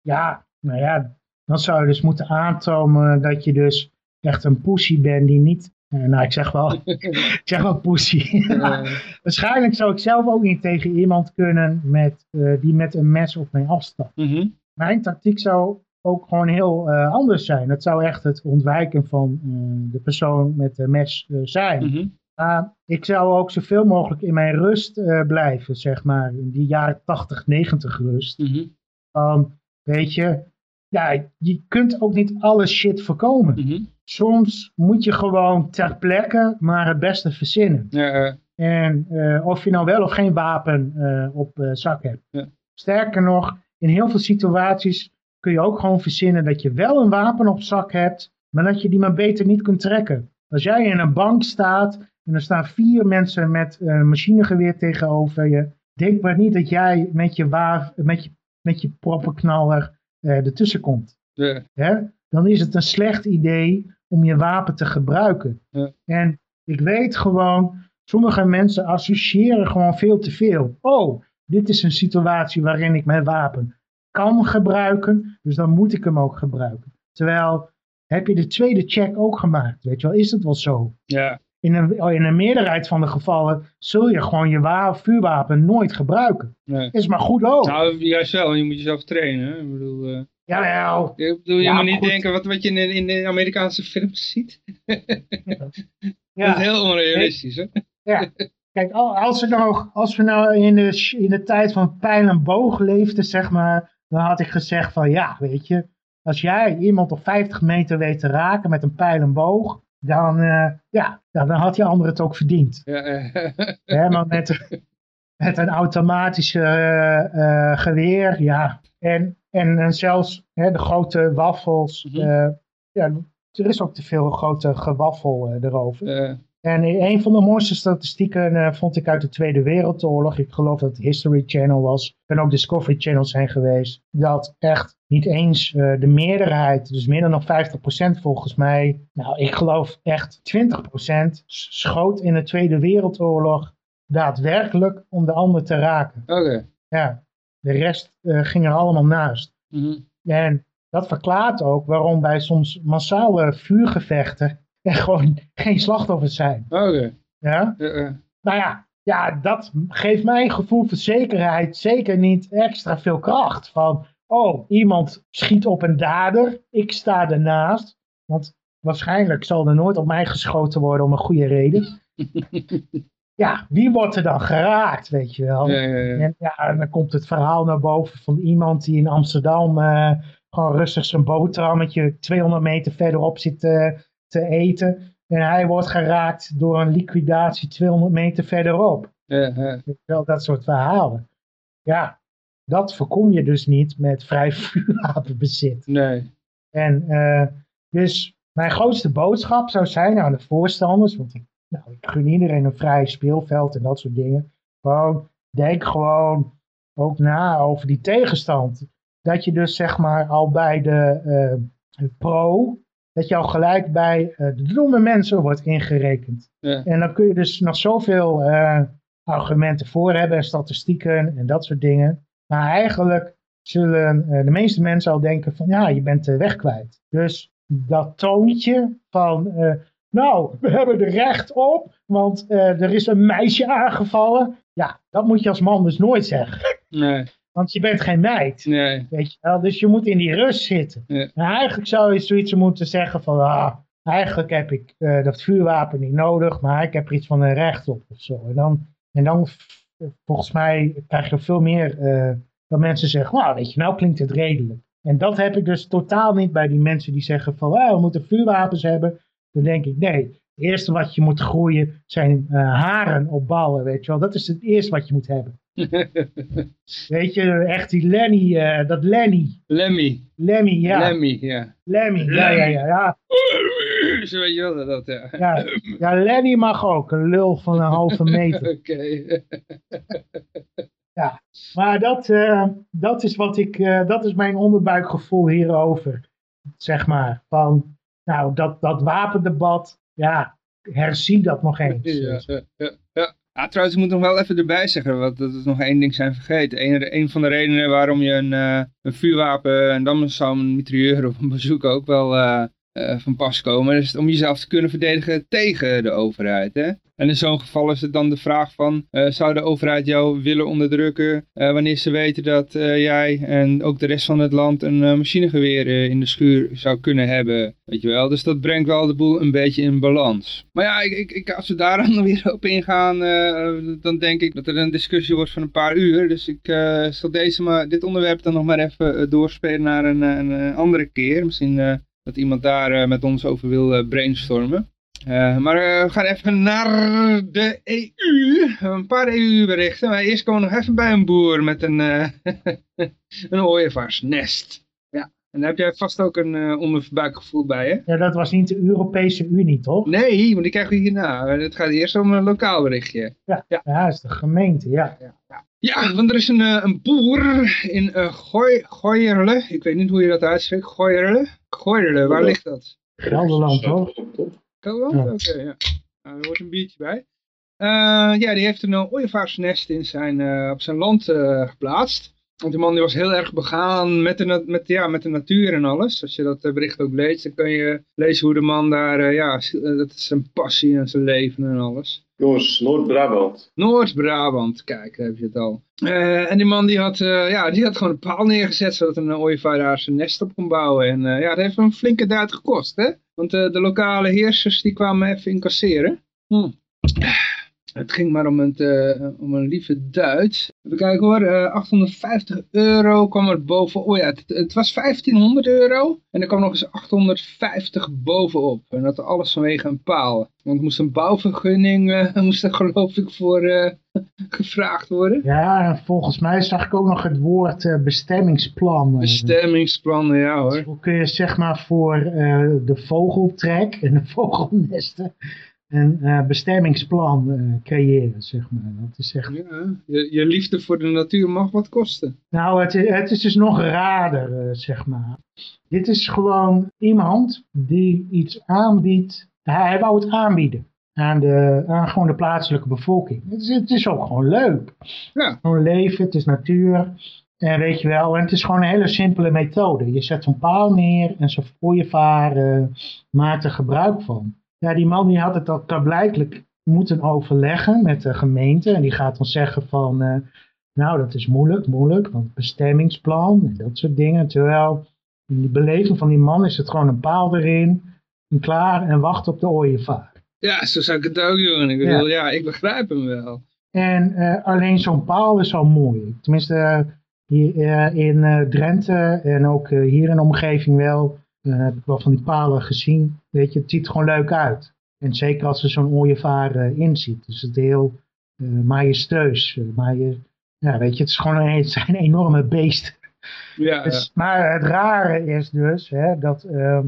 [SPEAKER 2] ja, nou ja, dan zou je dus moeten aantonen dat je dus echt een pussy bent die niet, eh, nou ik zeg wel, ik zeg wel pussy. Waarschijnlijk zou ik zelf ook niet tegen iemand kunnen met, eh, die met een mes op mij afstapt.
[SPEAKER 1] mhm.
[SPEAKER 2] Mijn tactiek zou ook gewoon heel eh, anders zijn. Het zou echt het ontwijken van eh, de persoon met de mes eh, zijn.
[SPEAKER 1] Mhm.
[SPEAKER 2] Maar ik zou ook zoveel mogelijk in mijn rust blijven, zeg maar. In die jaren 80, 90 rust. Van, weet je, ja, je kunt ook niet alle shit voorkomen.
[SPEAKER 1] Mhm.
[SPEAKER 2] Soms moet je gewoon ter plekke maar het beste verzinnen.
[SPEAKER 1] Ja,
[SPEAKER 2] En of je nou wel of geen wapen op zak hebt.
[SPEAKER 1] Ja.
[SPEAKER 2] Sterker nog, in heel veel situaties kun je ook gewoon verzinnen dat je wel een wapen op zak hebt, maar dat je die maar beter niet kunt trekken. Als jij in een bank staat en er staan vier mensen met een machinegeweer tegenover je, denk maar niet dat jij met je, wa met je, met je proppenknaller eh ertussen komt. Hè? Dan is het een slecht idee om je wapen te gebruiken.
[SPEAKER 1] Ja.
[SPEAKER 2] En ik weet gewoon, sommige mensen associëren gewoon veel te veel. Oh, dit is een situatie waarin ik mijn wapen kan gebruiken, dus dan moet ik hem ook gebruiken. Terwijl, heb je de tweede check ook gemaakt? Weet je wel, is het wel zo?
[SPEAKER 1] ja.
[SPEAKER 2] In een, in een meerderheid van de gevallen zul je gewoon je wa- vuurwapen nooit gebruiken.
[SPEAKER 1] Nee.
[SPEAKER 2] Is maar goed ook.
[SPEAKER 1] Nou, juist wel, je moet jezelf trainen. Ik bedoel, eh,
[SPEAKER 2] Jawel.
[SPEAKER 1] ik bedoel je
[SPEAKER 2] Ja,
[SPEAKER 1] moet niet
[SPEAKER 2] goed.
[SPEAKER 1] denken wat, wat je in, in de Amerikaanse films ziet.
[SPEAKER 2] Ja.
[SPEAKER 1] Dat is heel onrealistisch, hè?
[SPEAKER 2] Ja. Kijk, al- als we nou, als we nou in, de, in de tijd van pijl en boog leefden, zeg maar, dan had ik gezegd van ja, weet je, als jij iemand op 50 meter weet te raken met een pijl en boog, dan, eh, ja, dan dan had die ander het ook verdiend.
[SPEAKER 1] Ja, eh,
[SPEAKER 2] maar met, met een automatische eh, geweer, ja. En, en, zelfs hè, de grote waffels,
[SPEAKER 1] Mhm.
[SPEAKER 2] ja, er is ook te veel grote gewaffel erover. En een van de mooiste statistieken eh, vond ik uit de Tweede Wereldoorlog. Ik geloof dat het History Channel was. En ook Discovery Channel zijn geweest. Dat echt niet eens eh, de meerderheid, dus meer dan nog 50% volgens mij. Nou, ik geloof echt 20% schoot in de Tweede Wereldoorlog daadwerkelijk om de ander te raken.
[SPEAKER 1] Oké.
[SPEAKER 2] Ja, de rest eh, ging er allemaal naast.
[SPEAKER 1] Mhm.
[SPEAKER 2] En dat verklaart ook waarom bij soms massale vuurgevechten er gewoon geen slachtoffers zijn.
[SPEAKER 1] Oké.
[SPEAKER 2] Ja? Nou ja, ja, dat geeft mij een gevoel van zekerheid zeker niet extra veel kracht. Van, oh, iemand schiet op een dader, ik sta ernaast. Want waarschijnlijk zal er nooit op mij geschoten worden om een goede reden. Ja, wie wordt er dan geraakt, weet je wel?
[SPEAKER 1] Ja, ja, ja.
[SPEAKER 2] En, ja, en dan komt het verhaal naar boven van iemand die in Amsterdam eh, gewoon rustig zijn boterhammetje 200 meter verderop zit eh, te eten. En hij wordt geraakt door een liquidatie 200 meter verderop.
[SPEAKER 1] Ja,
[SPEAKER 2] Wel, dat soort verhalen. Ja, dat voorkom je dus niet met vrij vuurwapenbezit.
[SPEAKER 1] Nee.
[SPEAKER 2] En eh, dus mijn grootste boodschap zou zijn aan de voorstanders, want ik, nou, ik gun iedereen een vrij speelveld en dat soort dingen. Gewoon, denk gewoon ook na over die tegenstand. Dat je dus zeg maar al bij de eh, pro, dat al gelijk bij eh, de domme mensen wordt ingerekend.
[SPEAKER 1] Ja.
[SPEAKER 2] En dan kun je dus nog zoveel eh, argumenten voor hebben, en statistieken en dat soort dingen. Maar eigenlijk zullen eh, de meeste mensen al denken van ja, je bent de weg kwijt. Dus dat toontje van nou, we hebben er recht op, want er is een meisje aangevallen. Ja, dat moet je als man dus nooit zeggen.
[SPEAKER 1] Nee,
[SPEAKER 2] Want je bent geen meid.
[SPEAKER 1] nee.
[SPEAKER 2] Weet je wel? Dus je moet in die rust zitten.
[SPEAKER 1] Ja.
[SPEAKER 2] En eigenlijk zou je zoiets moeten zeggen van, ah, eigenlijk heb ik eh, dat vuurwapen niet nodig, maar ik heb er iets van een recht op of zo. En dan, en dan volgens mij krijg je veel meer eh, dat mensen zeggen, nou weet je, nou klinkt het redelijk. En dat heb ik dus totaal niet bij die mensen die zeggen van, ah, we moeten vuurwapens hebben. Dan denk ik, nee, het eerste wat je moet groeien zijn eh, haren op ballen, weet je wel. Dat is het eerste wat je moet hebben. Weet je, echt die Lenny, eh, dat Lenny.
[SPEAKER 1] Lemmy.
[SPEAKER 2] Lemmy, ja.
[SPEAKER 1] Lemmy, ja.
[SPEAKER 2] Lemmy, ja, ja, ja, ja.
[SPEAKER 1] Zo weet je wel dat, ja.
[SPEAKER 2] Ja, ja, Lenny mag ook, een lul van een halve meter.
[SPEAKER 1] Oké.
[SPEAKER 2] Maar dat, eh, dat is wat ik, eh, dat is mijn onderbuikgevoel hierover. Zeg maar, van, nou, dat, dat wapendebat, ja, herzie dat nog eens.
[SPEAKER 1] Ja, ja, ja, ja. Ah, trouwens, ik moet nog wel even erbij zeggen, want dat is nog één ding zijn vergeten. Een, een van de redenen waarom je een, eh, een vuurwapen, en dan zou een mitrailleur of een bezoek ook wel eh, van pas komen, is om jezelf te kunnen verdedigen tegen de overheid. Hè? En in zo'n geval is het dan de vraag van, eh, zou de overheid jou willen onderdrukken eh, wanneer ze weten dat jij en ook de rest van het land een machinegeweer in de schuur zou kunnen hebben, weet je wel. Dus dat brengt wel de boel een beetje in balans. Maar ja, ik, ik, als we daar dan weer op ingaan, dan denk ik dat er een discussie wordt van een paar uur. Dus ik zal deze maar, dit onderwerp dan nog maar even doorspelen naar een, een, andere keer. Misschien dat iemand daar eh, met ons over wil eh, brainstormen. Eh, maar we gaan even naar de EU. Een paar EU-berichten. Maar eerst komen we nog even bij een boer met een, een ooievaarsnest. Ja, en daar heb jij vast ook een onderbuikgevoel bij, hè?
[SPEAKER 2] Ja, dat was niet de Europese Unie, toch?
[SPEAKER 1] Nee, maar die krijgen we hierna. Het gaat eerst om een lokaal berichtje.
[SPEAKER 2] Ja, ja. dat is de gemeente, ja.
[SPEAKER 1] Ja, want er is een, een boer in uh. Ik weet niet hoe je dat uitspreekt. Gooierle? Gooierle, waar ligt dat?
[SPEAKER 2] Gelderland, toch?
[SPEAKER 1] Gelderland?
[SPEAKER 2] Ja.
[SPEAKER 1] Oké, ja. Nou, er wordt een biertje bij. Eh, ja, die heeft een uh, ooievaarsnest in zijn, eh, op zijn land eh, geplaatst. Want die man die was heel erg begaan met de, met, ja, met de natuur en alles. Als je dat eh, bericht ook leest, dan kun je lezen hoe de man daar, eh, ja, eh, dat is zijn passie en zijn leven en alles.
[SPEAKER 3] Jongens, Noord-Brabant.
[SPEAKER 1] Noord-Brabant, kijk, heb je het al. Eh, en die man die had, eh, ja, die had gewoon een paal neergezet zodat een ooievaar zijn nest op kon bouwen. En eh, ja, dat heeft een flinke duit gekost, hè. Want de lokale heersers die kwamen even incasseren. Hm. Het ging maar om, het, eh, om een lieve duit. Even kijken hoor, eh, 850 euro kwam er boven. Oh ja, het, het was 1500 euro. En er kwam nog eens 850 bovenop. En dat alles vanwege een paal. Want er moest een bouwvergunning, eh, moest er geloof ik voor eh, gevraagd worden.
[SPEAKER 2] Ja, en volgens mij zag ik ook nog het woord eh, bestemmingsplan. eh.
[SPEAKER 1] Bestemmingsplannen, ja hoor.
[SPEAKER 2] Hoe kun je zeg maar voor eh, de vogeltrek en de vogelnesten een eh, bestemmingsplan eh, creëren, zeg maar. Dat is echt...
[SPEAKER 1] Ja, je, je liefde voor de natuur mag wat kosten.
[SPEAKER 2] Nou, het, het is dus nog raarder, eh, zeg maar. Dit is gewoon iemand die iets aanbiedt. Hij, hij wou het aanbieden aan, de, aan gewoon de plaatselijke bevolking. Het is, het is ook gewoon leuk.
[SPEAKER 1] Ja.
[SPEAKER 2] Gewoon leven, het is natuur. En weet je wel, en het is gewoon een hele simpele methode. Je zet zo'n paal neer en zo'n ooievaar eh, maakt er gebruik van. Ja, die man die had het al blijkelijk moeten overleggen met de gemeente. En die gaat dan zeggen van, eh, nou dat is moeilijk, moeilijk, want bestemmingsplan en dat soort dingen. Terwijl in de beleving van die man is het gewoon een paal erin, en klaar en wacht op de ooievaar.
[SPEAKER 1] Ja, zo zou ik het ook doen. Ik bedoel, ja, ik begrijp hem wel.
[SPEAKER 2] En eh, alleen zo'n paal is al mooi. Tenminste, eh, hier in Drenthe en ook hier in de omgeving wel, eh, heb ik wel van die palen gezien. Weet je, het ziet er gewoon leuk uit. En zeker als er zo'n ooievaar eh, in zit. Dus het is heel eh majesteus. maar je, ja, weet je, het, is gewoon een, het zijn enorme beesten.
[SPEAKER 1] Ja,
[SPEAKER 2] Dus, maar het rare is dus hè, dat ehm,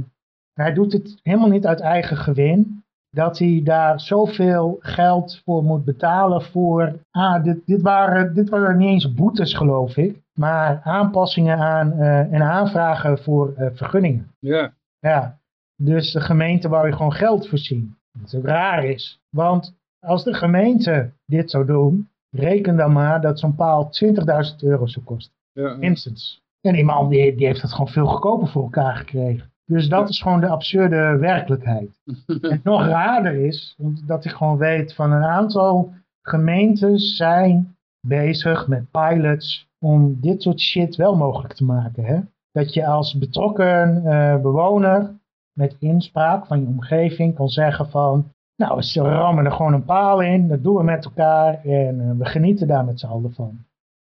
[SPEAKER 2] hij doet het helemaal niet uit eigen gewin. Dat hij daar zoveel geld voor moet betalen voor... Ah, dit, dit, waren, dit waren niet eens boetes geloof ik. Maar aanpassingen aan eh, en aanvragen voor eh, vergunningen.
[SPEAKER 1] ja.
[SPEAKER 2] Ja, dus de gemeente wou je gewoon geld voorzien. Wat ook raar is. Want als de gemeente dit zou doen, reken dan maar dat zo'n paal 20.000 euro zou kosten.
[SPEAKER 1] ja.
[SPEAKER 2] Minstens. En die man die, die heeft het gewoon veel goedkoper voor elkaar gekregen. Dus dat is gewoon de absurde werkelijkheid. en nog raarder is dat ik gewoon weet van een aantal gemeentes zijn bezig met pilots om dit soort shit wel mogelijk te maken. Hè? Dat je als betrokken uh, bewoner met inspraak van je omgeving kan zeggen van, nou we rammen er gewoon een paal in, dat doen we met elkaar en uh, we genieten daar met z'n allen van.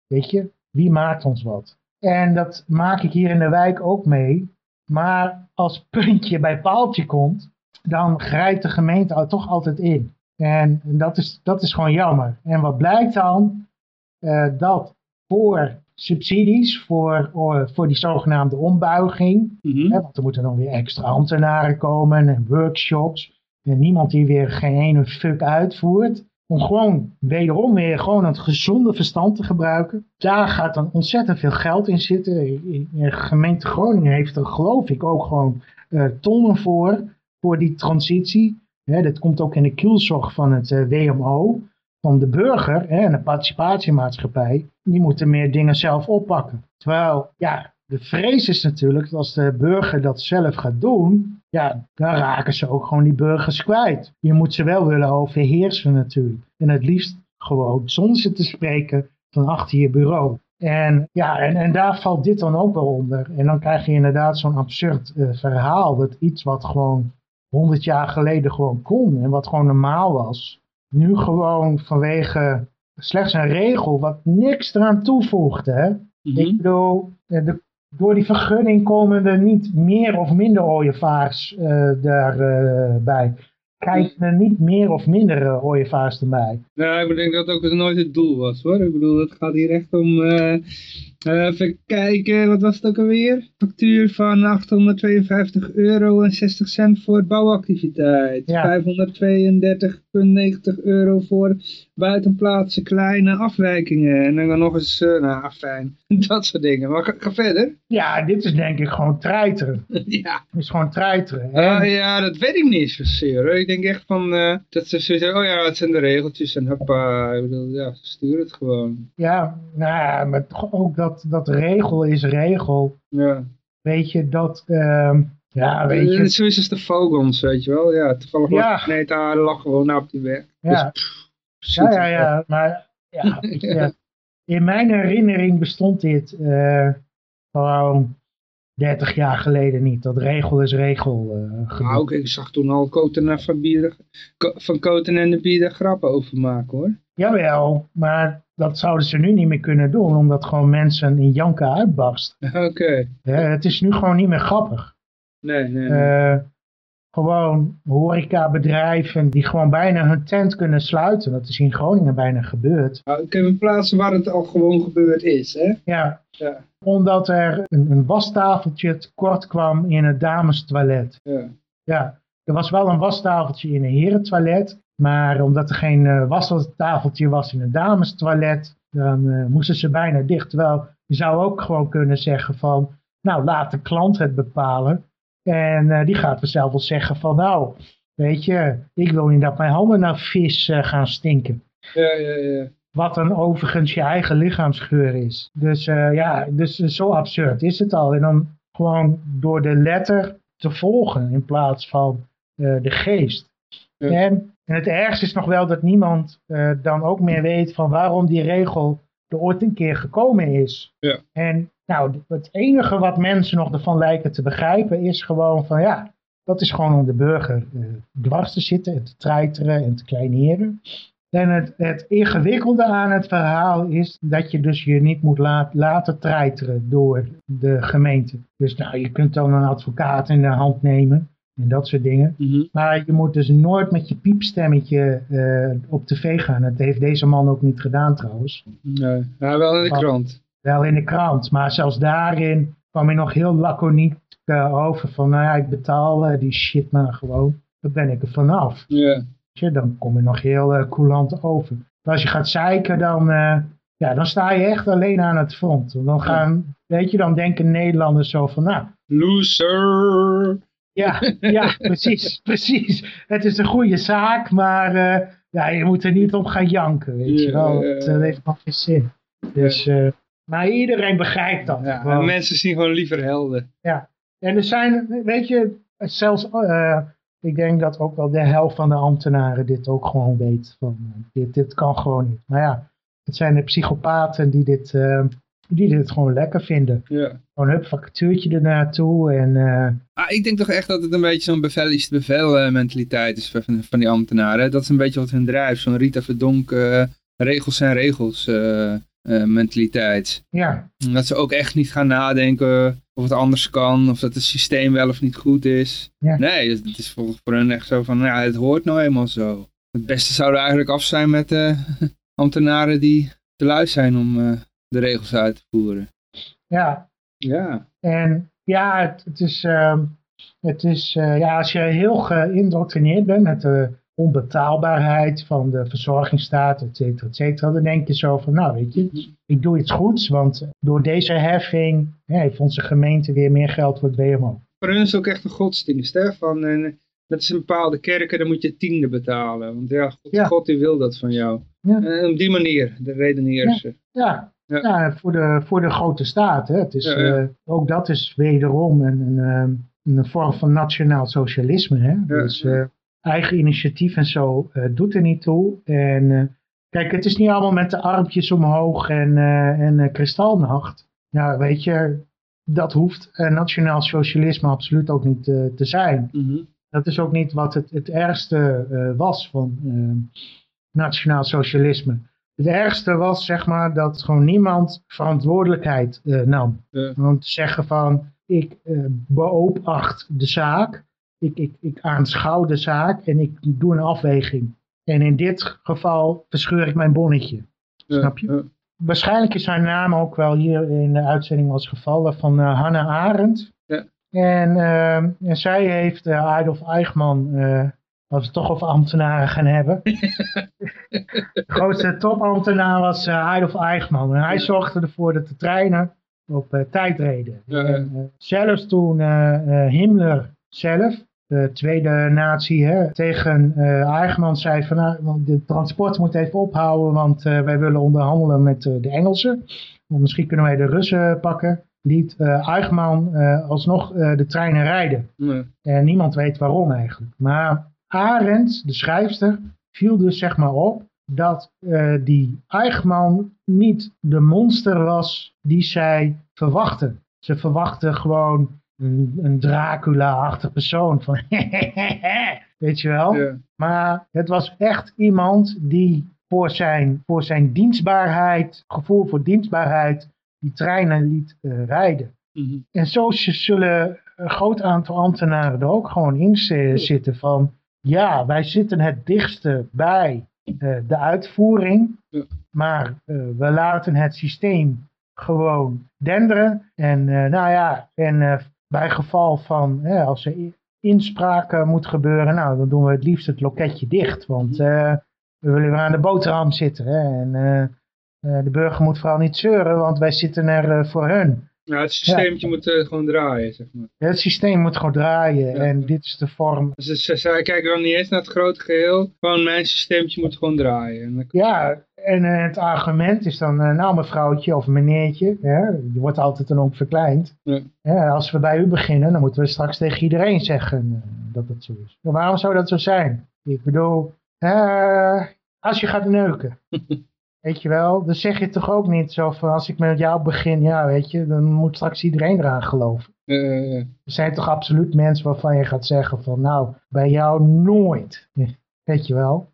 [SPEAKER 2] Weet je, wie maakt ons wat? En dat maak ik hier in de wijk ook mee. Maar als puntje bij paaltje komt, dan grijpt de gemeente toch altijd in. En dat is, dat is gewoon jammer. En wat blijkt dan? Uh, dat voor subsidies, voor, voor die zogenaamde ombuiging,
[SPEAKER 1] Mhm.
[SPEAKER 2] hè, want er moeten dan weer extra ambtenaren komen en workshops. En niemand die weer geen ene fuck uitvoert. Om gewoon wederom weer gewoon het gezonde verstand te gebruiken. Daar gaat dan ontzettend veel geld in zitten. De gemeente Groningen heeft er geloof ik ook gewoon uh, tonnen voor. Voor die transitie. Hè, dat komt ook in de kielzorg van het uh, WMO. Van de burger hè, en de participatiemaatschappij. Die moeten meer dingen zelf oppakken. Terwijl, ja, de vrees is natuurlijk dat als de burger dat zelf gaat doen, ja, dan raken ze ook gewoon die burgers kwijt. Je moet ze wel willen overheersen natuurlijk. En het liefst gewoon zonder ze te spreken van achter je bureau. En ja, en, en daar valt dit dan ook wel onder. En dan krijg je inderdaad zo'n absurd uh, verhaal. Dat iets wat gewoon honderd jaar geleden gewoon kon en wat gewoon normaal was. Nu gewoon vanwege slechts een regel wat niks eraan toevoegde. Hè?
[SPEAKER 1] Mhm.
[SPEAKER 2] Ik bedoel, de, door die vergunning komen er niet meer of minder ooievaars uh, daarbij. Uh, Kijken er niet meer of minder uh, ooievaars erbij.
[SPEAKER 1] Nou, ik denk dat dat ook nooit het doel was hoor. Ik bedoel, het gaat hier echt om... Even kijken, wat was het ook alweer? Factuur van 852 euro en 60 cent voor bouwactiviteit.
[SPEAKER 2] Ja.
[SPEAKER 1] 532,90 euro voor buitenplaatsen kleine afwijkingen. En dan nog eens, uh, nou fijn, dat soort dingen. Maar ga, ga verder.
[SPEAKER 2] Ja, dit is denk ik gewoon treiteren.
[SPEAKER 1] ja.
[SPEAKER 2] Dit is gewoon treiteren.
[SPEAKER 1] En... Uh, ja, dat weet ik niet zozeer. Ik denk echt van, uh, dat ze zeggen, oh ja, het zijn de regeltjes en hoppa. Ik bedoel, ja, stuur het gewoon.
[SPEAKER 2] Ja, nou ja, maar toch ook dat, dat regel is regel.
[SPEAKER 1] Ja.
[SPEAKER 2] Weet je, dat... Uh, ja, weet je.
[SPEAKER 1] Zo is het de vogels, weet je wel. Ja, toevallig was
[SPEAKER 2] ja.
[SPEAKER 1] nee, daar lag gewoon op die weg.
[SPEAKER 2] Ja,
[SPEAKER 1] dus, pff,
[SPEAKER 2] ja, ja, ja, maar ja, weet je, in mijn herinnering bestond dit uh, gewoon 30 jaar geleden niet. Dat regel is regel. Uh,
[SPEAKER 1] nou, okay, ik zag toen al Koten van, van Koten en de Bieder grappen over maken hoor.
[SPEAKER 2] Jawel, maar dat zouden ze nu niet meer kunnen doen, omdat gewoon mensen in janken uitbarst.
[SPEAKER 1] Oké. Okay.
[SPEAKER 2] Ja, het is nu gewoon niet meer grappig.
[SPEAKER 1] Nee, nee. nee.
[SPEAKER 2] Uh, gewoon horecabedrijven die gewoon bijna hun tent kunnen sluiten. Dat is in Groningen bijna gebeurd.
[SPEAKER 1] Nou, ik heb een plaatsen waar het al gewoon gebeurd is, hè?
[SPEAKER 2] Ja.
[SPEAKER 1] ja.
[SPEAKER 2] Omdat er een, een wastafeltje tekort kwam in het damestoilet.
[SPEAKER 1] Ja.
[SPEAKER 2] Ja. Er was wel een wastafeltje in een herentoilet. Maar omdat er geen uh, wastafeltje was in een damestoilet, dan uh, moesten ze bijna dicht. Terwijl je zou ook gewoon kunnen zeggen van, nou laat de klant het bepalen. En uh, die gaat vanzelf wel zeggen van, nou, weet je, ik wil niet dat mijn handen naar vis gaan stinken.
[SPEAKER 1] Ja, ja, ja.
[SPEAKER 2] Wat dan overigens je eigen lichaamsgeur is. Dus ja, dus zo absurd is het al. En dan gewoon door de letter te volgen in plaats van de geest.
[SPEAKER 1] Ja.
[SPEAKER 2] En en het ergste is nog wel dat niemand uh, dan ook meer weet van waarom die regel er ooit een keer gekomen is.
[SPEAKER 1] Ja.
[SPEAKER 2] En nou, het enige wat mensen nog ervan lijken te begrijpen is gewoon van ja, dat is gewoon om de burger uh, dwars te zitten en te treiteren en te kleineren. En het, het ingewikkelde aan het verhaal is dat je dus je niet moet laat, laten treiteren door de gemeente. Dus nou, je kunt dan een advocaat in de hand nemen. En dat soort dingen.
[SPEAKER 1] Mm -hmm.
[SPEAKER 2] Maar je moet dus nooit met je piepstemmetje uh, op tv gaan. Dat heeft deze man ook niet gedaan trouwens.
[SPEAKER 1] Nee, ja, wel in de krant.
[SPEAKER 2] Wel in de krant. Maar zelfs daarin kwam hij nog heel laconiek uh, over. Van nou ja, ik betaal uh, die shit maar gewoon. Dan ben ik er vanaf.
[SPEAKER 1] Ja.
[SPEAKER 2] Yeah. Dan kom je nog heel coulant over. Maar als je gaat zeiken, dan, ja, dan sta je echt alleen aan het front. Dan gaan, weet je, dan denken Nederlanders zo van nou...
[SPEAKER 1] Loser!
[SPEAKER 2] Ja, ja precies, precies. Het is een goede zaak, maar uh, ja, je moet er niet op gaan janken, weet je wel. Het uh, heeft nog geen zin. Dus, uh, maar iedereen begrijpt dat.
[SPEAKER 1] Ja, mensen zien gewoon liever helden.
[SPEAKER 2] Ja, En er zijn, weet je, zelfs, uh, ik denk dat ook wel de helft van de ambtenaren dit ook gewoon weet. Van, dit, dit kan gewoon niet. Maar ja, het zijn de psychopaten die dit, die dit gewoon lekker vinden.
[SPEAKER 1] Ja.
[SPEAKER 2] Gewoon hup, vacatuurtje ernaartoe en...
[SPEAKER 1] Ah, ik denk toch echt dat het een beetje zo'n bevel is bevel mentaliteit is van, van die ambtenaren. Dat is een beetje wat hun drijft. Zo'n Rita Verdonk, regels zijn regels mentaliteit.
[SPEAKER 2] Ja.
[SPEAKER 1] Dat ze ook echt niet gaan nadenken of het anders kan, of dat het systeem wel of niet goed is.
[SPEAKER 2] Ja.
[SPEAKER 1] Nee, het is voor, voor hen echt zo van, ja, het hoort nou eenmaal zo. Het beste zou er eigenlijk af zijn met uh, ambtenaren die te lui zijn om uh, de regels uit te voeren.
[SPEAKER 2] Ja.
[SPEAKER 1] Ja.
[SPEAKER 2] En ja, het, het is, uh, het is ja, als je heel geïndoctrineerd bent met de onbetaalbaarheid van de verzorgingsstaat, et cetera, et cetera. Dan denk je zo van, nou weet je, ik doe iets goeds, want door deze heffing ja, heeft onze gemeente weer meer geld voor het WMO.
[SPEAKER 1] Voor hun is het ook echt een godsdienst, hè, van, en, dat is een bepaalde kerken, dan moet je tiende betalen. Want ja, God,
[SPEAKER 2] Ja.
[SPEAKER 1] God die wil dat van jou.
[SPEAKER 2] Ja.
[SPEAKER 1] En op die manier, de redeneren ze.
[SPEAKER 2] Ja,
[SPEAKER 1] Ja.
[SPEAKER 2] ja. voor, de, voor de grote staat. Hè. Het is,
[SPEAKER 1] Ja, ja.
[SPEAKER 2] eh, ook dat is wederom een, een, ehm, een vorm van nationaal socialisme. Hè. Dus eh, eigen initiatief en zo eh, doet er niet toe. En kijk, het is niet allemaal met de armpjes omhoog en, en kristalnacht. Ja, weet je, dat hoeft nationaal socialisme absoluut ook niet te zijn.
[SPEAKER 1] Mhm.
[SPEAKER 2] Dat is ook niet wat het, het ergste was van eh, nationaal socialisme. Het ergste was zeg maar dat gewoon niemand verantwoordelijkheid eh, nam.
[SPEAKER 1] Ja.
[SPEAKER 2] Om te zeggen van ik eh beoobacht de zaak, ik, ik, ik aanschouw de zaak en ik doe een afweging. En in dit geval verscheur ik mijn bonnetje.
[SPEAKER 1] Ja,
[SPEAKER 2] Snap je?
[SPEAKER 1] ja.
[SPEAKER 2] Waarschijnlijk is haar naam ook wel hier in de uitzending was gevallen van eh, Hannah Arendt.
[SPEAKER 1] Ja.
[SPEAKER 2] En, en zij heeft uh, Adolf Eichmann, als we het toch over ambtenaren gaan hebben. de grootste topambtenaar was uh, Adolf Eichmann. En hij zorgde ervoor dat de treinen op uh, tijd reden. En, uh, zelfs toen uh, Himmler zelf, de tweede nazi, hè, tegen Eichmann zei van nou, de transport moet even ophouden, want wij willen onderhandelen met de Engelsen. Want misschien kunnen wij de Russen pakken. Liet Eichmann alsnog de treinen rijden.
[SPEAKER 1] Ja.
[SPEAKER 2] En niemand weet waarom eigenlijk. Maar Arendt, de schrijfster, viel dus zeg maar op dat uh, die Eichmann niet de monster was die zij verwachten. Ze verwachten gewoon een, een Dracula-achtig persoon van weet je wel.
[SPEAKER 1] Ja.
[SPEAKER 2] Maar het was echt iemand die voor zijn, voor zijn dienstbaarheid, gevoel voor dienstbaarheid, die treinen liet uh, rijden.
[SPEAKER 1] Mhm.
[SPEAKER 2] En zo zullen een groot aantal ambtenaren er ook gewoon in zitten van, ja, wij zitten het dichtste bij uh, de uitvoering,
[SPEAKER 1] Ja.
[SPEAKER 2] maar uh, we laten het systeem gewoon denderen. En uh, nou ja, en bij geval van, als er inspraak moet gebeuren, nou, dan doen we het liefst het loketje dicht, want we willen weer aan de boterham zitten. Hè, en de burger moet vooral niet zeuren, want wij zitten er voor hun.
[SPEAKER 1] Ja, het systeemtje moet uh, gewoon draaien, zeg maar.
[SPEAKER 2] Het systeem moet gewoon draaien
[SPEAKER 1] Ja.
[SPEAKER 2] en dit is de vorm.
[SPEAKER 1] Dus ze, ze kijken dan niet eens naar het grote geheel. Gewoon mijn systeemtje moet gewoon draaien. En dan-
[SPEAKER 2] Ja, en uh, het argument is dan, uh, nou mevrouwtje of meneertje, hè, je wordt altijd dan ook verkleind.
[SPEAKER 1] Ja.
[SPEAKER 2] Als we bij u beginnen, dan moeten we straks tegen iedereen zeggen dat het zo is. Maar waarom zou dat zo zijn? Ik bedoel, als je gaat neuken, weet je wel, dan zeg je toch ook niet zo van als ik met jou begin, ja weet je, dan moet straks iedereen eraan geloven. Er zijn toch absoluut mensen waarvan je gaat zeggen van nou, bij jou nooit. Weet je wel?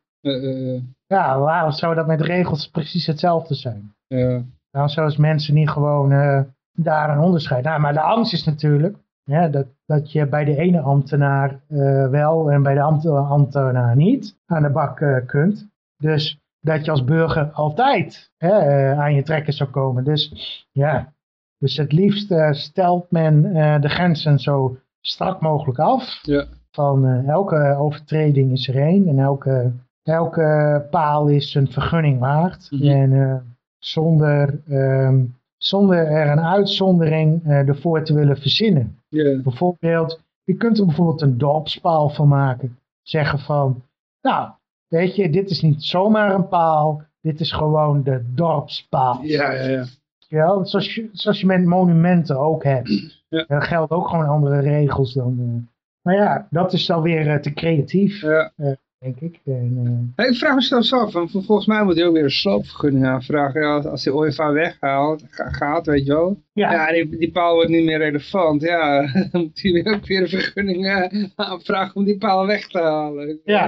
[SPEAKER 2] Ja, waarom zou dat met regels precies hetzelfde zijn?
[SPEAKER 1] ja.
[SPEAKER 2] Waarom zouden mensen niet gewoon eh, daar een onderscheid? Nou, maar de angst is natuurlijk ja, dat, dat je bij de ene ambtenaar eh, wel en bij de ambt- ambtenaar niet aan de bak eh, kunt. Dus dat je als burger altijd hè, eh, aan je trekken zou komen. Dus ja, dus het liefst eh, stelt men eh, de grenzen zo strak mogelijk af.
[SPEAKER 1] Ja.
[SPEAKER 2] Van elke overtreding is er één en elke, elke paal is een vergunning waard.
[SPEAKER 1] Mhm.
[SPEAKER 2] En zonder, ehm, zonder er een uitzondering ervoor te willen verzinnen. Bijvoorbeeld, je kunt er bijvoorbeeld een dorpspaal van maken. Zeggen van, nou, weet je, dit is niet zomaar een paal, dit is gewoon de dorpspaal.
[SPEAKER 1] Ja, ja, ja.
[SPEAKER 2] Ja, zoals, je, zoals je met monumenten ook hebt.
[SPEAKER 1] Ja.
[SPEAKER 2] Er gelden ook gewoon andere regels dan... eh, maar ja, dat is dan weer eh, te creatief,
[SPEAKER 1] Ja.
[SPEAKER 2] eh, denk ik. En, eh,
[SPEAKER 1] Hey, Ik vraag me zelfs af, want volgens mij moet hij ook weer een sloopvergunning aanvragen. Ja, als, als die OFA weghaalt, ga- gaat, weet je wel.
[SPEAKER 2] ja,
[SPEAKER 1] Ja, die, die paal wordt niet meer relevant. Ja, dan moet hij weer ook weer een vergunning eh, aanvragen om die paal weg te halen.
[SPEAKER 2] Ja.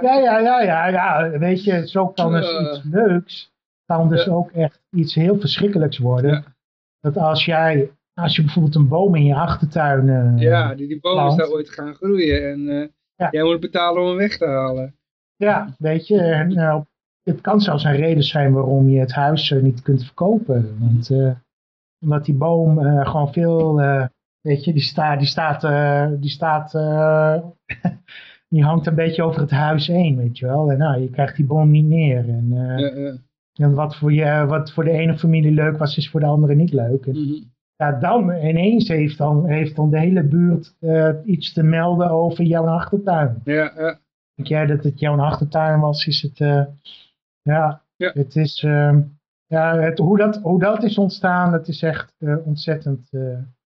[SPEAKER 2] Ja, ja, ja, ja, ja, weet je, zo kan dus iets leuks, kan dus
[SPEAKER 1] Ja.
[SPEAKER 2] ook echt iets heel verschrikkelijks worden.
[SPEAKER 1] Ja.
[SPEAKER 2] Dat als jij, als je bijvoorbeeld een boom in je achtertuin, eh,
[SPEAKER 1] Ja, die, die bomen is
[SPEAKER 2] Plant.
[SPEAKER 1] daar ooit gaan groeien en eh,
[SPEAKER 2] Ja.
[SPEAKER 1] jij moet betalen om hem weg te halen.
[SPEAKER 2] ja, weet je, en, nou, het kan zelfs een reden zijn waarom je het huis eh, niet kunt verkopen. Want, eh, omdat die boom eh, gewoon veel, eh, weet je, die, sta, die staat, eh, die staat, eh, die hangt een beetje over het huis heen, weet je wel. En nou, je krijgt die boom niet neer. En, eh,
[SPEAKER 1] Ja, ja.
[SPEAKER 2] En wat voor, je, wat voor de ene familie leuk was, is voor de andere niet leuk. En,
[SPEAKER 1] Mhm.
[SPEAKER 2] Ja, dan ineens heeft dan, heeft dan de hele buurt eh, iets te melden over jouw achtertuin.
[SPEAKER 1] ja, ja.
[SPEAKER 2] Denk jij dat het jouw achtertuin was, is het... eh, ja,
[SPEAKER 1] Ja.
[SPEAKER 2] het is... ehm, ja, het, hoe, dat, hoe dat is ontstaan, dat is echt eh, ontzettend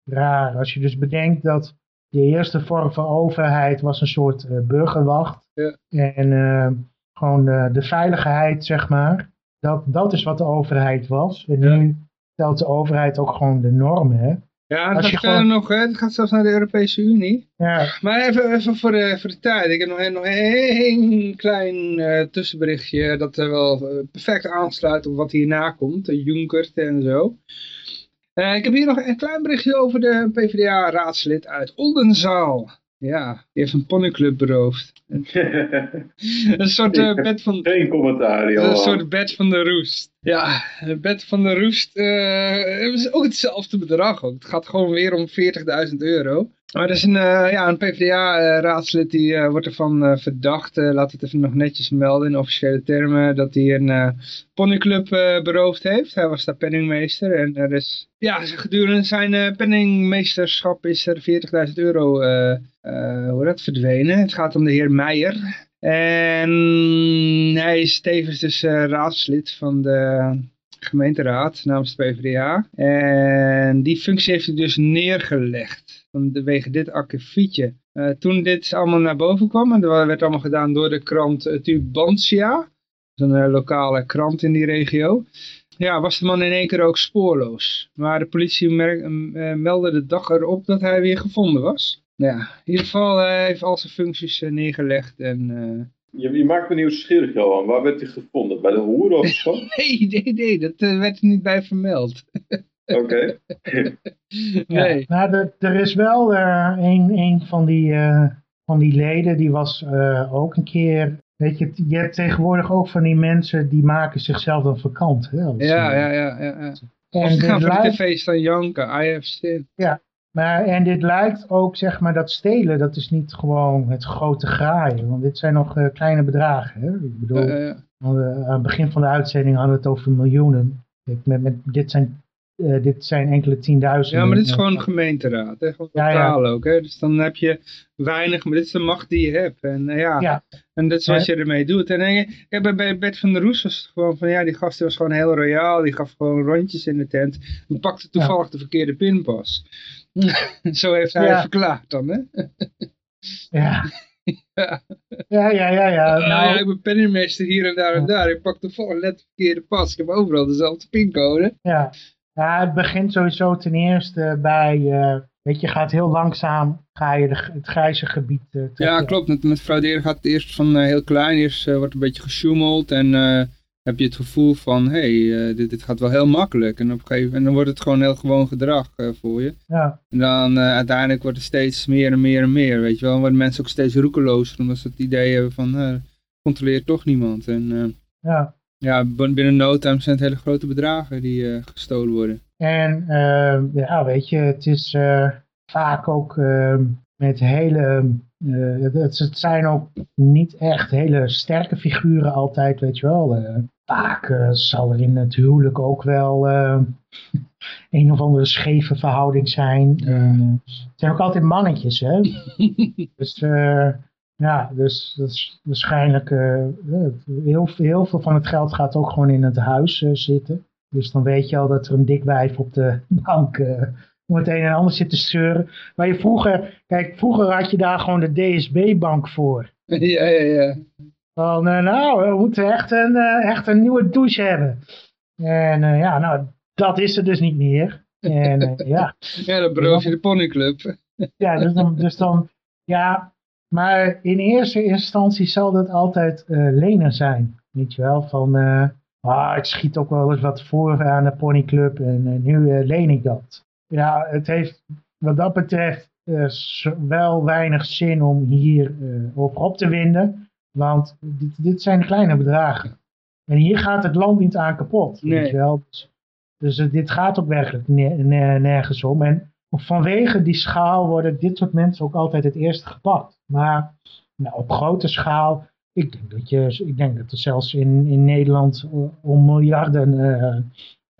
[SPEAKER 2] raar. Als je dus bedenkt dat de eerste vorm van overheid was een soort burgerwacht.
[SPEAKER 1] Ja.
[SPEAKER 2] En gewoon de, de veiligheid, zeg maar. Dat, dat is wat de overheid was. En nu stelt de overheid ook gewoon de normen. Hè?
[SPEAKER 1] Ja, het
[SPEAKER 2] Als
[SPEAKER 1] gaat verder
[SPEAKER 2] gewoon-
[SPEAKER 1] nog, hè. het gaat zelfs naar de Europese Unie.
[SPEAKER 2] Ja,
[SPEAKER 1] Maar even, even voor, de, voor de tijd. Ik heb nog, een- nog één klein eh, tussenberichtje dat er wel eh, perfect aansluit op wat hierna komt. De Junkert en zo. Eh, ik heb hier nog een klein berichtje over de PvdA-raadslid uit Oldenzaal. Ja, die heeft een ponyclub beroofd. een soort eh, bed van...
[SPEAKER 3] Geen commentaar,
[SPEAKER 1] Een soort bed van de roest. Ja, het bed van de roest eh, is ook hetzelfde bedrag. Ook. Het gaat gewoon weer om 40.000 euro. Maar er is een, eh, ja, een PvdA-raadslid die eh, wordt ervan eh, verdacht, laat het even nog netjes melden in officiële termen, dat hij een ponyclub beroofd heeft. Hij was daar penningmeester en er is, ja, gedurende zijn penningmeesterschap is er 40.000 euro hoe dat, verdwenen. Het gaat om de heer Meijer. En hij is tevens dus raadslid van de gemeenteraad namens de PvdA. En die functie heeft hij dus neergelegd vanwege dit akkefietje. Eh, toen dit allemaal naar boven kwam, en dat werd allemaal gedaan door de krant uh, Tubantia, een uh, lokale krant in die regio. Ja, was de man in één keer ook spoorloos. Maar de politie uh, meldde de dag erop dat hij weer gevonden was. Ja, in ieder geval uh, heeft al zijn functies uh, neergelegd en... Uh...
[SPEAKER 3] Je, je, maakt me nieuwsgierig, Johan. Waar werd hij gevonden? Bij de hoer of zo?
[SPEAKER 1] nee, nee, nee, dat uh, werd er niet bij vermeld.
[SPEAKER 3] Oké.
[SPEAKER 1] nee.
[SPEAKER 2] Ja, nou, de, er is wel uh, een, een van, die, uh, van die leden, die was uh, ook een keer... Weet je, je hebt tegenwoordig ook van die mensen die maken zichzelf dan vakant. Hè,
[SPEAKER 1] ja, ja, ja, ja, ja.
[SPEAKER 2] En
[SPEAKER 1] of ze gaan voor
[SPEAKER 2] lijkt,
[SPEAKER 1] de tv staan janken, I have sinned.
[SPEAKER 2] Ja, maar en dit lijkt ook, zeg maar, dat stelen, dat is niet gewoon het grote graaien. Want dit zijn nog uh, kleine bedragen. Hè? Ik bedoel,
[SPEAKER 1] uh, uh.
[SPEAKER 2] aan het begin van de uitzending hadden we het over miljoenen. Met, met, dit, zijn, uh, dit zijn enkele tienduizenden.
[SPEAKER 1] Ja, maar dit is gewoon gemeenteraad. Hè? Gewoon
[SPEAKER 2] Ja,
[SPEAKER 1] totaal
[SPEAKER 2] ja.
[SPEAKER 1] ook. Hè? Dus dan heb je weinig, maar dit is de macht die je hebt. En uh, ja,
[SPEAKER 2] Ja.
[SPEAKER 1] en dat is wat je ermee doet. En uh, bij, bij Bert van der Roes was het gewoon van, ja, die gast was gewoon heel royaal. Die gaf gewoon rondjes in de tent. En pakte toevallig de verkeerde pinpas. Zo heeft hij het verklaard dan, hè?
[SPEAKER 2] Ja. Ja, ja, ja. ja.
[SPEAKER 1] Ja,
[SPEAKER 2] Nou,
[SPEAKER 1] ja, ik ben penningmeester hier en daar en daar. Ik pak net de verkeerde pas. Ik heb overal dezelfde pincode.
[SPEAKER 2] ja. Ja, het begint sowieso ten eerste bij, eh, weet je, gaat heel langzaam, ga je de, het grijze gebied uh,
[SPEAKER 1] Ja, klopt. Met, met frauderen gaat het eerst van uh, heel klein. Eerst wordt een beetje gesjoemeld en heb je het gevoel van, hé, hey, dit, dit gaat wel heel makkelijk. En op een gegeven moment dan wordt het gewoon heel gewoon gedrag voor je.
[SPEAKER 2] Ja.
[SPEAKER 1] En dan uiteindelijk wordt het steeds meer en meer en meer, weet je wel. Dan worden mensen ook steeds roekelozer, omdat ze het idee hebben van, controleert toch niemand. En
[SPEAKER 2] ja.
[SPEAKER 1] Ja, binnen no time zijn het hele grote bedragen die gestolen worden.
[SPEAKER 2] En uh, ja, weet je, het is uh, vaak ook uh, met hele, het, het, zijn ook niet echt hele sterke figuren altijd, weet je wel. vaak zal er in het huwelijk ook wel een of andere scheve verhouding zijn. En, het zijn ook altijd mannetjes, hè. dus ja, dus dat is waarschijnlijk heel, heel veel van het geld gaat ook gewoon in het huis zitten. Dus dan weet je al dat er een dik wijf op de bank uh, om het een en ander zit te zeuren. Waar je vroeger, kijk, vroeger had je daar gewoon de DSB-bank voor.
[SPEAKER 1] ja, ja, ja.
[SPEAKER 2] Van, eh, nou, we moeten echt een, eh, echt een nieuwe douche hebben. En eh, ja, nou, dat is er dus niet meer. En eh, ja,
[SPEAKER 1] Ja, dan beroof je de ponyclub.
[SPEAKER 2] ja dus, dan, dus dan, ja, maar in eerste instantie zal dat altijd eh, lenen zijn. Weet je wel, van, eh, ah, ik schiet ook wel eens wat voor aan de ponyclub en nu eh, leen ik dat. Ja, het heeft wat dat betreft wel weinig zin om hier over op te winden. Want dit, dit zijn kleine bedragen. En hier gaat het land niet aan kapot.
[SPEAKER 1] Nee.
[SPEAKER 2] Weet je wel. Dus, dus dit gaat ook werkelijk ne- ne- nergens om. En vanwege die schaal worden dit soort mensen ook altijd het eerste gepakt. Maar nou, op grote schaal, ik denk dat, je, ik denk dat er zelfs in, in Nederland eh, om miljarden eh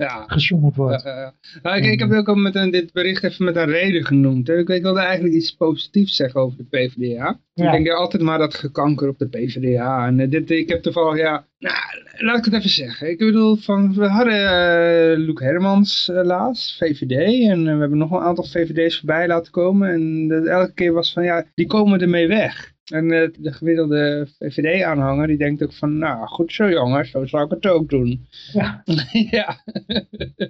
[SPEAKER 1] Ja.
[SPEAKER 2] gesjoemeld wordt.
[SPEAKER 1] Ja, ja. Nou, ik, ik heb ook al met een, dit bericht even met een reden genoemd. Hè. Ik, ik wilde eigenlijk iets positiefs zeggen over de PvdA. Ik denk altijd maar dat gekanker op de PvdA. En eh, dit, ik heb toevallig, ja, nou, laat ik het even zeggen. Ik bedoel, van, we hadden eh Luc Hermans eh, laatst, VVD. En we hebben nog een aantal VVD's voorbij laten komen. En dat elke keer was van, ja, die komen ermee weg. En eh, de gemiddelde VVD-aanhanger, die denkt ook van, nou, goed zo jongens, zo zou ik het ook doen.
[SPEAKER 2] Ja,
[SPEAKER 1] ja.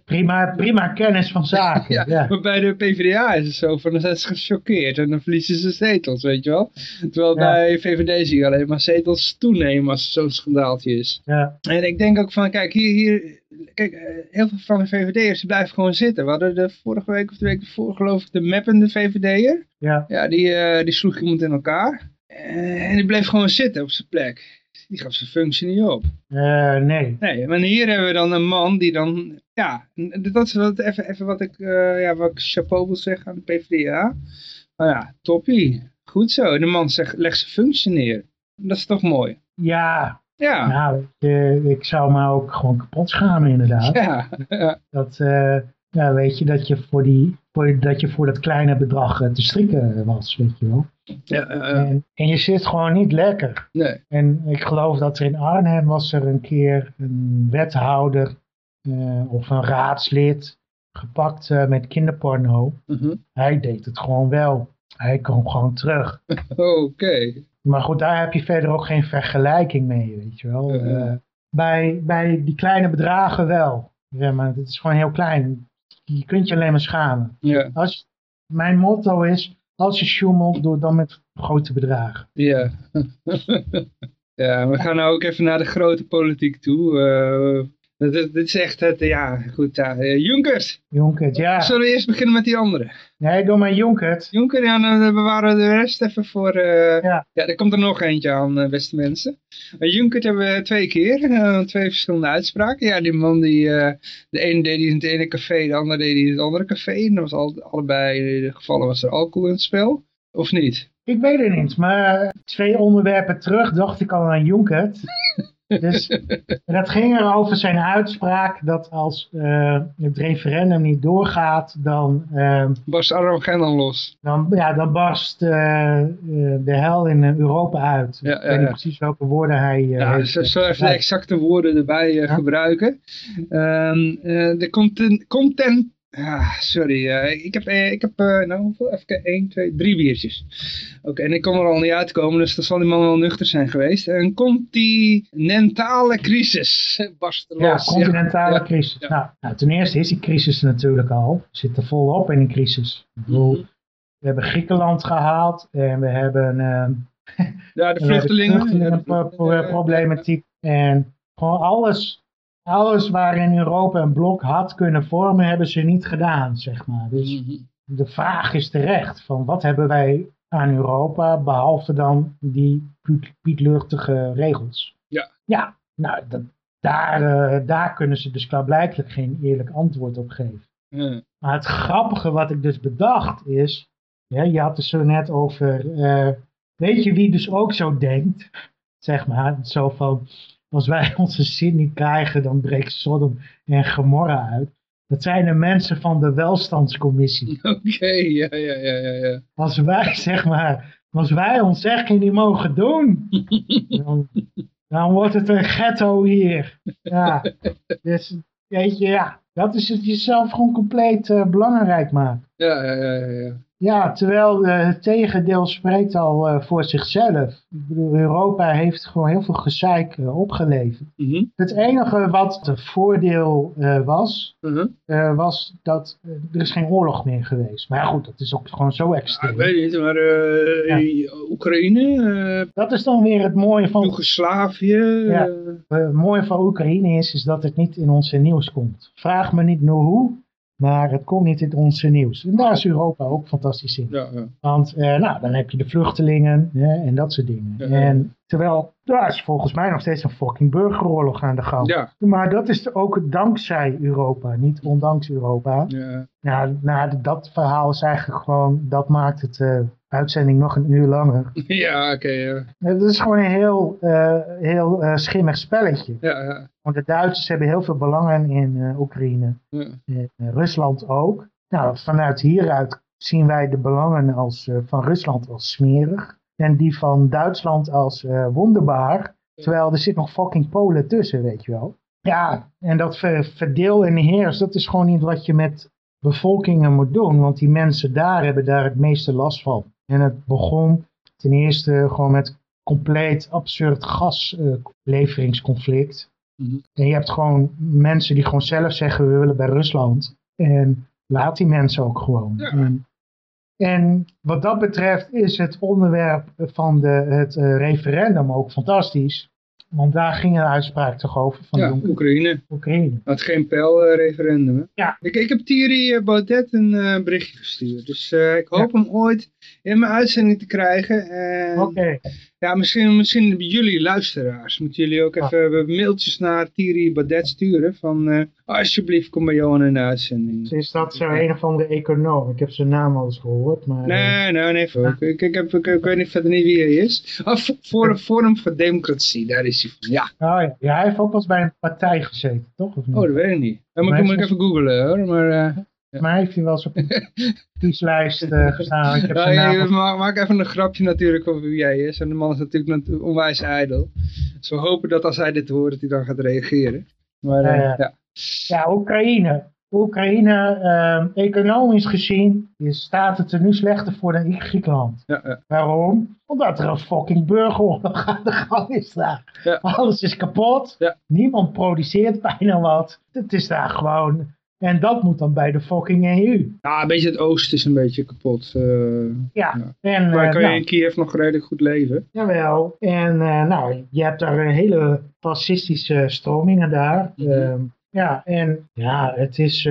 [SPEAKER 2] prima, prima kennis van zaken.
[SPEAKER 1] Ja,
[SPEAKER 2] Ja,
[SPEAKER 1] maar bij de PvdA is het zo van, dan zijn ze gechoqueerd en dan verliezen ze zetels, weet je wel. Terwijl
[SPEAKER 2] Ja.
[SPEAKER 1] bij VVD zie je alleen maar zetels toenemen als er zo'n schandaaltje is.
[SPEAKER 2] ja,
[SPEAKER 1] En ik denk ook van, kijk, hier, hier kijk, eh, heel veel van de VVD'ers blijven gewoon zitten. We hadden de vorige week of de week ervoor geloof ik de mappende VVD'er.
[SPEAKER 2] ja.
[SPEAKER 1] Ja, die, eh, die sloeg iemand in elkaar. Eh, en die bleef gewoon zitten op zijn plek. Die gaf zijn functie niet op.
[SPEAKER 2] Nee.
[SPEAKER 1] Nee, maar hier hebben we dan een man die dan, ja, dat is wat, even, even wat ik, ja, wat ik chapeau wil zeggen aan de PvdA. Nou ja, toppie, goed zo. De man zegt, leg zijn functie neer. Dat is toch mooi.
[SPEAKER 2] Ja,
[SPEAKER 1] Ja,
[SPEAKER 2] nou, ik zou me ook gewoon kapot schamen inderdaad.
[SPEAKER 1] ja, ja,
[SPEAKER 2] Dat, eh, ja, weet je, dat je voor, die, voor, dat je voor dat kleine bedrag eh, te strikken was, weet je wel.
[SPEAKER 1] ja,
[SPEAKER 2] En, en je zit gewoon niet lekker.
[SPEAKER 1] nee.
[SPEAKER 2] En ik geloof dat er in Arnhem was er een keer een wethouder eh, of een raadslid gepakt met kinderporno.
[SPEAKER 1] Mhm.
[SPEAKER 2] Hij deed het gewoon wel. Hij kwam gewoon terug.
[SPEAKER 1] Oké.
[SPEAKER 2] Maar goed, daar heb je verder ook geen vergelijking mee, weet je wel. Eh, bij, bij die kleine bedragen wel. Ja, maar het is gewoon heel klein. Je kunt je alleen maar schamen.
[SPEAKER 1] Ja,
[SPEAKER 2] Als, mijn motto is, als je sjoemelt, doe het dan met grote bedragen.
[SPEAKER 1] ja. ja, we gaan nou ook even naar de grote politiek toe. Eh, dit, dit is echt het, ja, goed. Eh, Junkers,
[SPEAKER 2] Jonkert, ja.
[SPEAKER 1] zullen we eerst beginnen met die andere?
[SPEAKER 2] Nee, doe maar Jonkert.
[SPEAKER 1] Jonker, ja, dan eh, bewaren we de rest even voor... eh,
[SPEAKER 2] Ja.
[SPEAKER 1] ja, er komt er nog eentje aan, eh, beste mensen. Junkert hebben we twee keer, eh, twee verschillende uitspraken. Ja, die man, die, eh, de ene deed hij in het ene café, de andere deed hij in het andere café. En dat was al, allebei de gevallen was er alcohol in het spel. Of niet?
[SPEAKER 2] Ik weet het niet, maar twee onderwerpen terug dacht ik al aan Jonkert. Dus dat ging er over zijn uitspraak dat als eh, het referendum niet doorgaat, dan, eh,
[SPEAKER 1] Barst Arrogen dan los.
[SPEAKER 2] dan, ja, dan barst eh, de hel in Europa uit.
[SPEAKER 1] Ja,
[SPEAKER 2] ik weet niet precies welke woorden hij
[SPEAKER 1] Ja,
[SPEAKER 2] heeft.
[SPEAKER 1] zo, zo even de exacte woorden erbij gebruiken. Ehm, eh, de content... content ah, sorry, eh, ik heb, eh, ik heb eh, nou hoeveel? Even kijken, 1, 2, 3 biertjes. Oké, en ik kon er al niet uitkomen, dus dan zal die man wel nuchter zijn geweest. Een continentale crisis barst er
[SPEAKER 2] Ja, continentale
[SPEAKER 1] ja.
[SPEAKER 2] crisis.
[SPEAKER 1] ja.
[SPEAKER 2] Nou, nou, ten eerste is die crisis natuurlijk al. We zitten volop in een crisis. Ik bedoel,
[SPEAKER 1] Mhm.
[SPEAKER 2] we hebben Griekenland gehaald en we hebben...
[SPEAKER 1] Ja, de vluchtelingen. ja, de
[SPEAKER 2] vluchtelingenproblematiek. En gewoon alles, alles waarin Europa een blok had kunnen vormen, hebben ze niet gedaan, zeg maar. Dus
[SPEAKER 1] Mhm.
[SPEAKER 2] de vraag is terecht, van wat hebben wij aan Europa, behalve dan die piet- pietluchtige regels.
[SPEAKER 1] Ja.
[SPEAKER 2] Ja, nou, dat, daar, eh, daar kunnen ze dus klaarblijkelijk geen eerlijk antwoord op geven. Maar het grappige wat ik dus bedacht is, ja, je had het zo net over, eh, weet je wie dus ook zo denkt, zeg maar, zo van, als wij onze zin niet krijgen, dan breekt Sodom en Gomorra uit. Dat zijn de mensen van de welstandscommissie.
[SPEAKER 1] Oké, ja, ja, ja, ja, ja.
[SPEAKER 2] Als wij, zeg maar, als wij ons zeggen niet mogen doen, dan, dan wordt het een ghetto hier. Ja, dus weet je, ja, dat is het jezelf gewoon compleet uh, belangrijk maken.
[SPEAKER 1] Ja, ja, ja, ja.
[SPEAKER 2] Ja, terwijl uh, het tegendeel spreekt al uh, voor zichzelf. Ik bedoel, Europa heeft gewoon heel veel gezeik uh, opgeleverd.
[SPEAKER 1] Mm -hmm.
[SPEAKER 2] Het enige wat het voordeel was,
[SPEAKER 1] mm -hmm.
[SPEAKER 2] was dat er is geen oorlog meer geweest. Maar ja, goed, dat is ook gewoon zo extreem.
[SPEAKER 1] Ja, ik weet niet, maar ja. Oekraïne...
[SPEAKER 2] dat is dan weer het mooie van...
[SPEAKER 1] Joegoslavië...
[SPEAKER 2] Ja, het mooie van Oekraïne is, is dat het niet in onze nieuws komt. Vraag me niet nou hoe, maar het komt niet in onze nieuws. En daar is Europa ook fantastisch in.
[SPEAKER 1] Ja, ja.
[SPEAKER 2] Want eh, nou, dan heb je de vluchtelingen hè, en dat soort dingen.
[SPEAKER 1] Ja,
[SPEAKER 2] en terwijl, daar is volgens mij nog steeds een fucking burgeroorlog aan de gang. Maar dat is ook dankzij Europa, niet ondanks Europa.
[SPEAKER 1] Ja.
[SPEAKER 2] Nou, nou, dat verhaal is eigenlijk gewoon, dat maakt het uh, uitzending nog een uur langer.
[SPEAKER 1] Ja, oké. Okay, ja.
[SPEAKER 2] Het is gewoon een heel, uh, heel uh, schimmig spelletje.
[SPEAKER 1] Ja, ja.
[SPEAKER 2] Want de Duitsers hebben heel veel belangen in uh, Oekraïne.
[SPEAKER 1] Ja.
[SPEAKER 2] En Rusland ook. Nou, vanuit hieruit zien wij de belangen als, van Rusland als smerig. En die van Duitsland als wonderbaar. Terwijl er zit nog fucking Polen tussen, weet je wel. Ja, en dat ver, verdeel en heers, dat is gewoon niet wat je met bevolkingen moet doen. Want die mensen daar hebben daar het meeste last van. En het begon ten eerste gewoon met compleet absurd gasleveringsconflict.
[SPEAKER 1] Mm -hmm.
[SPEAKER 2] En je hebt gewoon mensen die gewoon zelf zeggen we willen bij Rusland. En laat die mensen ook gewoon.
[SPEAKER 1] Ja.
[SPEAKER 2] En, en, wat dat betreft is het onderwerp van de, het uh, referendum ook fantastisch. Want daar ging een uitspraak toch over van
[SPEAKER 1] ja,
[SPEAKER 2] de
[SPEAKER 1] Oekraïne.
[SPEAKER 2] Oekraïne.
[SPEAKER 1] Had geen pijlreferendum. Uh,
[SPEAKER 2] ja.
[SPEAKER 1] Ik, ik heb Thierry uh, Baudet een uh, berichtje gestuurd. Dus ik hoop ja. hem ooit in mijn uitzending te krijgen.
[SPEAKER 2] Oké. Okay.
[SPEAKER 1] Ja, misschien, misschien jullie luisteraars. Moeten jullie ook even ja. mailtjes naar Thierry Baudet sturen. Van alsjeblieft kom bij Johan in de uitzending.
[SPEAKER 2] Is dat zo een of andere econoom? Ik heb zijn naam al eens gehoord. Maar,
[SPEAKER 1] nee, nee, nee. Ik, ik, heb, ik, ik, weet niet verder niet wie hij is. Oh, voor, Forum voor Democratie, daar is hij van. Ja.
[SPEAKER 2] Oh ja. ja, hij heeft ook wel eens bij een partij gezeten, toch? Of niet?
[SPEAKER 1] Oh, dat weet ik niet. Dan moet, moet ik even googlen hoor. Maar, uh.
[SPEAKER 2] Maar heeft hij wel eens op een kieslijst uh, gestaan? Ik heb
[SPEAKER 1] ja,
[SPEAKER 2] naam
[SPEAKER 1] maak, maak even een grapje natuurlijk over wie jij is. En de man is natuurlijk onwijs ijdel. Dus we hopen dat als hij dit hoort, dat hij dan gaat reageren. Maar uh,
[SPEAKER 2] ja.
[SPEAKER 1] ja.
[SPEAKER 2] Ja, Oekraïne. Oekraïne, uh, economisch gezien, staat het er nu slechter voor dan Griekenland.
[SPEAKER 1] Ja, ja.
[SPEAKER 2] Waarom? Omdat er een fucking burgeroorlog aan de gang is daar. Alles is kapot. Niemand produceert bijna wat. Het is daar gewoon... En dat moet dan bij de fucking EU.
[SPEAKER 1] Ja, een beetje het oosten is een beetje kapot. Uh,
[SPEAKER 2] ja. ja. En,
[SPEAKER 1] maar
[SPEAKER 2] uh,
[SPEAKER 1] kan je
[SPEAKER 2] nou,
[SPEAKER 1] in Kiev nog redelijk goed leven?
[SPEAKER 2] Jawel. En uh, nou, je hebt daar hele fascistische stromingen daar.
[SPEAKER 1] Mhm.
[SPEAKER 2] -hmm. Ja, en ja, het is.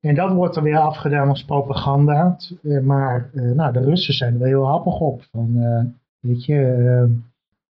[SPEAKER 2] En dat wordt er weer afgedaan als propaganda. Maar nou, de Russen zijn er wel heel happig op. Van, weet je,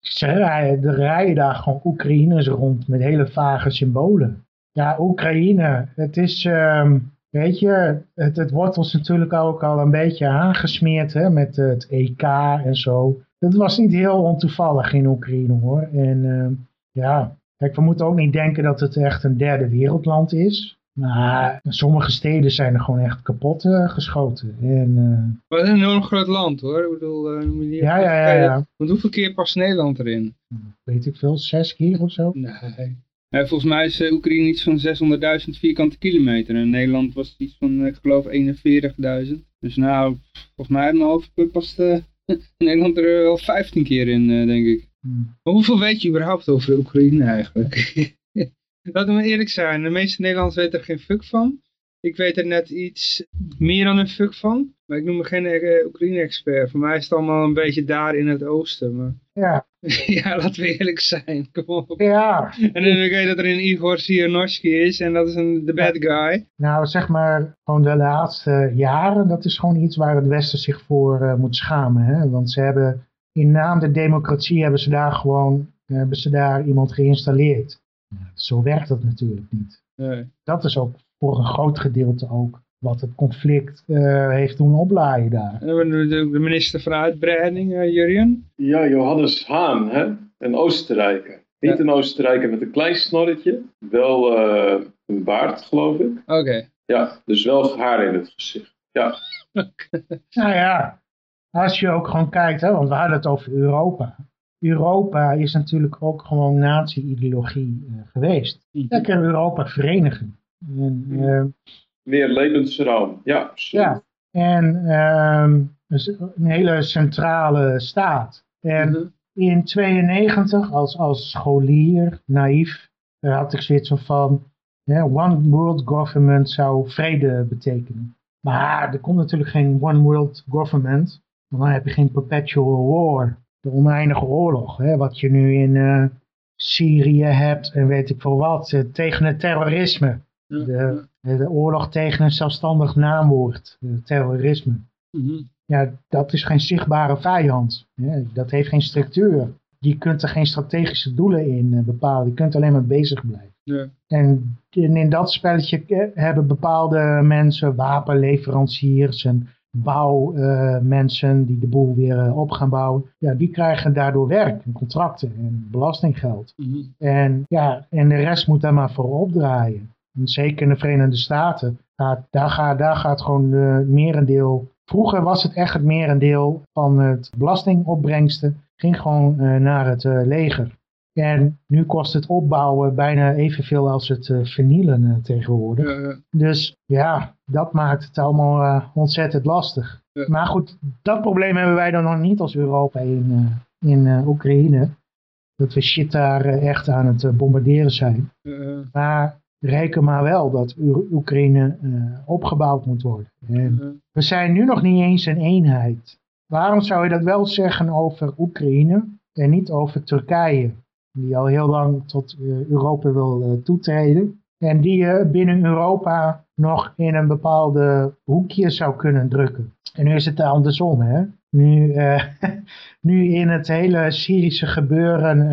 [SPEAKER 2] ze rijden, er rijden daar gewoon Oekraïners rond met hele vage symbolen. Ja, Oekraïne, het is. Um, weet je, het, het wordt ons natuurlijk ook al een beetje aangesmeerd hè, met het EK en zo. Dat was niet heel ontoevallig in Oekraïne hoor. En ja, Kijk, we moeten ook niet denken dat het echt een derde wereldland is. Maar sommige steden zijn er gewoon echt kapot uh, geschoten. En, uh...
[SPEAKER 1] Het is een enorm groot land hoor. Ik bedoel, uh,
[SPEAKER 2] ja, ja, ja, ja.
[SPEAKER 1] Want hoeveel keer past Nederland erin?
[SPEAKER 2] Weet ik veel, zes keer of zo?
[SPEAKER 1] Nee. Ja, volgens mij is Oekraïne iets van 600.000 vierkante kilometer. En Nederland was iets van, ik geloof, 41.000. Dus nou, volgens mij een half past Nederland er wel 15 keer in, denk ik.
[SPEAKER 2] Hmm.
[SPEAKER 1] Maar hoeveel weet je überhaupt over Oekraïne eigenlijk? Laten we eerlijk zijn, de meeste Nederlanders weten er geen fuck van. Ik weet er net iets meer dan een fuck van. Maar ik noem me geen uh, Oekraïne-expert. Voor mij is het allemaal een beetje daar in het oosten. Maar...
[SPEAKER 2] Ja.
[SPEAKER 1] ja, laten we eerlijk zijn. Kom op.
[SPEAKER 2] Ja.
[SPEAKER 1] En dan weet je dat er een Igor Sianovsky is. En dat is een de bad guy.
[SPEAKER 2] Nou, zeg maar, gewoon de laatste jaren. Dat is gewoon iets waar het Westen zich voor uh, moet schamen. Hè? Want ze hebben in naam der democratie hebben ze daar gewoon hebben ze daar iemand geïnstalleerd. Zo werkt dat natuurlijk niet.
[SPEAKER 1] Nee.
[SPEAKER 2] Dat is ook voor een groot gedeelte ook wat het conflict uh, heeft doen oplaaien daar.
[SPEAKER 1] En de, minister van Uitbreiding, uh, Jurjen?
[SPEAKER 3] Ja, Johannes Haan, hè? een Oostenrijker. Niet
[SPEAKER 1] Ja.
[SPEAKER 3] een Oostenrijker met een klein snorretje, wel eh, een baard geloof ik.
[SPEAKER 1] Oké.
[SPEAKER 3] Ja, dus wel haar in het gezicht. Ja,
[SPEAKER 2] Nou ja, als je ook gewoon kijkt, hè, want we hadden het over Europa. Europa is natuurlijk ook gewoon nazi-ideologie uh, geweest.
[SPEAKER 1] Mhm.
[SPEAKER 2] Dat kan Europa verenigen. En, uh,
[SPEAKER 3] Meer levensruim, ja.
[SPEAKER 2] Ja, en uh, een hele centrale staat. En
[SPEAKER 1] Mhm.
[SPEAKER 2] in 92 als, als scholier, naïef, had ik zoiets van, one world government zou vrede betekenen. Maar er komt natuurlijk geen one world government, want dan heb je geen perpetual war, de oneindige oorlog, hè, wat je nu in uh, Syrië hebt en weet ik veel wat, uh, tegen het terrorisme. De, de, oorlog tegen een zelfstandig naamwoord, terrorisme.
[SPEAKER 1] Mhm.
[SPEAKER 2] Ja, dat is geen zichtbare vijand. Ja, dat heeft geen structuur. Je kunt er geen strategische doelen in uh, bepalen. Je kunt alleen maar bezig blijven.
[SPEAKER 1] Ja.
[SPEAKER 2] En in, in, dat spelletje uh, hebben bepaalde mensen, wapenleveranciers en bouwmensen uh, die de boel weer op gaan bouwen. Ja, die krijgen daardoor werk en contracten en belastinggeld.
[SPEAKER 1] Mhm.
[SPEAKER 2] En, ja, en de rest moet daar maar voor opdraaien. Zeker in de Verenigde Staten, gaat, daar, gaat, daar gaat gewoon het merendeel... Vroeger was het echt het merendeel van het belastingopbrengsten, ging gewoon uh, naar het uh, leger. En nu kost het opbouwen bijna evenveel als het uh, vernielen tegenwoordig.
[SPEAKER 1] Ja,
[SPEAKER 2] Dus ja, dat maakt het allemaal ontzettend lastig.
[SPEAKER 1] Ja.
[SPEAKER 2] Maar goed, dat probleem hebben wij dan nog niet als Europa in, in Oekraïne. Dat we shit daar echt aan het bombarderen zijn. Maar reken maar wel dat Oekraïne uh, opgebouwd moet worden. En
[SPEAKER 1] Mhm.
[SPEAKER 2] we zijn nu nog niet eens een eenheid. Waarom zou je dat wel zeggen over Oekraïne en niet over Turkije? Die al heel lang tot uh, Europa wil uh, toetreden. En die je binnen Europa nog in een bepaalde hoekje zou kunnen drukken. En nu is het andersom. Hè? Nu, nu in het hele Syrische gebeuren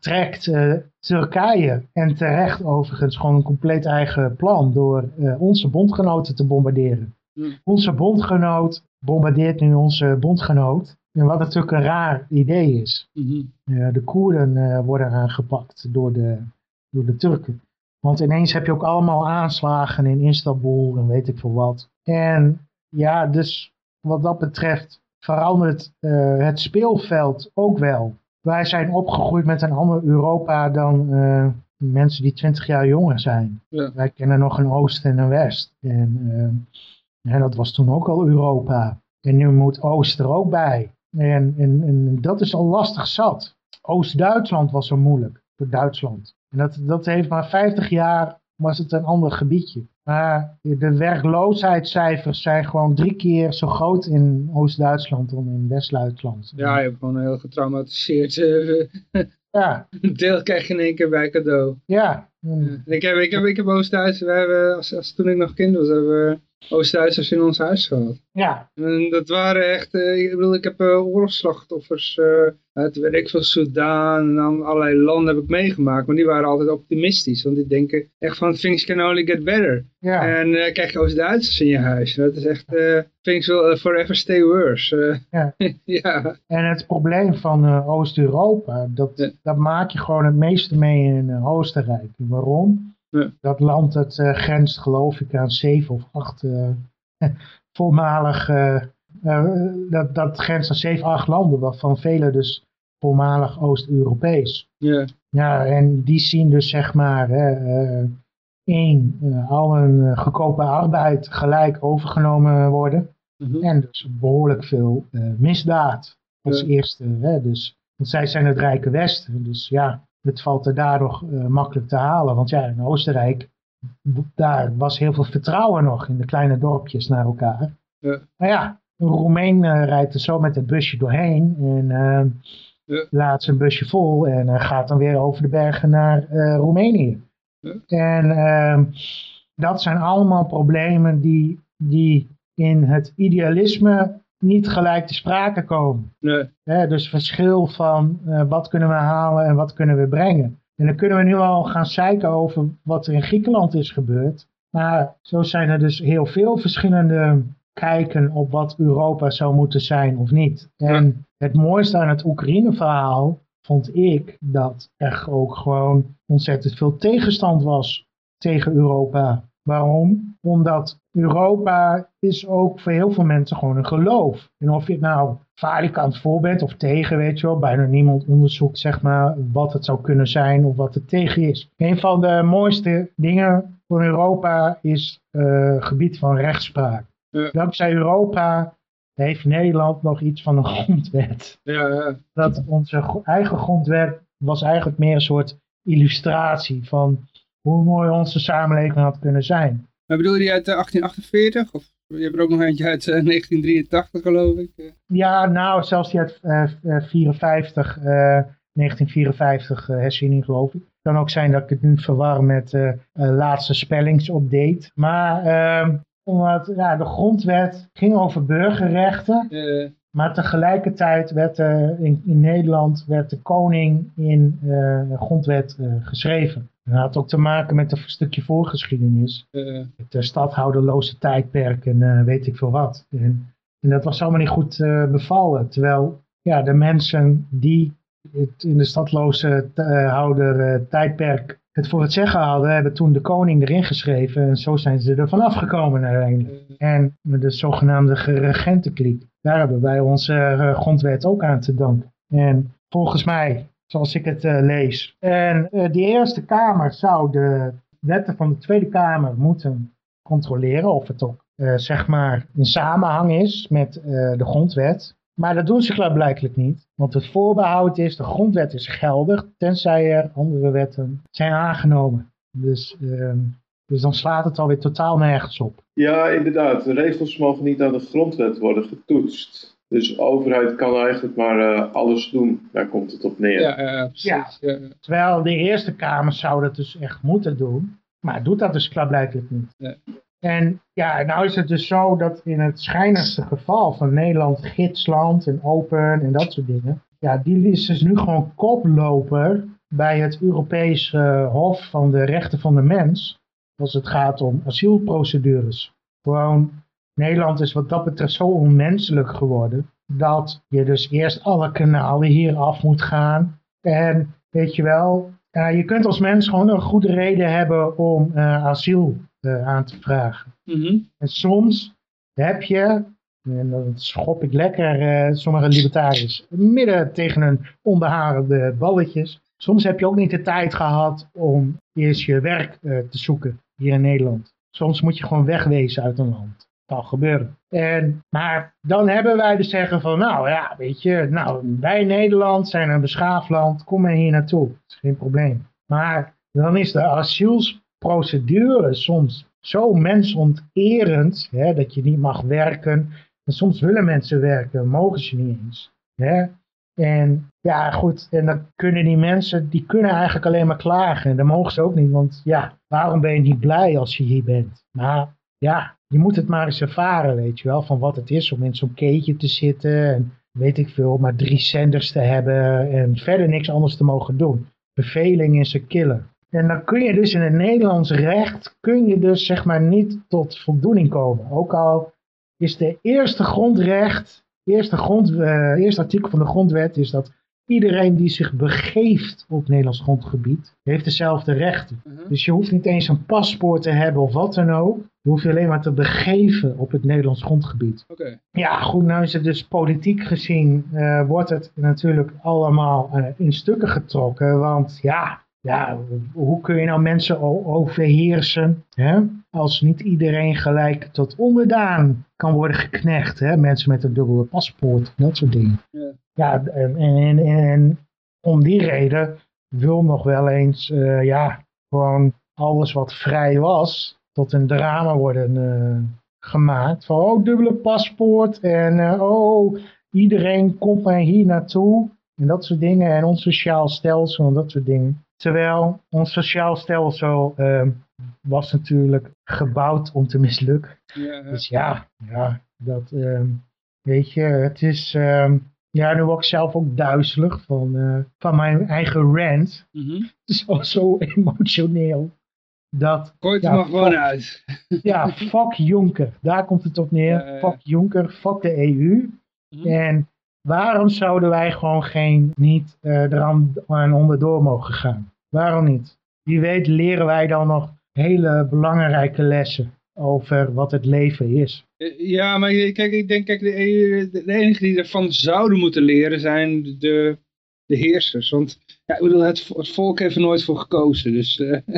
[SPEAKER 2] trekt uh, Turkije, en terecht overigens, gewoon een compleet eigen plan door uh, onze bondgenoten te bombarderen.
[SPEAKER 1] Hmm.
[SPEAKER 2] Onze bondgenoot bombardeert nu onze bondgenoot. En wat natuurlijk een raar idee is.
[SPEAKER 1] Mm
[SPEAKER 2] uh, de Koerden worden aangepakt door de, door de Turken. Want ineens heb je ook allemaal aanslagen in Istanbul en weet ik veel wat. En ja, dus wat dat betreft verandert het speelveld ook wel wij zijn opgegroeid met een ander Europa dan uh, mensen die 20 jaar jonger zijn.
[SPEAKER 1] Ja.
[SPEAKER 2] Wij kennen nog een Oost en een West. En, uh, en dat was toen ook al Europa. En nu moet Oost er ook bij. En, en, en dat is al lastig zat. Oost-Duitsland was zo moeilijk voor Duitsland. En dat, dat heeft maar 50 jaar was het een ander gebiedje. Maar de werkloosheidscijfers zijn gewoon drie keer zo groot in Oost-Duitsland dan in West-Duitsland.
[SPEAKER 1] Ja, je hebt gewoon heel getraumatiseerd. Uh,
[SPEAKER 2] ja.
[SPEAKER 1] Een deel krijg je in één keer bij cadeau.
[SPEAKER 2] Ja.
[SPEAKER 1] Ik heb, ik heb, ik heb Oost-Duitsers, we hebben, als, als toen ik nog kind was, hebben we Oost-Duitsers in ons huis gehad.
[SPEAKER 2] Ja.
[SPEAKER 1] En dat waren echt, uh, ik bedoel, ik heb uh, oorlogsslachtoffers uh, uit, weet ik veel, Soudaan en dan allerlei landen heb ik meegemaakt. Maar die waren altijd optimistisch, want die denken echt van, things can only get better.
[SPEAKER 2] Ja.
[SPEAKER 1] En uh, krijg je Oost-Duitsers in je huis. Dat is echt, things will forever stay worse.
[SPEAKER 2] Ja.
[SPEAKER 1] ja.
[SPEAKER 2] En het probleem van Oost-Europa, dat,
[SPEAKER 1] ja.
[SPEAKER 2] dat maak je gewoon het meeste mee in Oostenrijk. Waarom?
[SPEAKER 1] Ja.
[SPEAKER 2] Dat land dat uh, grenst geloof ik aan zeven of acht uh, voormalig, uh, dat, dat grenst aan zeven, acht landen, waarvan vele dus voormalig Oost-Europees.
[SPEAKER 1] Ja.
[SPEAKER 2] Ja, en die zien dus zeg maar, één, al hun goedkope arbeid gelijk overgenomen worden.
[SPEAKER 1] Mm -hmm.
[SPEAKER 2] En dus behoorlijk veel misdaad als
[SPEAKER 1] Ja.
[SPEAKER 2] eerste. Hè, dus, want zij zijn het rijke Westen, dus ja, het valt er daardoor uh, makkelijk te halen. Want ja, in Oostenrijk, daar was heel veel vertrouwen nog in de kleine dorpjes naar elkaar.
[SPEAKER 1] Ja.
[SPEAKER 2] Maar ja, een Roemeen uh, rijdt er zo met het busje doorheen en uh,
[SPEAKER 1] ja.
[SPEAKER 2] laat zijn busje vol en gaat dan weer over de bergen naar Roemenië.
[SPEAKER 1] Ja.
[SPEAKER 2] En ehm, dat zijn allemaal problemen die, die in het idealisme niet gelijk te sprake komen.
[SPEAKER 1] Nee.
[SPEAKER 2] Dus verschil van uh, wat kunnen we halen en wat kunnen we brengen. En dan kunnen we nu al gaan zeiken over wat er in Griekenland is gebeurd. Maar zo zijn er dus heel veel verschillende kijken op wat Europa zou moeten zijn of niet. En het mooiste aan het Oekraïne-verhaal vond ik dat er ook gewoon ontzettend veel tegenstand was tegen Europa. Waarom? Omdat Europa is ook voor heel veel mensen gewoon een geloof. En of je het nou falikant voor bent of tegen, weet je wel. Bijna niemand onderzoekt, zeg maar, wat het zou kunnen zijn of wat het tegen is. Een van de mooiste dingen voor Europa is uh, gebied van rechtspraak. Ja. Dankzij Europa heeft Nederland nog iets van een grondwet.
[SPEAKER 1] Ja, ja.
[SPEAKER 2] Dat onze eigen grondwet was eigenlijk meer een soort illustratie van hoe mooi onze samenleving had kunnen zijn.
[SPEAKER 1] Maar bedoel je die uit 1848? Of je hebt er ook nog eentje uit 1983 geloof ik?
[SPEAKER 2] Ja, nou zelfs die uit 54, 1954 herziening geloof ik. Het kan ook zijn dat ik het nu verwar met uh, laatste spellingsupdate. Maar ehm, omdat ja, de grondwet ging over burgerrechten. Maar tegelijkertijd werd uh, in, in, Nederland werd de koning in uh, de grondwet uh, geschreven. Dat had ook te maken met een stukje voorgeschiedenis. Het stadhouderloze tijdperk en weet ik veel wat. En, en, dat was allemaal niet goed bevallen. Terwijl ja, de mensen die het in de stadloze houder tijdperk het voor het zeggen hadden, hebben toen de koning erin geschreven. En zo zijn ze er vanaf gekomen uiteindelijk. En de zogenaamde regentenkliek. Daar hebben wij onze uh, grondwet ook aan te danken. En volgens mij, zoals ik het uh, lees. En uh, die Eerste Kamer zou de wetten van de Tweede Kamer moeten controleren. Of het ook zeg maar in samenhang is met de grondwet. Maar dat doen ze klaarblijkelijk niet. Want het voorbehoud is, de grondwet is geldig, tenzij er andere wetten zijn aangenomen. Dus, uh, dus dan slaat het alweer totaal nergens op.
[SPEAKER 3] Ja, inderdaad. De regels mogen niet aan de grondwet worden getoetst. Dus de overheid kan eigenlijk maar uh, alles doen. Daar komt het op neer.
[SPEAKER 1] Ja, uh, precies. Ja.
[SPEAKER 2] Terwijl de Eerste Kamer zou dat dus echt moeten doen. Maar doet dat dus klaarblijkelijk niet. Ja. En ja, nou is het dus zo dat in het schijnigste geval van Nederland, gidsland en open en dat soort dingen. Ja, die is dus nu gewoon koploper bij het Europese Hof van de Rechten van de Mens. Als het gaat om asielprocedures. Gewoon, Nederland is wat dat betreft zo onmenselijk geworden. Dat je dus eerst alle kanalen hier af moet gaan. En weet je wel, ja, je kunt als mens gewoon een goede reden hebben om uh, asiel uh, aan te vragen.
[SPEAKER 1] Mhm.
[SPEAKER 2] En soms heb je, en dan schop ik lekker uh, sommige libertariërs midden tegen een onbehaarde balletjes. Soms heb je ook niet de tijd gehad om eerst je werk te zoeken hier in Nederland. Soms moet je gewoon wegwezen uit een land. Dat kan gebeuren. En, maar dan hebben wij dus zeggen van, nou ja, weet je, nou, wij Nederland zijn een beschaafd land, kom maar hier naartoe. Dat is geen probleem. Maar dan is de asielprocedure soms zo mensonterend, hè, dat je niet mag werken. En soms willen mensen werken, mogen ze niet eens. Hè? En ja, goed, en dan kunnen die mensen, die kunnen eigenlijk alleen maar klagen. En dat mogen ze ook niet, want ja, waarom ben je niet blij als je hier bent? Maar ja, je moet het maar eens ervaren, weet je wel, van wat het is om in zo'n keetje te zitten en weet ik veel, maar drie zenders te hebben en verder niks anders te mogen doen. Beveling is een killer. En dan kun je dus in het Nederlands recht, kun je dus zeg maar niet tot voldoening komen. Ook al is de eerste grondrecht, eerste, grond, uh, eerste artikel van de grondwet is dat iedereen die zich begeeft op Nederlands grondgebied, heeft dezelfde rechten. Uh -huh. Dus je hoeft niet eens een paspoort te hebben of wat dan ook. Je hoeft je alleen maar te begeven op het Nederlands grondgebied.
[SPEAKER 1] Okay.
[SPEAKER 2] Ja, goed, nou is het dus politiek gezien, uh, wordt het natuurlijk allemaal uh, in stukken getrokken. Want ja, ja, hoe kun je nou mensen overheersen hè? als niet iedereen gelijk tot onderdaan kan worden geknecht. Hè? Mensen met een dubbele paspoort, dat soort dingen.
[SPEAKER 1] Ja,
[SPEAKER 2] ja en, en, en om die reden wil nog wel eens, uh, ja, gewoon alles wat vrij was, tot een drama worden uh, gemaakt. Van, oh, dubbele paspoort en uh, oh, iedereen komt maar hier naartoe. En dat soort dingen. En ons sociaal stelsel en dat soort dingen. Terwijl ons sociaal stelsel uh, was natuurlijk gebouwd om te mislukken.
[SPEAKER 1] Ja,
[SPEAKER 2] Dus ja, ja dat uh, weet je, het is, uh, ja, nu word ik zelf ook duizelig van, uh, van mijn eigen rant.
[SPEAKER 1] Mm -hmm.
[SPEAKER 2] Het is al zo emotioneel. Dat,
[SPEAKER 1] ja, er maar gewoon uit.
[SPEAKER 2] ja, fuck Juncker. Daar komt het op neer. Fuck Juncker, fuck de EU.
[SPEAKER 1] Mhm.
[SPEAKER 2] Mm -hmm. En Waarom zouden wij gewoon geen, niet uh, aan onderdoor mogen gaan? Waarom niet? Wie weet leren wij dan nog hele belangrijke lessen over wat het leven is.
[SPEAKER 1] Eh, Ja, maar kijk, ik denk, kijk, de, e- de, enige die ervan zouden moeten leren zijn de, de heersers. Want ja, ik bedoel, het, vo- het volk heeft er nooit voor gekozen. Dus eh,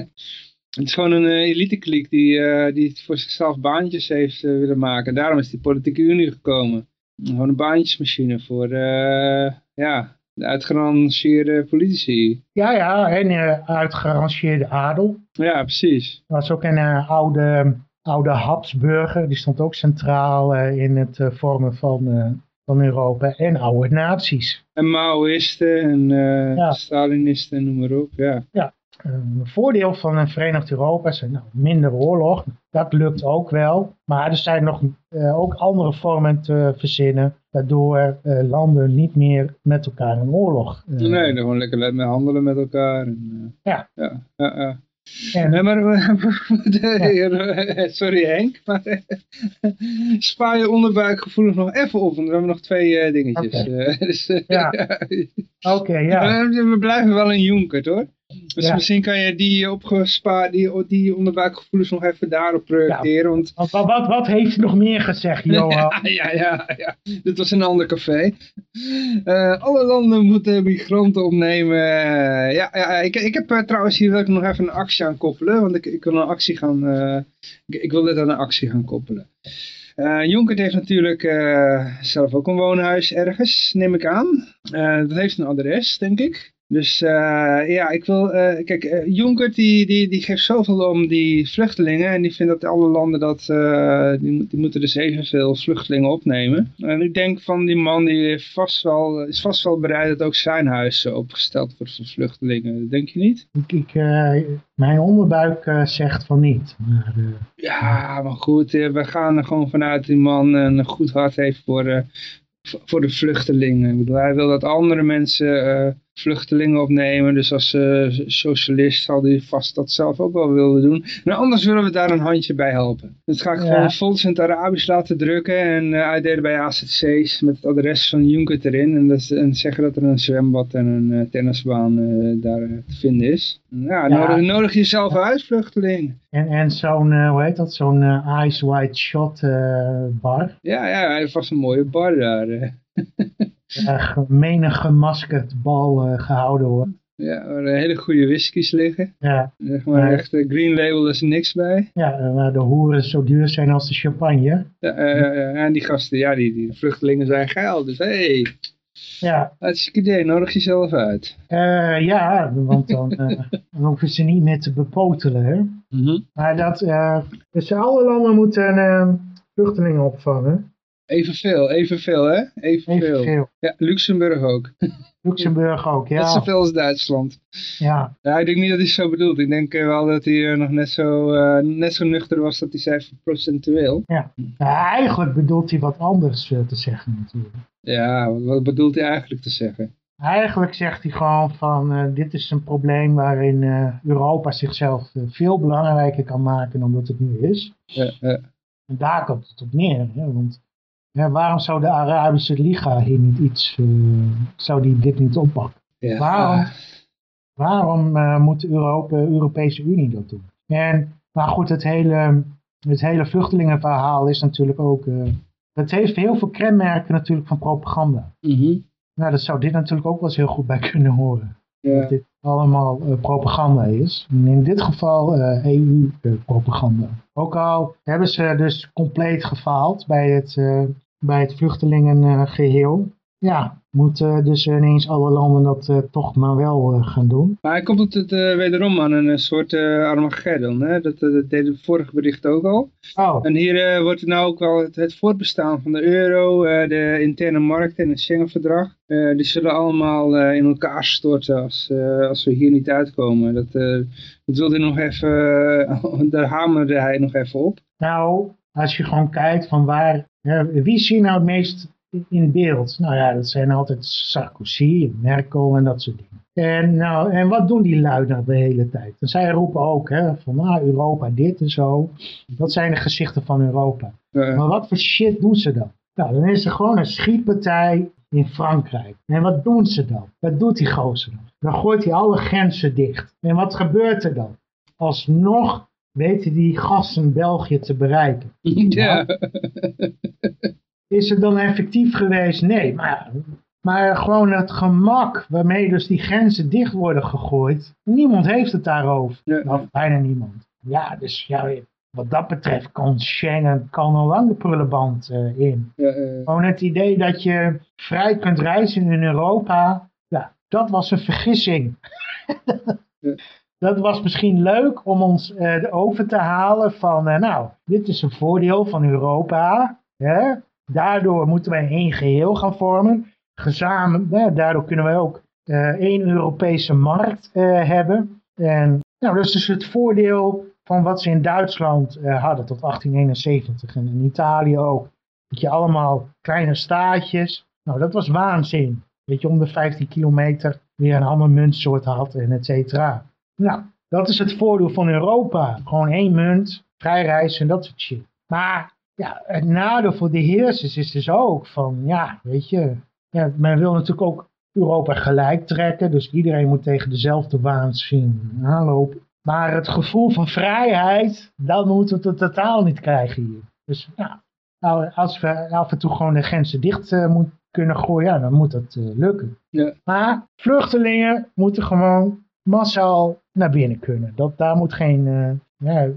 [SPEAKER 1] het is gewoon een uh, elite die, die voor zichzelf baantjes heeft willen maken. Daarom is die politieke unie gekomen. Gewoon een baantjesmachine voor eh, ja, de uitgerangeerde politici.
[SPEAKER 2] Ja, ja, en uh, uitgerangeerde adel.
[SPEAKER 1] Ja, precies.
[SPEAKER 2] Er was ook een uh, oude, oude Habsburger, die stond ook centraal uh, in het vormen van, van Europa. En oude nazi's.
[SPEAKER 1] En Maoïsten en ja. Stalinisten, noem maar op. Ja.
[SPEAKER 2] ja. Een voordeel van een Verenigd Europa is nou, minder oorlog. Dat lukt ook wel. Maar er zijn nog uh, ook andere vormen te verzinnen. Waardoor uh, landen niet meer met elkaar in oorlog.
[SPEAKER 1] Uh, nee, gewoon lekker met handelen met elkaar. En,
[SPEAKER 2] ja.
[SPEAKER 1] ja. En, nee, maar, sorry Henk, maar spaar je onderbuikgevoelens nog even op, want we hebben nog twee dingetjes.
[SPEAKER 2] Okay.
[SPEAKER 1] dus,
[SPEAKER 2] ja. Oké, okay, ja.
[SPEAKER 1] We blijven wel in Jonkert hoor. Dus ja. misschien kan je die opgespaard, die, die onderbuikgevoelens nog even daarop projecteren.
[SPEAKER 2] Ja.
[SPEAKER 1] Want...
[SPEAKER 2] Wat, wat, wat heeft hij nog meer gezegd, Johan?
[SPEAKER 1] ja, ja, ja. Dit was een ander café. Uh, alle landen moeten migranten opnemen. Uh, ja, ja ik, ik heb uh, trouwens hier wil ik nog even een actie aan koppelen. Want ik, ik wil een actie gaan. Ik, ik, wil dit aan een actie gaan koppelen. Uh, Jonkert heeft natuurlijk zelf ook een woonhuis ergens, neem ik aan. Dat heeft een adres, denk ik. Dus ja, ik wil, kijk, Jonkert die, die, die geeft zoveel om die vluchtelingen en die vindt dat alle landen dat, die, die moeten dus evenveel vluchtelingen opnemen. En ik denk van die man die vast wel, is vast wel bereid dat ook zijn huis opgesteld wordt voor vluchtelingen, denk je niet?
[SPEAKER 2] Ik, ik mijn onderbuik zegt van niet. Maar,
[SPEAKER 1] ja, maar goed, we gaan er gewoon vanuit die man een goed hart heeft voor, voor de vluchtelingen. Ik bedoel, hij wil dat andere mensen uh, vluchtelingen opnemen. Dus als uh, socialist zal hij vast dat zelf ook wel willen doen. En anders willen we daar een handje bij helpen. Dat ga ik ja. gewoon vol in het Arabisch laten drukken en uh, uitdelen bij AZC's met het adres van Juncker erin. En, dat, en zeggen dat er een zwembad en een tennisbaan daar te vinden is. Ja, ja. Nodig, nodig jezelf uit, vluchteling.
[SPEAKER 2] En, en zo'n, hoe heet dat, zo'n Ice White Shot bar.
[SPEAKER 1] Ja, ja, hij vast een mooie bar daar.
[SPEAKER 2] uh, menig gemaskerd bal uh, gehouden wordt.
[SPEAKER 1] Ja, waar hele goede whiskies liggen.
[SPEAKER 2] Ja.
[SPEAKER 1] Zeg maar echt, uh, green label is er niks bij.
[SPEAKER 2] Ja, waar de hoeren zo duur zijn als de champagne.
[SPEAKER 1] Ja, en die gasten, ja, die, die vluchtelingen zijn geil, dus hé. Hey.
[SPEAKER 2] Ja.
[SPEAKER 1] Hartstikke idee, nodig jezelf uit.
[SPEAKER 2] Uh, ja, want dan, uh, dan hoeven ze niet meer te bepotelen. Hè?
[SPEAKER 1] Mm -hmm.
[SPEAKER 2] Maar dat, dus alle landen moeten vluchtelingen opvangen.
[SPEAKER 1] Evenveel, evenveel hè? Evenveel.
[SPEAKER 2] Evenveel.
[SPEAKER 1] Ja, Luxemburg ook.
[SPEAKER 2] Luxemburg ook, ja.
[SPEAKER 1] Net zoveel als Duitsland.
[SPEAKER 2] Ja.
[SPEAKER 1] ja. Ik denk niet dat hij zo bedoelt. Ik denk wel dat hij nog net zo, uh, net zo nuchter was dat hij zei procentueel.
[SPEAKER 2] Ja. ja eigenlijk bedoelt hij wat anders uh, te zeggen natuurlijk.
[SPEAKER 1] Ja, wat, wat, bedoelt hij eigenlijk te zeggen?
[SPEAKER 2] Eigenlijk zegt hij gewoon van uh, dit is een probleem waarin Europa zichzelf veel belangrijker kan maken dan dat het nu is.
[SPEAKER 1] Ja, ja.
[SPEAKER 2] En daar komt het op neer. Hè? Want ja, waarom zou de Arabische Liga hier niet iets, uh, zou die dit niet oppakken?
[SPEAKER 1] Ja.
[SPEAKER 2] Waarom, waarom uh, moet de Europa, Europese Unie dat doen? En, maar goed, het hele, het hele vluchtelingenverhaal is natuurlijk ook, uh, het heeft heel veel kenmerken natuurlijk van propaganda.
[SPEAKER 1] Mm -hmm.
[SPEAKER 2] Nou, dat zou dit natuurlijk ook wel eens heel goed bij kunnen horen.
[SPEAKER 1] Ja.
[SPEAKER 2] Dat dit allemaal propaganda is. En in dit geval EU-propaganda. Ook al hebben ze dus compleet gefaald bij het, uh, bij het vluchtelingengeheel. Ja, moeten dus ineens alle landen dat uh, toch maar wel uh, gaan doen.
[SPEAKER 1] Maar hij komt het uh, wederom aan een soort Armageddon. Hè? Dat, dat deed het vorige bericht ook al.
[SPEAKER 2] Oh.
[SPEAKER 1] En hier wordt het nou ook wel het, het voortbestaan van de euro, de interne markt en het Schengenverdrag. die zullen allemaal in elkaar storten als, als we hier niet uitkomen. Dat, dat wilde hij nog even, daar hamerde hij nog even op.
[SPEAKER 2] Nou, als je gewoon kijkt van waar, wie zie je nou het meest in beeld. Nou ja, dat zijn altijd Sarkozy, Merkel en dat soort dingen. En, nou, en wat doen die lui nou de hele tijd? En zij roepen ook hè, van ah, Europa dit en zo. Dat zijn de gezichten van Europa. Maar wat voor shit doen ze dan? Nou, dan is er gewoon een schietpartij in Frankrijk. En wat doen ze dan? Wat doet die gozer dan? Dan gooit hij alle grenzen dicht. En wat gebeurt er dan? Alsnog weten die gasten België te bereiken.
[SPEAKER 1] Ja.
[SPEAKER 2] Is het dan effectief geweest? Nee, maar, maar gewoon het gemak waarmee dus die grenzen dicht worden gegooid. Niemand heeft het daarover.
[SPEAKER 1] Ja.
[SPEAKER 2] Of bijna niemand. Ja, dus ja, wat dat betreft kan Schengen kan al lang de prullenband eh, in.
[SPEAKER 1] Ja,
[SPEAKER 2] Gewoon het idee dat je vrij kunt reizen in Europa, ja, dat was een vergissing. Dat was misschien leuk om ons eh, over te halen van, eh, nou, dit is een voordeel van Europa. Hè? Daardoor moeten wij één geheel gaan vormen. Gezamen, daardoor kunnen wij ook eh, één Europese markt hebben. En nou, dat is dus het voordeel van wat ze in Duitsland hadden tot 1871 en in Italië ook. Dat je allemaal kleine staatjes. Nou, dat was waanzin. Weet je, om de 15 kilometer weer een ander muntsoort had en et cetera. Nou, dat is het voordeel van Europa. Gewoon één munt, vrij reizen en dat soort shit. Maar ja, het nadeel voor de heersers is dus ook van, ja, weet je. Ja, men wil natuurlijk ook Europa gelijk trekken. Dus iedereen moet tegen dezelfde waanzin aanlopen. Maar het gevoel van vrijheid, dat moeten we totaal niet krijgen hier. Dus ja, nou, als we af en toe gewoon de grenzen dicht eh, moet kunnen gooien, ja, dan moet dat eh, lukken.
[SPEAKER 1] Ja.
[SPEAKER 2] Maar vluchtelingen moeten gewoon massaal naar binnen kunnen. Dat, daar moet geen, eh, ja,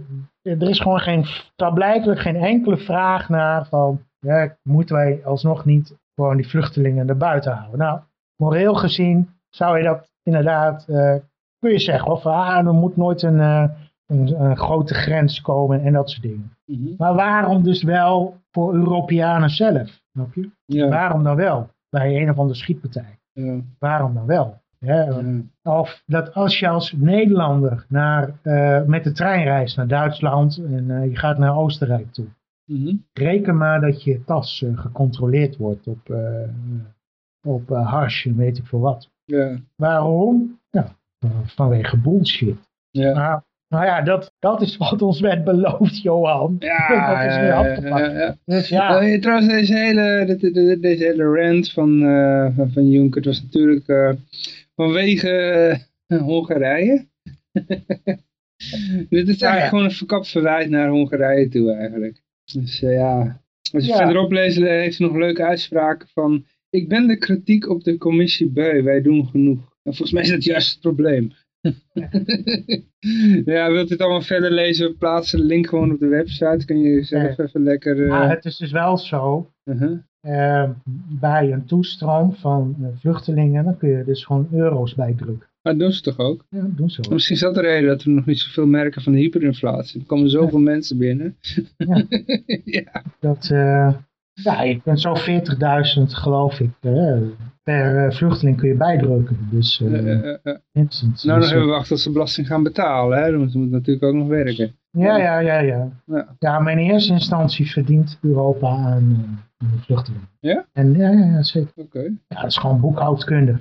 [SPEAKER 2] er is gewoon geen, blijkbaar geen enkele vraag naar van, ja, moeten wij alsnog niet gewoon die vluchtelingen er buiten houden. Nou, moreel gezien zou je dat inderdaad, eh, kun je zeggen, of ah, er moet nooit een, eh, een, een grote grens komen en dat soort dingen.
[SPEAKER 1] mhm.
[SPEAKER 2] Maar waarom dus wel voor Europeanen zelf? Snap je?
[SPEAKER 1] ja,
[SPEAKER 2] Waarom dan wel? Bij een of andere schietpartij. Waarom dan wel? Hè?
[SPEAKER 1] ja.
[SPEAKER 2] Of dat als je als Nederlander naar, eh, met de trein reist naar Duitsland en eh, je gaat naar Oostenrijk toe.
[SPEAKER 1] Mhm.
[SPEAKER 2] Reken maar dat je tas eh, gecontroleerd wordt op, op hash en weet ik veel wat.
[SPEAKER 1] ja,
[SPEAKER 2] Waarom? Ja, vanwege bullshit.
[SPEAKER 1] ja.
[SPEAKER 2] Maar, nou ja, dat, dat is wat ons werd beloofd, Johan.
[SPEAKER 1] Ja,
[SPEAKER 2] dat is weer
[SPEAKER 1] ja,
[SPEAKER 2] afgepakt.
[SPEAKER 1] ja, ja.
[SPEAKER 2] Dus ja,
[SPEAKER 1] Eh, trouwens, deze hele, deze hele rant van, van, van Juncker het was natuurlijk vanwege eh, Hongarije. dit is eigenlijk
[SPEAKER 2] Ja, ja.
[SPEAKER 1] gewoon een verkapt verwijt naar Hongarije toe eigenlijk. Dus eh, ja, als je
[SPEAKER 2] Ja.
[SPEAKER 1] verderop leest, eh, heeft ze nog leuke uitspraken van... Ik ben de kritiek op de commissie beu, wij doen genoeg. En volgens mij is dat juist het probleem. ja, wilt u het allemaal verder lezen? We plaatsen de link gewoon op de website. Kun je zelf even lekker...
[SPEAKER 2] maar het is dus wel zo
[SPEAKER 1] uh-huh.
[SPEAKER 2] eh, bij een toestroom van eh, vluchtelingen, dan kun je dus gewoon euro's bijdrukken.
[SPEAKER 1] Maar dat doen ze toch ook?
[SPEAKER 2] Ja, dat doen ze.
[SPEAKER 1] Misschien is dat de reden dat we nog niet zoveel merken van de hyperinflatie. Er komen zoveel mensen binnen.
[SPEAKER 2] Ja.
[SPEAKER 1] ja.
[SPEAKER 2] Dat, ja, je kunt zo 40.000 geloof ik eh, per eh, vluchteling kun je bijdrukken. Dus eh.
[SPEAKER 1] Nou, nog
[SPEAKER 2] Dus,
[SPEAKER 1] even wachten tot ze belasting gaan betalen. Hè? Dan moet natuurlijk ook nog werken.
[SPEAKER 2] ja, ja, ja, ja.
[SPEAKER 1] Ja.
[SPEAKER 2] Ja, maar in eerste instantie verdient Europa aan, aan de vluchtelingen.
[SPEAKER 1] Ja?
[SPEAKER 2] En ja, ja, zeker.
[SPEAKER 1] Oké.
[SPEAKER 2] Ja, dat is gewoon boekhoudkunde.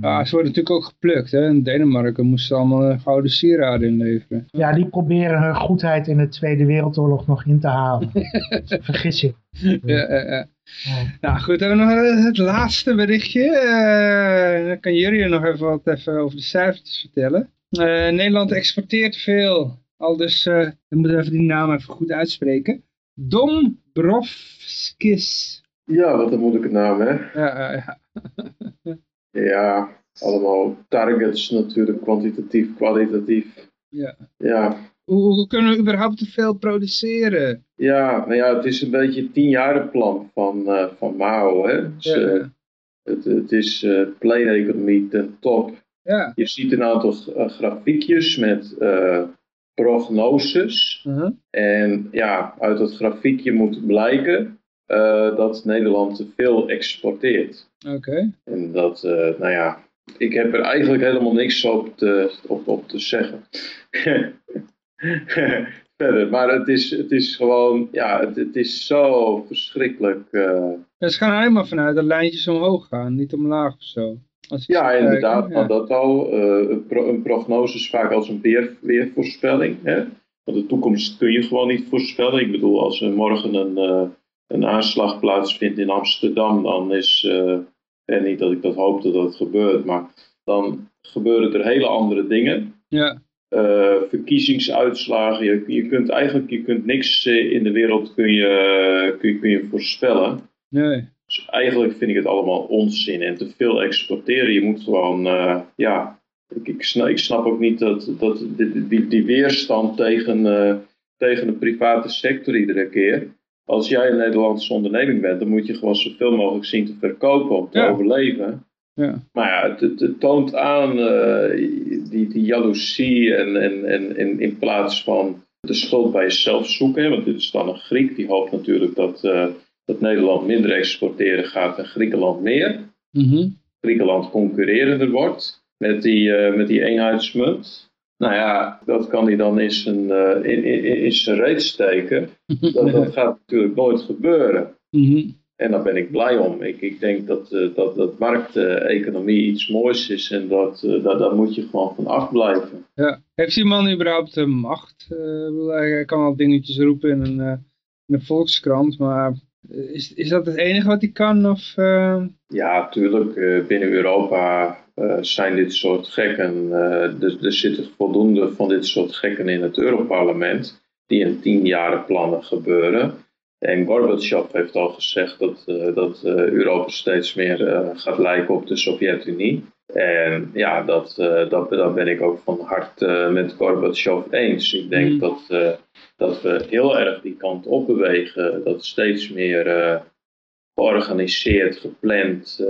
[SPEAKER 1] Ja, ze worden natuurlijk ook geplukt. Hè? In Denemarken moesten ze allemaal een gouden sieraden inleveren.
[SPEAKER 2] Ja, die proberen hun goedheid in de Tweede Wereldoorlog nog in te halen. Vergissing.
[SPEAKER 1] Ja, ja, ja.
[SPEAKER 2] Ja.
[SPEAKER 1] Nou goed, dan hebben we nog het laatste berichtje. Eh, dan kan Jurjen nog even wat even over de cijfertjes vertellen. Eh, Nederland exporteert veel. Al dus, eh we moeten even die naam even goed uitspreken. Dombrovskis.
[SPEAKER 3] Ja, wat een moeilijke naam, hè?
[SPEAKER 1] Ja, ja, ja.
[SPEAKER 3] Allemaal targets natuurlijk, kwantitatief, kwalitatief.
[SPEAKER 1] Ja.
[SPEAKER 3] Ja,
[SPEAKER 1] Hoe, hoe kunnen we überhaupt te veel produceren?
[SPEAKER 3] ja, nou ja, het is een beetje het tienjarenplan van, eh, van Mao, hè? Het, is,
[SPEAKER 1] Ja,
[SPEAKER 3] eh, het, het is eh plain economie ten top.
[SPEAKER 1] ja.
[SPEAKER 3] Je ziet een aantal grafiekjes met prognoses.
[SPEAKER 1] Uh-huh.
[SPEAKER 3] En ja, uit dat grafiekje moet blijken eh, dat Nederland te veel exporteert.
[SPEAKER 1] Oké.
[SPEAKER 3] En dat, eh, nou ja, ik heb er eigenlijk helemaal niks op te, op, op te zeggen. Verder, maar het is, het is gewoon, ja, het, het is zo verschrikkelijk. eh,
[SPEAKER 1] Ja, ze gaan er helemaal vanuit dat lijntjes omhoog gaan, niet omlaag of zo.
[SPEAKER 3] Ja, inderdaad, dat al. een, pro- een prognose is vaak als een weer, weervoorspelling. Hè? Want de toekomst kun je gewoon niet voorspellen. Ik bedoel, als er morgen een, een aanslag plaatsvindt in Amsterdam, dan is, eh, en niet dat ik dat hoop dat dat gebeurt, maar dan gebeuren er hele andere dingen.
[SPEAKER 1] Ja,
[SPEAKER 3] eh, verkiezingsuitslagen. Je, je kunt eigenlijk je kunt niks eh, in de wereld kun je, kun je, kun je voorspellen.
[SPEAKER 1] Nee.
[SPEAKER 3] Dus eigenlijk vind ik het allemaal onzin en te veel exporteren. Je moet gewoon, ja, ik, ik, snap, ik snap ook niet dat, dat die, die, die weerstand tegen, tegen de private sector iedere keer. Als jij een Nederlandse onderneming bent, dan moet je gewoon zoveel mogelijk zien te verkopen om te
[SPEAKER 1] Ja.
[SPEAKER 3] overleven.
[SPEAKER 1] Ja.
[SPEAKER 3] Maar ja, het, het, het toont aan eh, die, die jaloezie en, en, en, en in plaats van de schuld bij jezelf zoeken. hè, Want dit is dan een Griek, die hoopt natuurlijk dat, eh, dat Nederland minder exporteren gaat en Griekenland meer.
[SPEAKER 1] Mhm.
[SPEAKER 3] Griekenland concurrerender wordt met die, eh, met die eenheidsmunt. Nou ja, dat kan hij dan in zijn, eh, in, in, in zijn reet steken. Dat, dat gaat natuurlijk nooit gebeuren.
[SPEAKER 1] Mhm.
[SPEAKER 3] En daar ben ik blij om. Ik, ik denk dat, eh, dat, dat markteconomie iets moois is en dat, dat, daar moet je gewoon van afblijven.
[SPEAKER 1] Ja. Heeft die man überhaupt de macht? Hij kan al dingetjes roepen in een, in een volkskrant, maar is, is dat het enige wat hij kan? Of,
[SPEAKER 3] Ja, tuurlijk, binnen Europa eh, zijn dit soort gekken. eh, er, er zitten voldoende van dit soort gekken in het Europarlement, die in tienjarenplannen gebeuren. En Gorbachev heeft al gezegd dat, eh, dat Europa steeds meer gaat lijken op de Sovjet-Unie. En ja, dat, dat, dat ben ik ook van hart eh, met Gorbachev eens. Ik denk
[SPEAKER 1] Mm.
[SPEAKER 3] dat, dat we heel erg die kant op bewegen. Dat steeds meer georganiseerd, gepland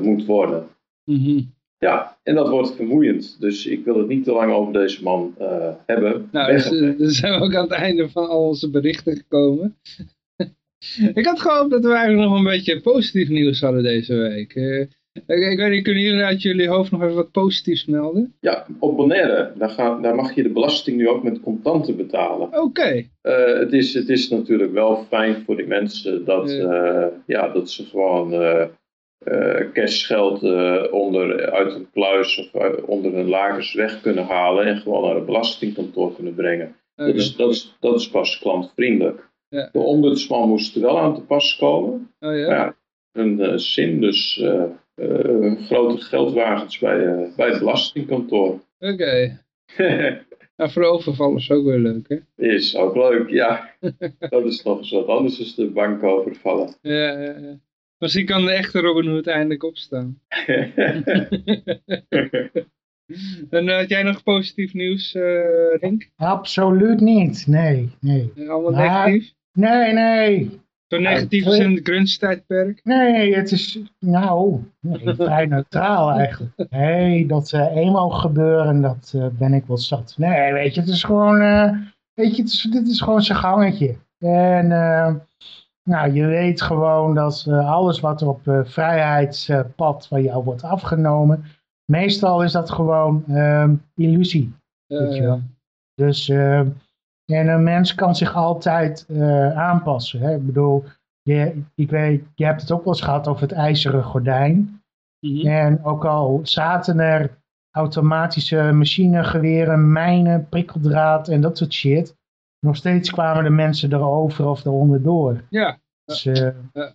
[SPEAKER 3] moet worden.
[SPEAKER 1] Mhm.
[SPEAKER 3] Ja, en dat wordt vermoeiend. Dus ik wil het niet te lang over deze man eh, hebben.
[SPEAKER 1] Nou, dus, eh, dan zijn we ook aan het einde van al onze berichten gekomen. ik had gehoopt dat we eigenlijk nog een beetje positief nieuws hadden deze week. Eh, ik, ik weet niet, kunnen jullie uit jullie hoofd nog even wat positiefs melden?
[SPEAKER 3] Ja, op Bonaire, daar, gaan, daar mag je de belasting nu ook met contanten betalen.
[SPEAKER 1] Oké.
[SPEAKER 3] Het, is, het is natuurlijk wel fijn voor die mensen dat, ja, dat ze gewoon eh eh, cashgeld eh, onder, uit een kluis of uit- onder een lakens weg kunnen halen en gewoon naar het belastingkantoor kunnen brengen. Dat, is, dat, is, dat is pas klantvriendelijk.
[SPEAKER 1] Ja.
[SPEAKER 3] De ombudsman moest er wel aan te pas komen.
[SPEAKER 1] Oh ja?
[SPEAKER 3] Ja, een eh, zin dus eh, eh, grote geldwagens bij, eh, bij het belastingkantoor.
[SPEAKER 1] Oké. Nou, voor overvallers ook weer leuk, hè?
[SPEAKER 3] Is ook leuk, ja. dat is nog eens wat anders dan de bank overvallen.
[SPEAKER 1] Ja, ja, ja. Misschien kan de echte Robin Hood eindelijk opstaan. En eh, had jij nog positief nieuws, eh Rink?
[SPEAKER 2] Absoluut niet, nee, nee.
[SPEAKER 1] Allemaal
[SPEAKER 2] Maar-
[SPEAKER 1] negatief?
[SPEAKER 2] Nee, nee.
[SPEAKER 1] Zo negatief als in het grunge-tijdperk?
[SPEAKER 2] Nee, het is, nou, nee, vrij neutraal eigenlijk. Nee, dat eh, emo gebeuren, dat eh, ben ik wel zat. Nee, weet je, het is gewoon, eh, weet je, het is, dit is gewoon zijn gangetje. En, eh, nou, je weet gewoon dat eh, alles wat er op eh, vrijheidspad van jou wordt afgenomen, meestal is dat gewoon ehm, illusie. Weet je wel. Dus, eh, en een mens kan zich altijd eh, aanpassen. Hè? Ik bedoel, je, ik weet, je hebt het ook wel eens gehad over het ijzeren gordijn.
[SPEAKER 1] Mhm.
[SPEAKER 2] En ook al zaten er automatische machinegeweren, mijnen, prikkeldraad en dat soort shit. Nog steeds kwamen de mensen erover of eronder door.
[SPEAKER 1] Ja.
[SPEAKER 2] Dus, eh,
[SPEAKER 1] Ja.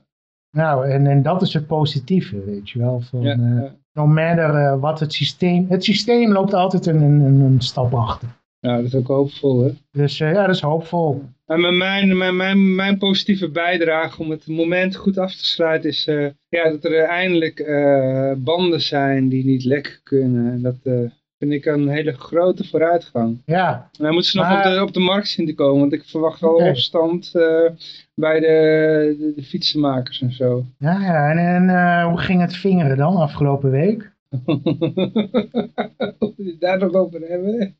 [SPEAKER 2] Nou, en, en dat is het positieve, weet je wel. Van,
[SPEAKER 1] Ja,
[SPEAKER 2] eh,
[SPEAKER 1] ja.
[SPEAKER 2] no matter eh, wat het systeem... Het systeem loopt altijd een, een, een, stap achter.
[SPEAKER 1] Nou, dat is ook hoopvol, hè?
[SPEAKER 2] Dus eh, ja, dat is hoopvol.
[SPEAKER 1] En met mijn, mijn, mijn, mijn positieve bijdrage om het moment goed af te sluiten is eh, ja, dat er eindelijk eh, banden zijn die niet lekker kunnen. En dat eh, vind ik een hele grote vooruitgang.
[SPEAKER 2] Ja,
[SPEAKER 1] En dan moeten ze nog
[SPEAKER 2] Maar-
[SPEAKER 1] op, de, op de markt zien te komen, want ik verwacht wel opstand eh, bij de, de, de fietsenmakers en zo.
[SPEAKER 2] ja, ja. En, en eh, hoe ging het vingeren dan afgelopen week?
[SPEAKER 1] Daar nog over hebben.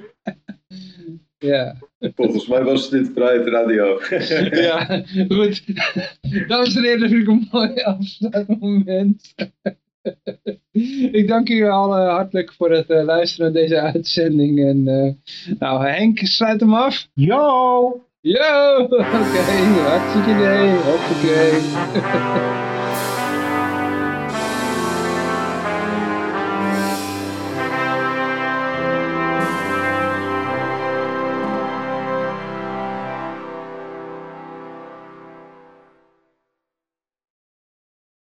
[SPEAKER 1] ja.
[SPEAKER 3] Volgens mij was dit Vrijheid Radio.
[SPEAKER 1] ja, goed. Dames en heren, dat vind ik een mooi afsluitmoment. ik dank jullie allen hartelijk voor het eh, luisteren naar deze uitzending. En eh, nou, Henk, sluit hem af.
[SPEAKER 2] Yo!
[SPEAKER 1] Yo! Oké, hartstikke idee. Hoppakee.